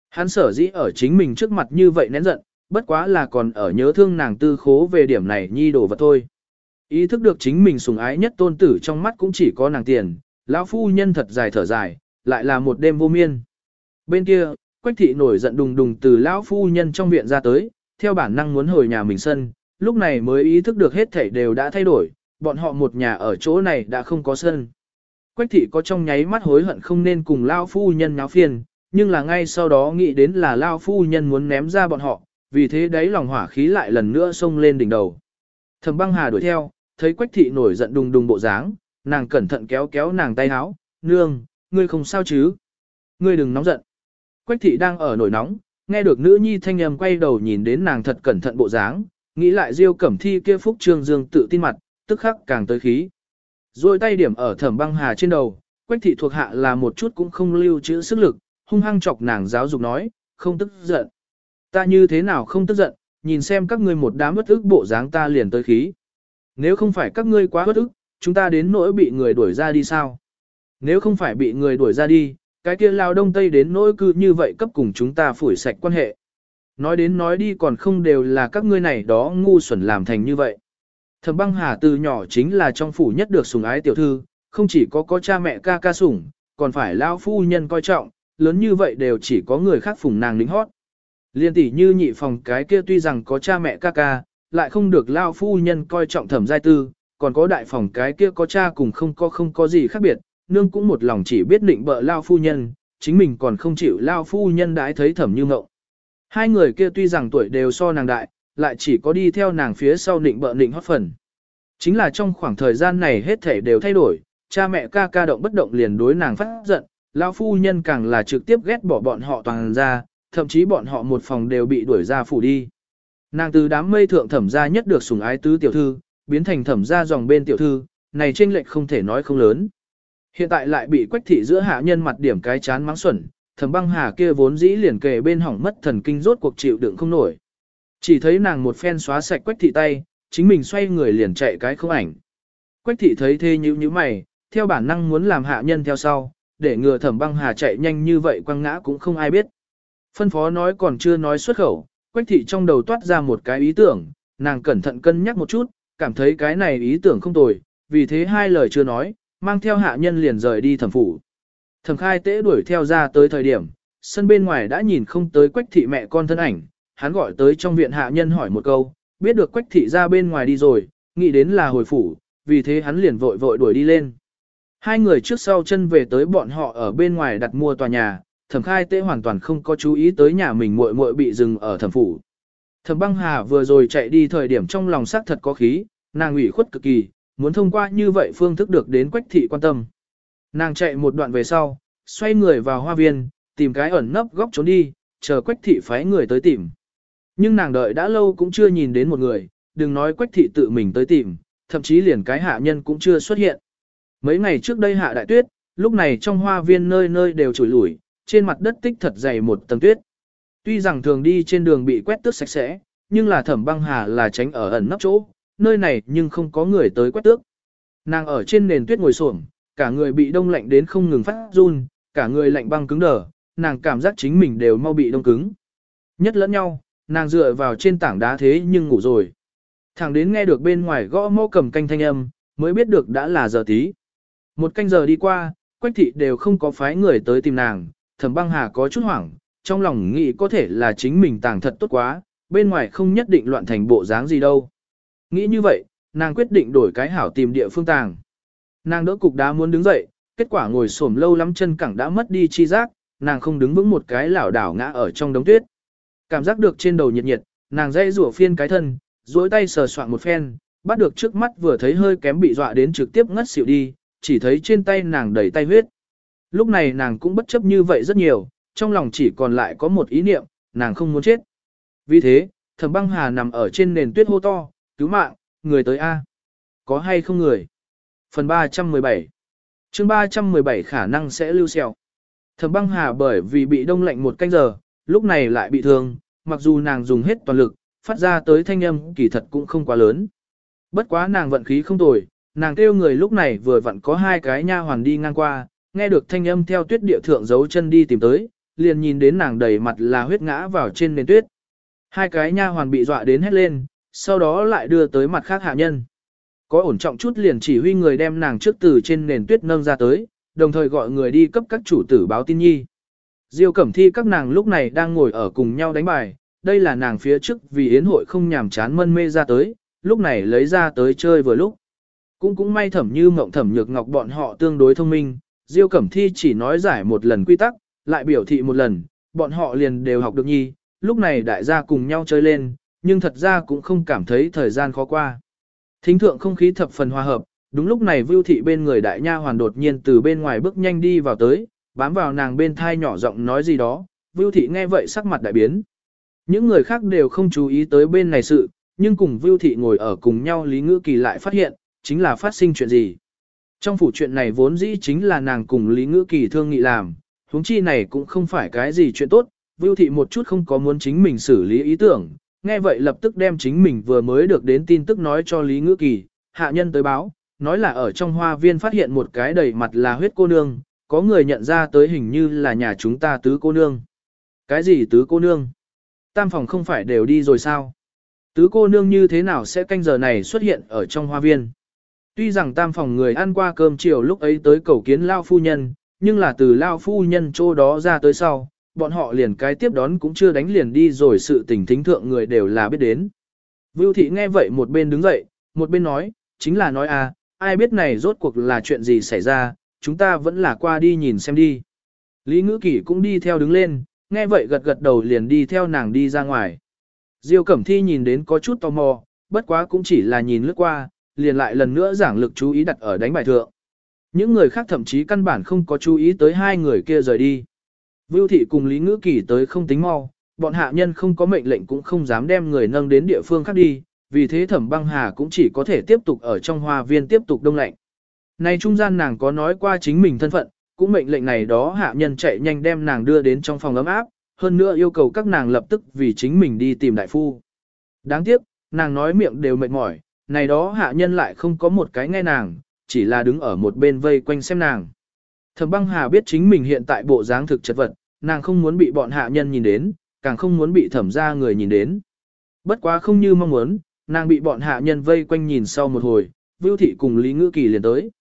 Hắn sở dĩ ở chính mình trước mặt như vậy nén giận, bất quá là còn ở nhớ thương nàng tư khố về điểm này nhi đồ vật thôi. Ý thức được chính mình sùng ái nhất tôn tử trong mắt cũng chỉ có nàng tiền, lão phu nhân thật dài thở dài, lại là một đêm vô miên. Bên kia, Quách thị nổi giận đùng đùng từ lão phu nhân trong viện ra tới, theo bản năng muốn hồi nhà mình sân, lúc này mới ý thức được hết thảy đều đã thay đổi, bọn họ một nhà ở chỗ này đã không có sân. Quách thị có trong nháy mắt hối hận không nên cùng lão phu nhân nháo phiền, nhưng là ngay sau đó nghĩ đến là lão phu nhân muốn ném ra bọn họ, vì thế đấy lòng hỏa khí lại lần nữa xông lên đỉnh đầu. Thẩm băng hà đuổi theo, thấy quách thị nổi giận đùng đùng bộ dáng, nàng cẩn thận kéo kéo nàng tay áo, nương, ngươi không sao chứ? Ngươi đừng nóng giận. Quách thị đang ở nổi nóng, nghe được nữ nhi thanh âm quay đầu nhìn đến nàng thật cẩn thận bộ dáng, nghĩ lại diêu cẩm thi kia phúc trương dương tự tin mặt, tức khắc càng tới khí. Rồi tay điểm ở thẩm băng hà trên đầu, quách thị thuộc hạ là một chút cũng không lưu trữ sức lực, hung hăng chọc nàng giáo dục nói, không tức giận. Ta như thế nào không tức giận, nhìn xem các ngươi một đám bất ức bộ dáng ta liền tới khí. Nếu không phải các ngươi quá bất ức, chúng ta đến nỗi bị người đuổi ra đi sao? Nếu không phải bị người đuổi ra đi, cái kia lao đông tây đến nỗi cư như vậy cấp cùng chúng ta phủi sạch quan hệ. Nói đến nói đi còn không đều là các ngươi này đó ngu xuẩn làm thành như vậy. Thẩm băng hà từ nhỏ chính là trong phủ nhất được sủng ái tiểu thư, không chỉ có có cha mẹ ca ca sủng, còn phải lao phu nhân coi trọng, lớn như vậy đều chỉ có người khác phủng nàng lính hót. Liên tỷ như nhị phòng cái kia tuy rằng có cha mẹ ca ca, lại không được lao phu nhân coi trọng thẩm giai tư, còn có đại phòng cái kia có cha cùng không có không có gì khác biệt, nương cũng một lòng chỉ biết định bợ lao phu nhân, chính mình còn không chịu lao phu nhân đãi thấy thẩm như ngậu. Hai người kia tuy rằng tuổi đều so nàng đại, lại chỉ có đi theo nàng phía sau định bợ định hót phần. Chính là trong khoảng thời gian này hết thể đều thay đổi, cha mẹ ca ca động bất động liền đối nàng phát giận, lao phu nhân càng là trực tiếp ghét bỏ bọn họ toàn ra, thậm chí bọn họ một phòng đều bị đuổi ra phủ đi. Nàng từ đám mây thượng thẩm gia nhất được sủng ái tứ tiểu thư, biến thành thẩm gia dòng bên tiểu thư, này chênh lệch không thể nói không lớn. Hiện tại lại bị quách thị giữa hạ nhân mặt điểm cái chán mắng xuẩn, thẩm băng hà kia vốn dĩ liền kề bên hỏng mất thần kinh rốt cuộc chịu đựng không nổi. Chỉ thấy nàng một phen xóa sạch quách thị tay, chính mình xoay người liền chạy cái không ảnh. Quách thị thấy thế như như mày, theo bản năng muốn làm hạ nhân theo sau, để ngừa thẩm băng hà chạy nhanh như vậy quăng ngã cũng không ai biết. Phân phó nói còn chưa nói xuất khẩu, Quách thị trong đầu toát ra một cái ý tưởng, nàng cẩn thận cân nhắc một chút, cảm thấy cái này ý tưởng không tồi, vì thế hai lời chưa nói, mang theo hạ nhân liền rời đi thẩm phủ. Thẩm khai tế đuổi theo ra tới thời điểm, sân bên ngoài đã nhìn không tới quách thị mẹ con thân ảnh, hắn gọi tới trong viện hạ nhân hỏi một câu, biết được quách thị ra bên ngoài đi rồi, nghĩ đến là hồi phủ, vì thế hắn liền vội vội đuổi đi lên. Hai người trước sau chân về tới bọn họ ở bên ngoài đặt mua tòa nhà, thẩm khai tế hoàn toàn không có chú ý tới nhà mình muội muội bị dừng ở thẩm phủ. Thẩm băng hà vừa rồi chạy đi thời điểm trong lòng xác thật có khí, nàng ủy khuất cực kỳ, muốn thông qua như vậy phương thức được đến quách thị quan tâm. Nàng chạy một đoạn về sau, xoay người vào hoa viên, tìm cái ẩn nấp góc trốn đi, chờ quách thị phái người tới tìm. Nhưng nàng đợi đã lâu cũng chưa nhìn đến một người, đừng nói quách thị tự mình tới tìm, thậm chí liền cái hạ nhân cũng chưa xuất hiện. Mấy ngày trước đây hạ đại tuyết, lúc này trong hoa viên nơi nơi đều trùi lủi, trên mặt đất tích thật dày một tầng tuyết. Tuy rằng thường đi trên đường bị quét tước sạch sẽ, nhưng là thẩm băng hà là tránh ở ẩn nấp chỗ, nơi này nhưng không có người tới quét tước. Nàng ở trên nền tuyết ngồi xổm, cả người bị đông lạnh đến không ngừng phát run, cả người lạnh băng cứng đờ, nàng cảm giác chính mình đều mau bị đông cứng. Nhất lẫn nhau, nàng dựa vào trên tảng đá thế nhưng ngủ rồi. Thẳng đến nghe được bên ngoài gõ mõ cầm canh thanh âm, mới biết được đã là giờ tí. Một canh giờ đi qua, quách thị đều không có phái người tới tìm nàng, thẩm băng hà có chút hoảng, trong lòng nghĩ có thể là chính mình tàng thật tốt quá, bên ngoài không nhất định loạn thành bộ dáng gì đâu. Nghĩ như vậy, nàng quyết định đổi cái hảo tìm địa phương tàng. Nàng đỡ cục đá muốn đứng dậy, kết quả ngồi xổm lâu lắm chân cẳng đã mất đi chi giác, nàng không đứng vững một cái lảo đảo ngã ở trong đống tuyết. Cảm giác được trên đầu nhiệt nhiệt, nàng dây rủa phiên cái thân, duỗi tay sờ soạn một phen, bắt được trước mắt vừa thấy hơi kém bị dọa đến trực tiếp ngất xỉu đi, chỉ thấy trên tay nàng đầy tay huyết. Lúc này nàng cũng bất chấp như vậy rất nhiều, trong lòng chỉ còn lại có một ý niệm, nàng không muốn chết. Vì thế, thẩm băng hà nằm ở trên nền tuyết hô to, cứu mạng, người tới A. Có hay không người? Phần 317 chương 317 khả năng sẽ lưu xeo. Thẩm băng hà bởi vì bị đông lạnh một canh giờ, lúc này lại bị thương, mặc dù nàng dùng hết toàn lực, phát ra tới thanh âm kỳ thật cũng không quá lớn. Bất quá nàng vận khí không tồi, nàng kêu người lúc này vừa vặn có hai cái nha hoàn đi ngang qua, nghe được thanh âm theo tuyết địa thượng giấu chân đi tìm tới, liền nhìn đến nàng đầy mặt là huyết ngã vào trên nền tuyết. Hai cái nha hoàn bị dọa đến hét lên, sau đó lại đưa tới mặt khác hạ nhân. Có ổn trọng chút liền chỉ huy người đem nàng trước từ trên nền tuyết nâng ra tới, đồng thời gọi người đi cấp các chủ tử báo tin nhi. Diêu Cẩm Thi các nàng lúc này đang ngồi ở cùng nhau đánh bài, đây là nàng phía trước vì yến hội không nhàm chán mân mê ra tới, lúc này lấy ra tới chơi vừa lúc. Cũng cũng may thẩm như mộng thẩm nhược ngọc bọn họ tương đối thông minh, Diêu Cẩm Thi chỉ nói giải một lần quy tắc, lại biểu thị một lần, bọn họ liền đều học được nhi, lúc này đại gia cùng nhau chơi lên, nhưng thật ra cũng không cảm thấy thời gian khó qua. Thính thượng không khí thập phần hòa hợp, đúng lúc này Vưu thị bên người đại nha hoàn đột nhiên từ bên ngoài bước nhanh đi vào tới, bám vào nàng bên thai nhỏ giọng nói gì đó, Vưu thị nghe vậy sắc mặt đại biến. Những người khác đều không chú ý tới bên này sự, nhưng cùng Vưu thị ngồi ở cùng nhau Lý Ngữ Kỳ lại phát hiện, chính là phát sinh chuyện gì. Trong phủ chuyện này vốn dĩ chính là nàng cùng Lý Ngữ Kỳ thương nghị làm, huống chi này cũng không phải cái gì chuyện tốt, Vưu thị một chút không có muốn chính mình xử lý ý tưởng, nghe vậy lập tức đem chính mình vừa mới được đến tin tức nói cho Lý Ngữ Kỳ, hạ nhân tới báo, nói là ở trong hoa viên phát hiện một cái đầy mặt là huyết cô nương, có người nhận ra tới hình như là nhà chúng ta tứ cô nương. Cái gì tứ cô nương? Tam phòng không phải đều đi rồi sao? Tứ cô nương như thế nào sẽ canh giờ này xuất hiện ở trong hoa viên? Tuy rằng tam phòng người ăn qua cơm chiều lúc ấy tới cầu kiến Lao Phu Nhân, nhưng là từ Lao Phu Nhân chỗ đó ra tới sau, bọn họ liền cái tiếp đón cũng chưa đánh liền đi rồi sự tình thính thượng người đều là biết đến. Vưu thị nghe vậy một bên đứng dậy, một bên nói, chính là nói à, ai biết này rốt cuộc là chuyện gì xảy ra, chúng ta vẫn là qua đi nhìn xem đi. Lý ngữ kỷ cũng đi theo đứng lên, nghe vậy gật gật đầu liền đi theo nàng đi ra ngoài. Diêu Cẩm Thi nhìn đến có chút tò mò, bất quá cũng chỉ là nhìn lướt qua, liền lại lần nữa giảng lực chú ý đặt ở đánh bài thượng. Những người khác thậm chí căn bản không có chú ý tới hai người kia rời đi. Vưu thị cùng Lý Ngữ Kỳ tới không tính mau, bọn hạ nhân không có mệnh lệnh cũng không dám đem người nâng đến địa phương khác đi, vì thế thẩm băng hà cũng chỉ có thể tiếp tục ở trong hoa viên tiếp tục đông lạnh. Này trung gian nàng có nói qua chính mình thân phận, cũng mệnh lệnh này đó hạ nhân chạy nhanh đem nàng đưa đến trong phòng ấm áp, hơn nữa yêu cầu các nàng lập tức vì chính mình đi tìm đại phu. Đáng tiếc, nàng nói miệng đều mệt mỏi, này đó hạ nhân lại không có một cái nghe nàng, chỉ là đứng ở một bên vây quanh xem nàng. Thẩm băng hà biết chính mình hiện tại bộ dáng thực chất vật, nàng không muốn bị bọn hạ nhân nhìn đến, càng không muốn bị thẩm ra người nhìn đến. Bất quá không như mong muốn, nàng bị bọn hạ nhân vây quanh nhìn sau một hồi, Vưu Thị cùng Lý Ngữ Kỳ liền tới.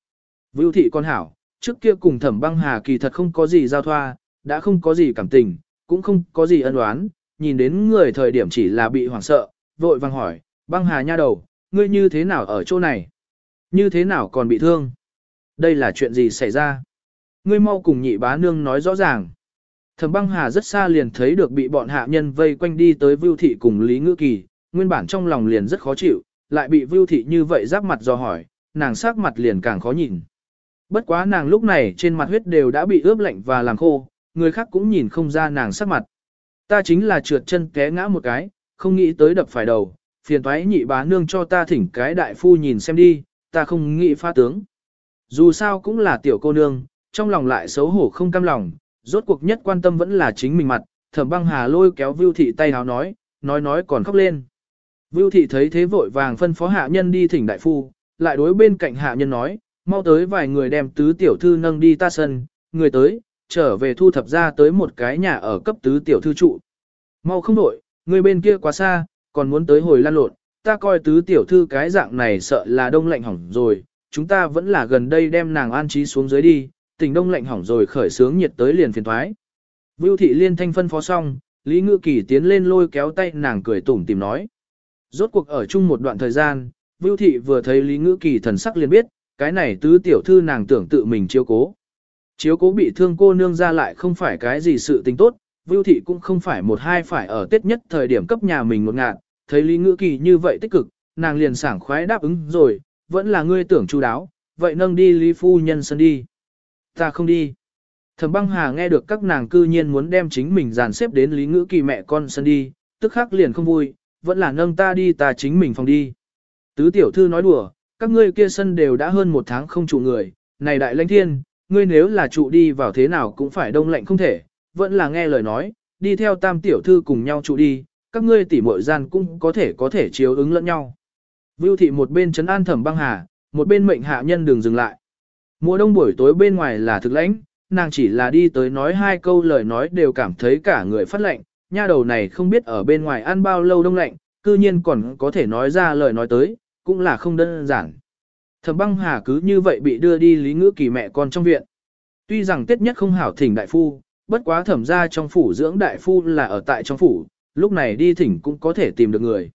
Vưu Thị con hảo, trước kia cùng thẩm băng hà kỳ thật không có gì giao thoa, đã không có gì cảm tình, cũng không có gì ân oán, nhìn đến người thời điểm chỉ là bị hoảng sợ, vội vàng hỏi, băng hà nha đầu, ngươi như thế nào ở chỗ này? Như thế nào còn bị thương? Đây là chuyện gì xảy ra? Ngươi mau cùng nhị bá nương nói rõ ràng. Thẩm băng hà rất xa liền thấy được bị bọn hạ nhân vây quanh đi tới Vưu Thị cùng Lý Ngữ Kỳ, nguyên bản trong lòng liền rất khó chịu, lại bị Vưu Thị như vậy giáp mặt do hỏi, nàng sắc mặt liền càng khó nhìn. Bất quá nàng lúc này trên mặt huyết đều đã bị ướp lạnh và làm khô, người khác cũng nhìn không ra nàng sắc mặt. Ta chính là trượt chân té ngã một cái, không nghĩ tới đập phải đầu, phiền thoái nhị bá nương cho ta thỉnh cái đại phu nhìn xem đi, ta không nghĩ pha tướng. Dù sao cũng là tiểu cô nương, trong lòng lại xấu hổ không cam lòng, rốt cuộc nhất quan tâm vẫn là chính mình mặt, thẩm băng hà lôi kéo Vưu Thị tay háo nói, nói nói còn khóc lên. Vưu Thị thấy thế vội vàng phân phó hạ nhân đi thỉnh đại phu, lại đối bên cạnh hạ nhân nói, mau tới vài người đem tứ tiểu thư nâng đi ta sân, người tới, trở về thu thập ra tới một cái nhà ở cấp tứ tiểu thư trụ. Mau không đổi, người bên kia quá xa, còn muốn tới hồi lan lộn, ta coi tứ tiểu thư cái dạng này sợ là đông lạnh hỏng rồi, chúng ta vẫn là gần đây đem nàng an trí xuống dưới đi, tình đông lạnh hỏng rồi khởi sướng nhiệt tới liền phiền thoái. Vưu thị liên thanh phân phó xong, Lý Ngự Kỳ tiến lên lôi kéo tay nàng cười tủm tìm nói. Rốt cuộc ở chung một đoạn thời gian, Vưu thị vừa thấy Lý Ngữ Kỳ thần sắc liền biết, cái này tứ tiểu thư nàng tưởng tự mình chiếu cố. Chiếu cố bị thương cô nương ra lại không phải cái gì sự tình tốt, Vưu thị cũng không phải một hai phải ở tết nhất thời điểm cấp nhà mình một ngạn, thấy Lý Ngữ Kỳ như vậy tích cực, nàng liền sảng khoái đáp ứng rồi, vẫn là ngươi tưởng chu đáo, vậy nâng đi Lý Phu Nhân sân đi. Ta không đi. Thẩm băng hà nghe được các nàng cư nhiên muốn đem chính mình dàn xếp đến Lý Ngữ Kỳ mẹ con sân đi, tức khắc liền không vui, vẫn là nâng ta đi ta chính mình phòng đi. Tứ tiểu thư nói đùa, các ngươi kia sân đều đã hơn một tháng không trụ người, này đại lãnh thiên, ngươi nếu là trụ đi vào thế nào cũng phải đông lạnh không thể, vẫn là nghe lời nói, đi theo tam tiểu thư cùng nhau trụ đi, các ngươi tỉ muội gian cũng có thể có thể chiếu ứng lẫn nhau. Vưu thị một bên trấn an thẩm băng hà, một bên mệnh hạ nhân đường dừng lại. Mùa đông buổi tối bên ngoài là thực lãnh, nàng chỉ là đi tới nói hai câu lời nói đều cảm thấy cả người phát lạnh, nha đầu này không biết ở bên ngoài ăn bao lâu đông lạnh, cư nhiên còn có thể nói ra lời nói tới, cũng là không đơn giản. Thẩm băng hà cứ như vậy bị đưa đi lý ngữ kỳ mẹ con trong viện. Tuy rằng tiết nhất không hảo thỉnh đại phu, bất quá thẩm ra trong phủ dưỡng đại phu là ở tại trong phủ, lúc này đi thỉnh cũng có thể tìm được người.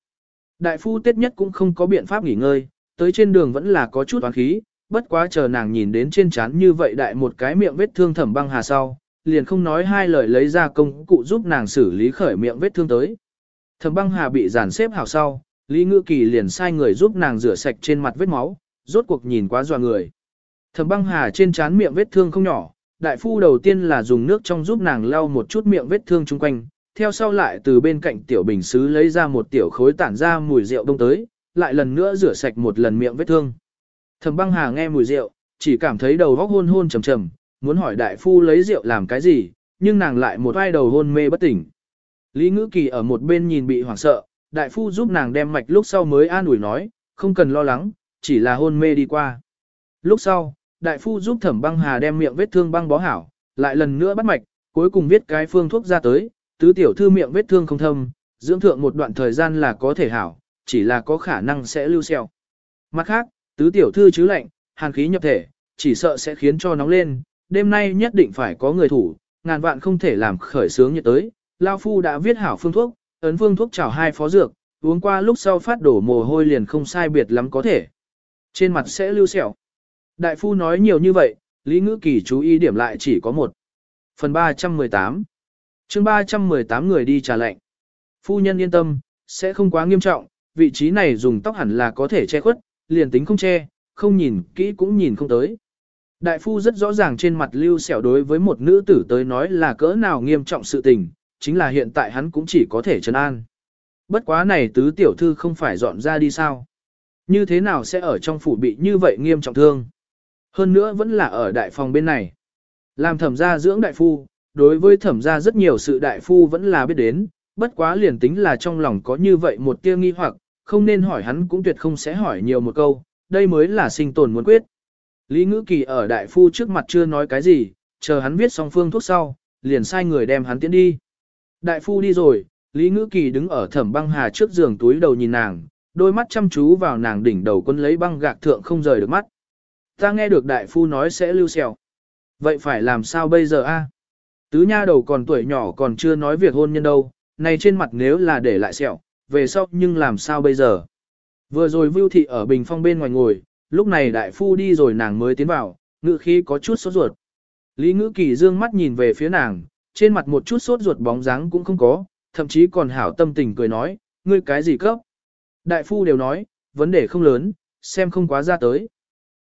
Đại phu tiết nhất cũng không có biện pháp nghỉ ngơi, tới trên đường vẫn là có chút oán khí, bất quá chờ nàng nhìn đến trên chán như vậy đại một cái miệng vết thương thẩm băng hà sau, liền không nói hai lời lấy ra công cụ giúp nàng xử lý khởi miệng vết thương tới. Thẩm băng hà bị giàn xếp hào sau, Lý Ngư Kỳ liền sai người giúp nàng rửa sạch trên mặt vết máu, rốt cuộc nhìn quá dọa người. Thẩm băng hà trên trán miệng vết thương không nhỏ, đại phu đầu tiên là dùng nước trong giúp nàng lau một chút miệng vết thương chung quanh, theo sau lại từ bên cạnh tiểu bình xứ lấy ra một tiểu khối tản ra mùi rượu đông tới, lại lần nữa rửa sạch một lần miệng vết thương. Thẩm băng hà nghe mùi rượu, chỉ cảm thấy đầu góc hôn hôn trầm trầm, muốn hỏi đại phu lấy rượu làm cái gì, nhưng nàng lại một vai đầu hôn mê bất tỉnh. Lý ngữ kỳ ở một bên nhìn bị hoảng sợ, đại phu giúp nàng đem mạch lúc sau mới an ủi nói, không cần lo lắng, chỉ là hôn mê đi qua. Lúc sau, đại phu giúp thẩm băng hà đem miệng vết thương băng bó hảo, lại lần nữa bắt mạch, cuối cùng viết cái phương thuốc ra tới, tứ tiểu thư miệng vết thương không thâm, dưỡng thượng một đoạn thời gian là có thể hảo, chỉ là có khả năng sẽ lưu xeo. Mặt khác, tứ tiểu thư chứ lạnh, hàn khí nhập thể, chỉ sợ sẽ khiến cho nóng lên, đêm nay nhất định phải có người thủ, ngàn vạn không thể làm khởi sướng nhiệt tới. Lao phu đã viết hảo phương thuốc, ấn phương thuốc chảo hai phó dược, uống qua lúc sau phát đổ mồ hôi liền không sai biệt lắm có thể. Trên mặt sẽ lưu sẹo. Đại phu nói nhiều như vậy, Lý Ngữ Kỳ chú ý điểm lại chỉ có một. Phần 318 chương 318 người đi trà lệnh. Phu nhân yên tâm, sẽ không quá nghiêm trọng, vị trí này dùng tóc hẳn là có thể che khuất, liền tính không che, không nhìn kỹ cũng nhìn không tới. Đại phu rất rõ ràng trên mặt lưu sẹo đối với một nữ tử tới nói là cỡ nào nghiêm trọng sự tình, chính là hiện tại hắn cũng chỉ có thể trấn an. Bất quá này tứ tiểu thư không phải dọn ra đi sao? Như thế nào sẽ ở trong phủ bị như vậy nghiêm trọng thương? Hơn nữa vẫn là ở đại phòng bên này. Làm thẩm gia dưỡng đại phu, đối với thẩm gia rất nhiều sự đại phu vẫn là biết đến, bất quá liền tính là trong lòng có như vậy một tia nghi hoặc, không nên hỏi hắn cũng tuyệt không sẽ hỏi nhiều một câu, đây mới là sinh tồn muốn quyết. Lý Ngữ Kỳ ở đại phu trước mặt chưa nói cái gì, chờ hắn viết xong phương thuốc sau, liền sai người đem hắn tiến đi. Đại phu đi rồi, Lý Ngữ Kỳ đứng ở thẩm băng hà trước giường túi đầu nhìn nàng, đôi mắt chăm chú vào nàng đỉnh đầu quân lấy băng gạc thượng không rời được mắt. Ta nghe được đại phu nói sẽ lưu sẹo. Vậy phải làm sao bây giờ a? Tứ nha đầu còn tuổi nhỏ còn chưa nói việc hôn nhân đâu, này trên mặt nếu là để lại sẹo, về sau nhưng làm sao bây giờ? Vừa rồi Vưu Thị ở bình phong bên ngoài ngồi, lúc này đại phu đi rồi nàng mới tiến vào, ngự khí có chút sốt ruột. Lý ngữ kỳ dương mắt nhìn về phía nàng, trên mặt một chút sốt ruột bóng dáng cũng không có, thậm chí còn hảo tâm tình cười nói, ngươi cái gì cấp? Đại phu đều nói, vấn đề không lớn, xem không quá ra tới.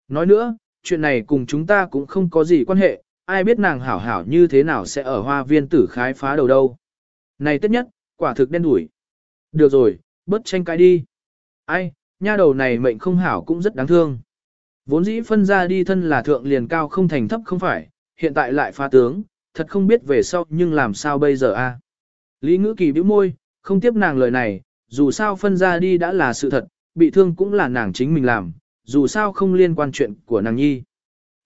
Nói nữa, chuyện này cùng chúng ta cũng không có gì quan hệ, ai biết nàng hảo hảo như thế nào sẽ ở hoa viên tử khái phá đầu đâu. Này tất nhất, quả thực đen đủi. Được rồi, bớt tranh cãi đi. Ai, nha đầu này mệnh không hảo cũng rất đáng thương. Vốn dĩ phân ra đi thân là thượng liền cao không thành thấp không phải, hiện tại lại phá tướng, thật không biết về sau nhưng làm sao bây giờ a? Lý ngữ kỳ bĩu môi, không tiếp nàng lời này, dù sao phân ra đi đã là sự thật, bị thương cũng là nàng chính mình làm, dù sao không liên quan chuyện của nàng nhi.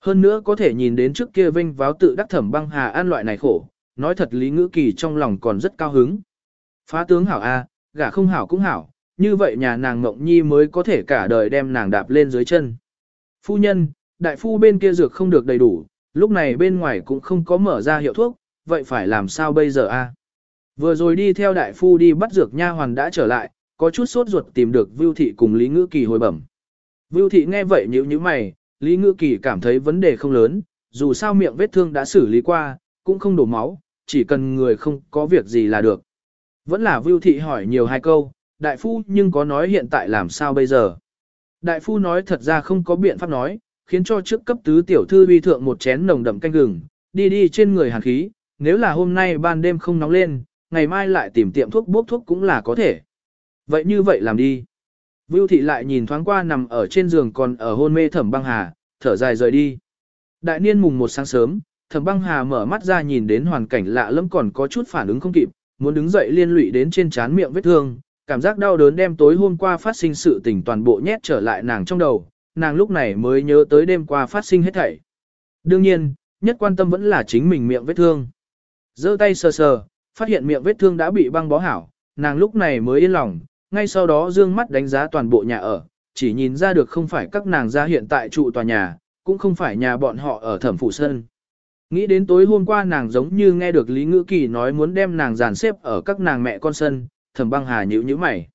Hơn nữa có thể nhìn đến trước kia vinh váo tự đắc thẩm băng hà an loại này khổ, nói thật lý ngữ kỳ trong lòng còn rất cao hứng. Phá tướng hảo a, gả không hảo cũng hảo, như vậy nhà nàng Ngộng Nhi mới có thể cả đời đem nàng đạp lên dưới chân. Phu nhân, đại phu bên kia dược không được đầy đủ, lúc này bên ngoài cũng không có mở ra hiệu thuốc, vậy phải làm sao bây giờ a? Vừa rồi đi theo đại phu đi bắt dược nha hoàn đã trở lại, có chút sốt ruột tìm được Vưu Thị cùng Lý Ngữ Kỳ hồi bẩm. Vưu Thị nghe vậy nhíu nhíu mày, Lý Ngữ Kỳ cảm thấy vấn đề không lớn, dù sao miệng vết thương đã xử lý qua, cũng không đổ máu, chỉ cần người không có việc gì là được. Vẫn là Vưu Thị hỏi nhiều hai câu, đại phu nhưng có nói hiện tại làm sao bây giờ. Đại phu nói thật ra không có biện pháp nói, khiến cho trước cấp tứ tiểu thư vi thượng một chén nồng đậm canh gừng, đi đi trên người hàn khí, nếu là hôm nay ban đêm không nóng lên, ngày mai lại tìm tiệm thuốc bốc thuốc cũng là có thể. Vậy như vậy làm đi. Vưu thị lại nhìn thoáng qua nằm ở trên giường còn ở hôn mê thẩm băng hà, thở dài rời đi. Đại niên mùng một sáng sớm, thẩm băng hà mở mắt ra nhìn đến hoàn cảnh lạ lẫm còn có chút phản ứng không kịp, muốn đứng dậy liên lụy đến trên trán miệng vết thương, cảm giác đau đớn đem tối hôm qua phát sinh sự tình toàn bộ nhét trở lại nàng trong đầu, nàng lúc này mới nhớ tới đêm qua phát sinh hết thảy. Đương nhiên, nhất quan tâm vẫn là chính mình miệng vết thương. giơ tay sờ sờ, phát hiện miệng vết thương đã bị băng bó hảo, nàng lúc này mới yên lòng, ngay sau đó dương mắt đánh giá toàn bộ nhà ở, chỉ nhìn ra được không phải các nàng ra hiện tại trụ tòa nhà, cũng không phải nhà bọn họ ở thẩm phủ sân. Nghĩ đến tối hôm qua nàng giống như nghe được Lý Ngữ Kỳ nói muốn đem nàng dàn xếp ở các nàng mẹ con sân, thẩm băng hà nhữ như mày.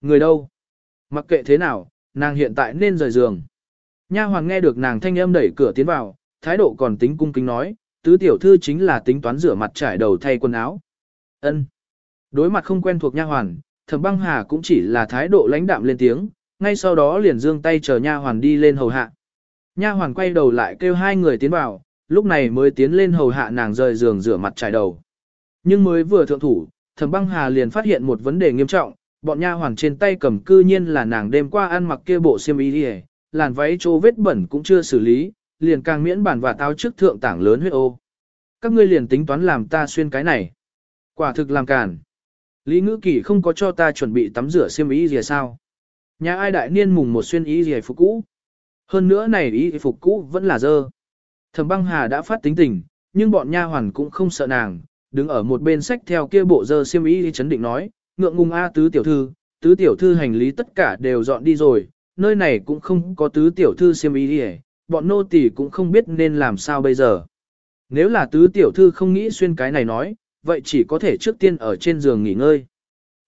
Người đâu? Mặc kệ thế nào, nàng hiện tại nên rời giường. Nha hoàng nghe được nàng thanh âm đẩy cửa tiến vào, thái độ còn tính cung kính nói, tứ tiểu thư chính là tính toán rửa mặt trải đầu thay quần áo. Ân. Đối mặt không quen thuộc nha hoàn, Thẩm Băng Hà cũng chỉ là thái độ lãnh đạm lên tiếng, ngay sau đó liền giương tay chờ nha hoàn đi lên hầu hạ. Nha hoàn quay đầu lại kêu hai người tiến vào, lúc này mới tiến lên hầu hạ nàng rời giường rửa mặt trải đầu. Nhưng mới vừa thượng thủ, Thẩm Băng Hà liền phát hiện một vấn đề nghiêm trọng, bọn nha hoàn trên tay cầm cư nhiên là nàng đêm qua ăn mặc kia bộ xiêm y đi, làn váy chỗ vết bẩn cũng chưa xử lý, liền càng miễn bản và táo trước thượng tảng lớn huyết ô. Các ngươi liền tính toán làm ta xuyên cái này. Quả thực làm cản. Lý ngữ kỳ không có cho ta chuẩn bị tắm rửa xiêm y gì à sao. Nhà ai đại niên mùng một xuyên y gì à phục cũ. Hơn nữa này y phục cũ vẫn là dơ. Thẩm băng hà đã phát tính tình, nhưng bọn nha hoàn cũng không sợ nàng, đứng ở một bên sách theo kia bộ dơ xiêm y chấn định nói, ngượng ngùng A tứ tiểu thư, tứ tiểu thư hành lý tất cả đều dọn đi rồi, nơi này cũng không có tứ tiểu thư xiêm y đi bọn nô tỳ cũng không biết nên làm sao bây giờ. Nếu là tứ tiểu thư không nghĩ xuyên cái này nói, vậy chỉ có thể trước tiên ở trên giường nghỉ ngơi.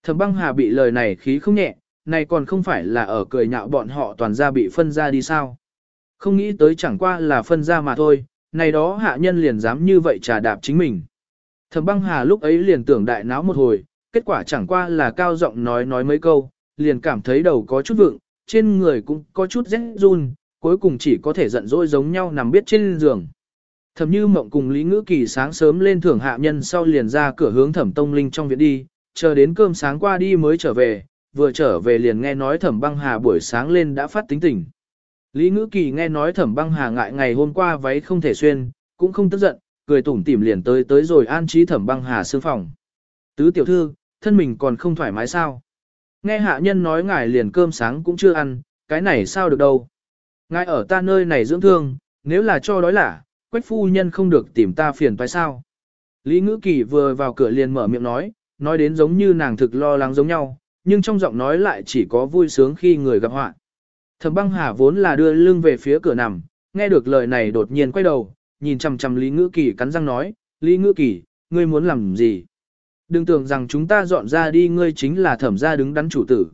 Thẩm băng hà bị lời này khí không nhẹ, này còn không phải là ở cười nhạo bọn họ toàn ra bị phân ra đi sao. Không nghĩ tới chẳng qua là phân ra mà thôi, này đó hạ nhân liền dám như vậy trà đạp chính mình. Thẩm băng hà lúc ấy liền tưởng đại náo một hồi, kết quả chẳng qua là cao giọng nói nói mấy câu, liền cảm thấy đầu có chút vượng, trên người cũng có chút rét run, cuối cùng chỉ có thể giận dỗi giống nhau nằm biết trên giường. Thẩm Như Mộng cùng Lý Ngữ Kỳ sáng sớm lên thưởng hạ nhân sau liền ra cửa hướng Thẩm Tông Linh trong viện đi, chờ đến cơm sáng qua đi mới trở về, vừa trở về liền nghe nói Thẩm Băng Hà buổi sáng lên đã phát tính tình. Lý Ngữ Kỳ nghe nói Thẩm Băng Hà ngại ngày hôm qua váy không thể xuyên, cũng không tức giận, cười tủm tỉm liền tới tới rồi an trí Thẩm Băng Hà sương phòng. Tứ tiểu thư, thân mình còn không thoải mái sao? Nghe hạ nhân nói ngài liền cơm sáng cũng chưa ăn, cái này sao được đâu? Ngài ở ta nơi này dưỡng thương, nếu là cho đói lả, quách phu nhân không được tìm ta phiền phải sao. Lý Ngữ Kỳ vừa vào cửa liền mở miệng nói, nói đến giống như nàng thực lo lắng giống nhau, nhưng trong giọng nói lại chỉ có vui sướng khi người gặp họa. Thẩm băng hà vốn là đưa lưng về phía cửa nằm, nghe được lời này đột nhiên quay đầu, nhìn chằm chằm Lý Ngữ Kỳ cắn răng nói, Lý Ngữ Kỳ, ngươi muốn làm gì? Đừng tưởng rằng chúng ta dọn ra đi ngươi chính là thẩm gia đứng đắn chủ tử.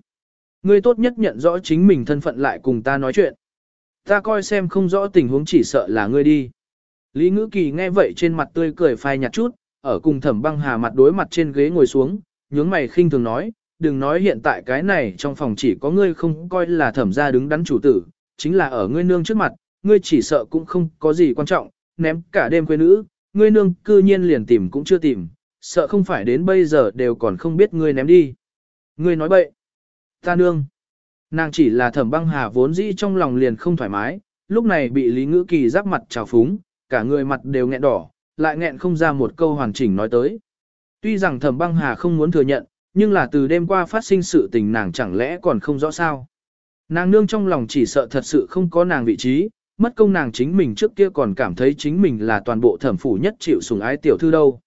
Ngươi tốt nhất nhận rõ chính mình thân phận lại cùng ta nói chuyện. Ta coi xem không rõ tình huống chỉ sợ là ngươi đi. Lý Ngữ Kỳ nghe vậy trên mặt tươi cười phai nhạt chút, ở cùng thẩm băng hà mặt đối mặt trên ghế ngồi xuống, nhướng mày khinh thường nói, đừng nói hiện tại cái này trong phòng chỉ có ngươi không coi là thẩm gia đứng đắn chủ tử, chính là ở ngươi nương trước mặt, ngươi chỉ sợ cũng không có gì quan trọng, ném cả đêm quê nữ, ngươi nương cư nhiên liền tìm cũng chưa tìm, sợ không phải đến bây giờ đều còn không biết ngươi ném đi. Ngươi nói bậy. Ta nương. Nàng chỉ là thẩm băng hà vốn dĩ trong lòng liền không thoải mái, lúc này bị Lý Ngữ Kỳ giáp mặt trào phúng, cả người mặt đều nghẹn đỏ, lại nghẹn không ra một câu hoàn chỉnh nói tới. Tuy rằng thẩm băng hà không muốn thừa nhận, nhưng là từ đêm qua phát sinh sự tình nàng chẳng lẽ còn không rõ sao. Nàng nương trong lòng chỉ sợ thật sự không có nàng vị trí, mất công nàng chính mình trước kia còn cảm thấy chính mình là toàn bộ thẩm phủ nhất chịu sủng ái tiểu thư đâu.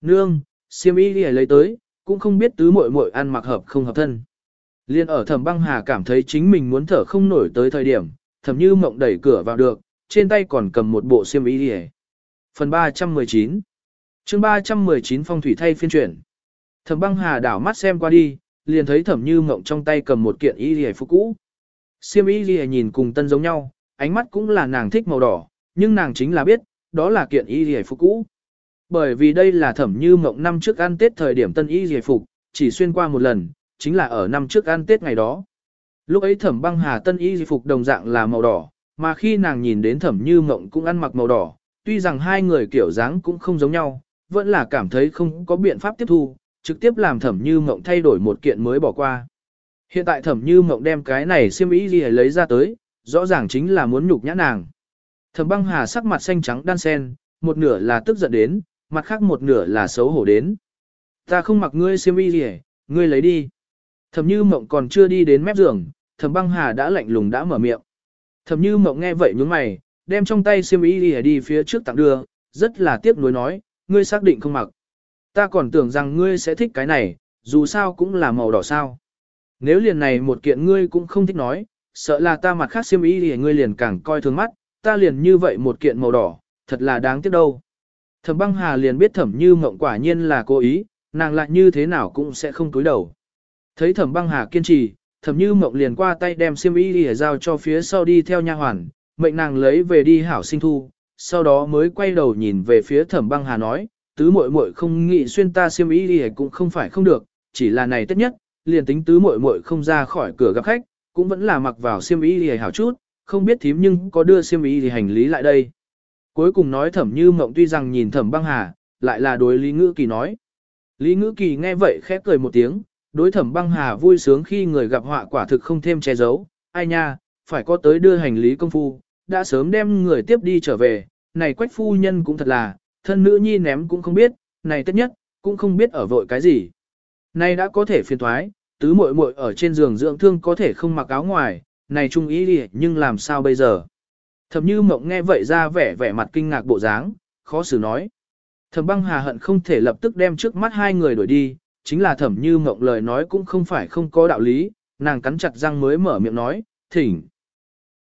Nương, siêm y đi lấy tới, cũng không biết tứ muội muội ăn mặc hợp không hợp thân. Liên ở thẩm băng hà cảm thấy chính mình muốn thở không nổi tới thời điểm, thẩm như mộng đẩy cửa vào được, trên tay còn cầm một bộ xiêm y đi Phần 319 chương 319 phong thủy thay phiên chuyển. Thẩm băng hà đảo mắt xem qua đi, liền thấy thẩm như mộng trong tay cầm một kiện y lìa phục cũ. Xiêm y lìa nhìn cùng tân giống nhau, ánh mắt cũng là nàng thích màu đỏ, nhưng nàng chính là biết, đó là kiện y lìa phục cũ. Bởi vì đây là thẩm như mộng năm trước ăn tết thời điểm tân y lìa phục, chỉ xuyên qua một lần, chính là ở năm trước ăn tết ngày đó. Lúc ấy thẩm băng hà tân y lìa phục đồng dạng là màu đỏ, mà khi nàng nhìn đến thẩm như mộng cũng ăn mặc màu đỏ, tuy rằng hai người kiểu dáng cũng không giống nhau, vẫn là cảm thấy không có biện pháp tiếp thu, trực tiếp làm thẩm như mộng thay đổi một kiện mới bỏ qua. Hiện tại thẩm như mộng đem cái này siêm ý gì lấy ra tới, rõ ràng chính là muốn nhục nhã nàng. Thẩm băng hà sắc mặt xanh trắng đan sen, một nửa là tức giận đến, mặt khác một nửa là xấu hổ đến. Ta không mặc ngươi siêm y gì, ngươi lấy đi. Thẩm như mộng còn chưa đi đến mép giường, thẩm băng hà đã lạnh lùng đã mở miệng. Thẩm như mộng nghe vậy nhướng mày, đem trong tay siêm y gì đi phía trước tặng đưa, rất là tiếc nuối nói, ngươi xác định không mặc. Ta còn tưởng rằng ngươi sẽ thích cái này, dù sao cũng là màu đỏ sao. Nếu liền này một kiện ngươi cũng không thích nói, sợ là ta mặt khác xiêm y thì ngươi liền càng coi thường mắt, ta liền như vậy một kiện màu đỏ, thật là đáng tiếc đâu. Thẩm băng hà liền biết thẩm như mộng quả nhiên là cố ý, nàng lại như thế nào cũng sẽ không túi đầu. Thấy thẩm băng hà kiên trì, thẩm như mộng liền qua tay đem xiêm y đi giao cho phía sau đi theo nha hoàn, mệnh nàng lấy về đi hảo sinh thu, sau đó mới quay đầu nhìn về phía thẩm băng hà nói, tứ muội muội không nghĩ xuyên ta xiêm y đi cũng không phải không được, chỉ là này tất nhất, liền tính tứ muội muội không ra khỏi cửa gặp khách, cũng vẫn là mặc vào xiêm y đi hảo chút, không biết thím nhưng có đưa xiêm y thì hành lý lại đây. Cuối cùng nói thẩm như mộng tuy rằng nhìn thẩm băng hà, lại là đối Lý Ngữ Kỳ nói. Lý Ngữ Kỳ nghe vậy khẽ cười một tiếng, đối thẩm băng hà vui sướng khi người gặp họa quả thực không thêm che giấu. Ai nha, phải có tới đưa hành lý công phu, đã sớm đem người tiếp đi trở về, này quách phu nhân cũng thật là, thân nữ nhi ném cũng không biết, này tất nhất, cũng không biết ở vội cái gì. Này đã có thể phiền thoái, tứ muội muội ở trên giường dưỡng thương có thể không mặc áo ngoài, này trung ý đi nhưng làm sao bây giờ. Thẩm như mộng nghe vậy ra vẻ vẻ mặt kinh ngạc bộ dáng, khó xử nói. Thẩm băng hà hận không thể lập tức đem trước mắt hai người đuổi đi, chính là thẩm như mộng lời nói cũng không phải không có đạo lý, nàng cắn chặt răng mới mở miệng nói, thỉnh.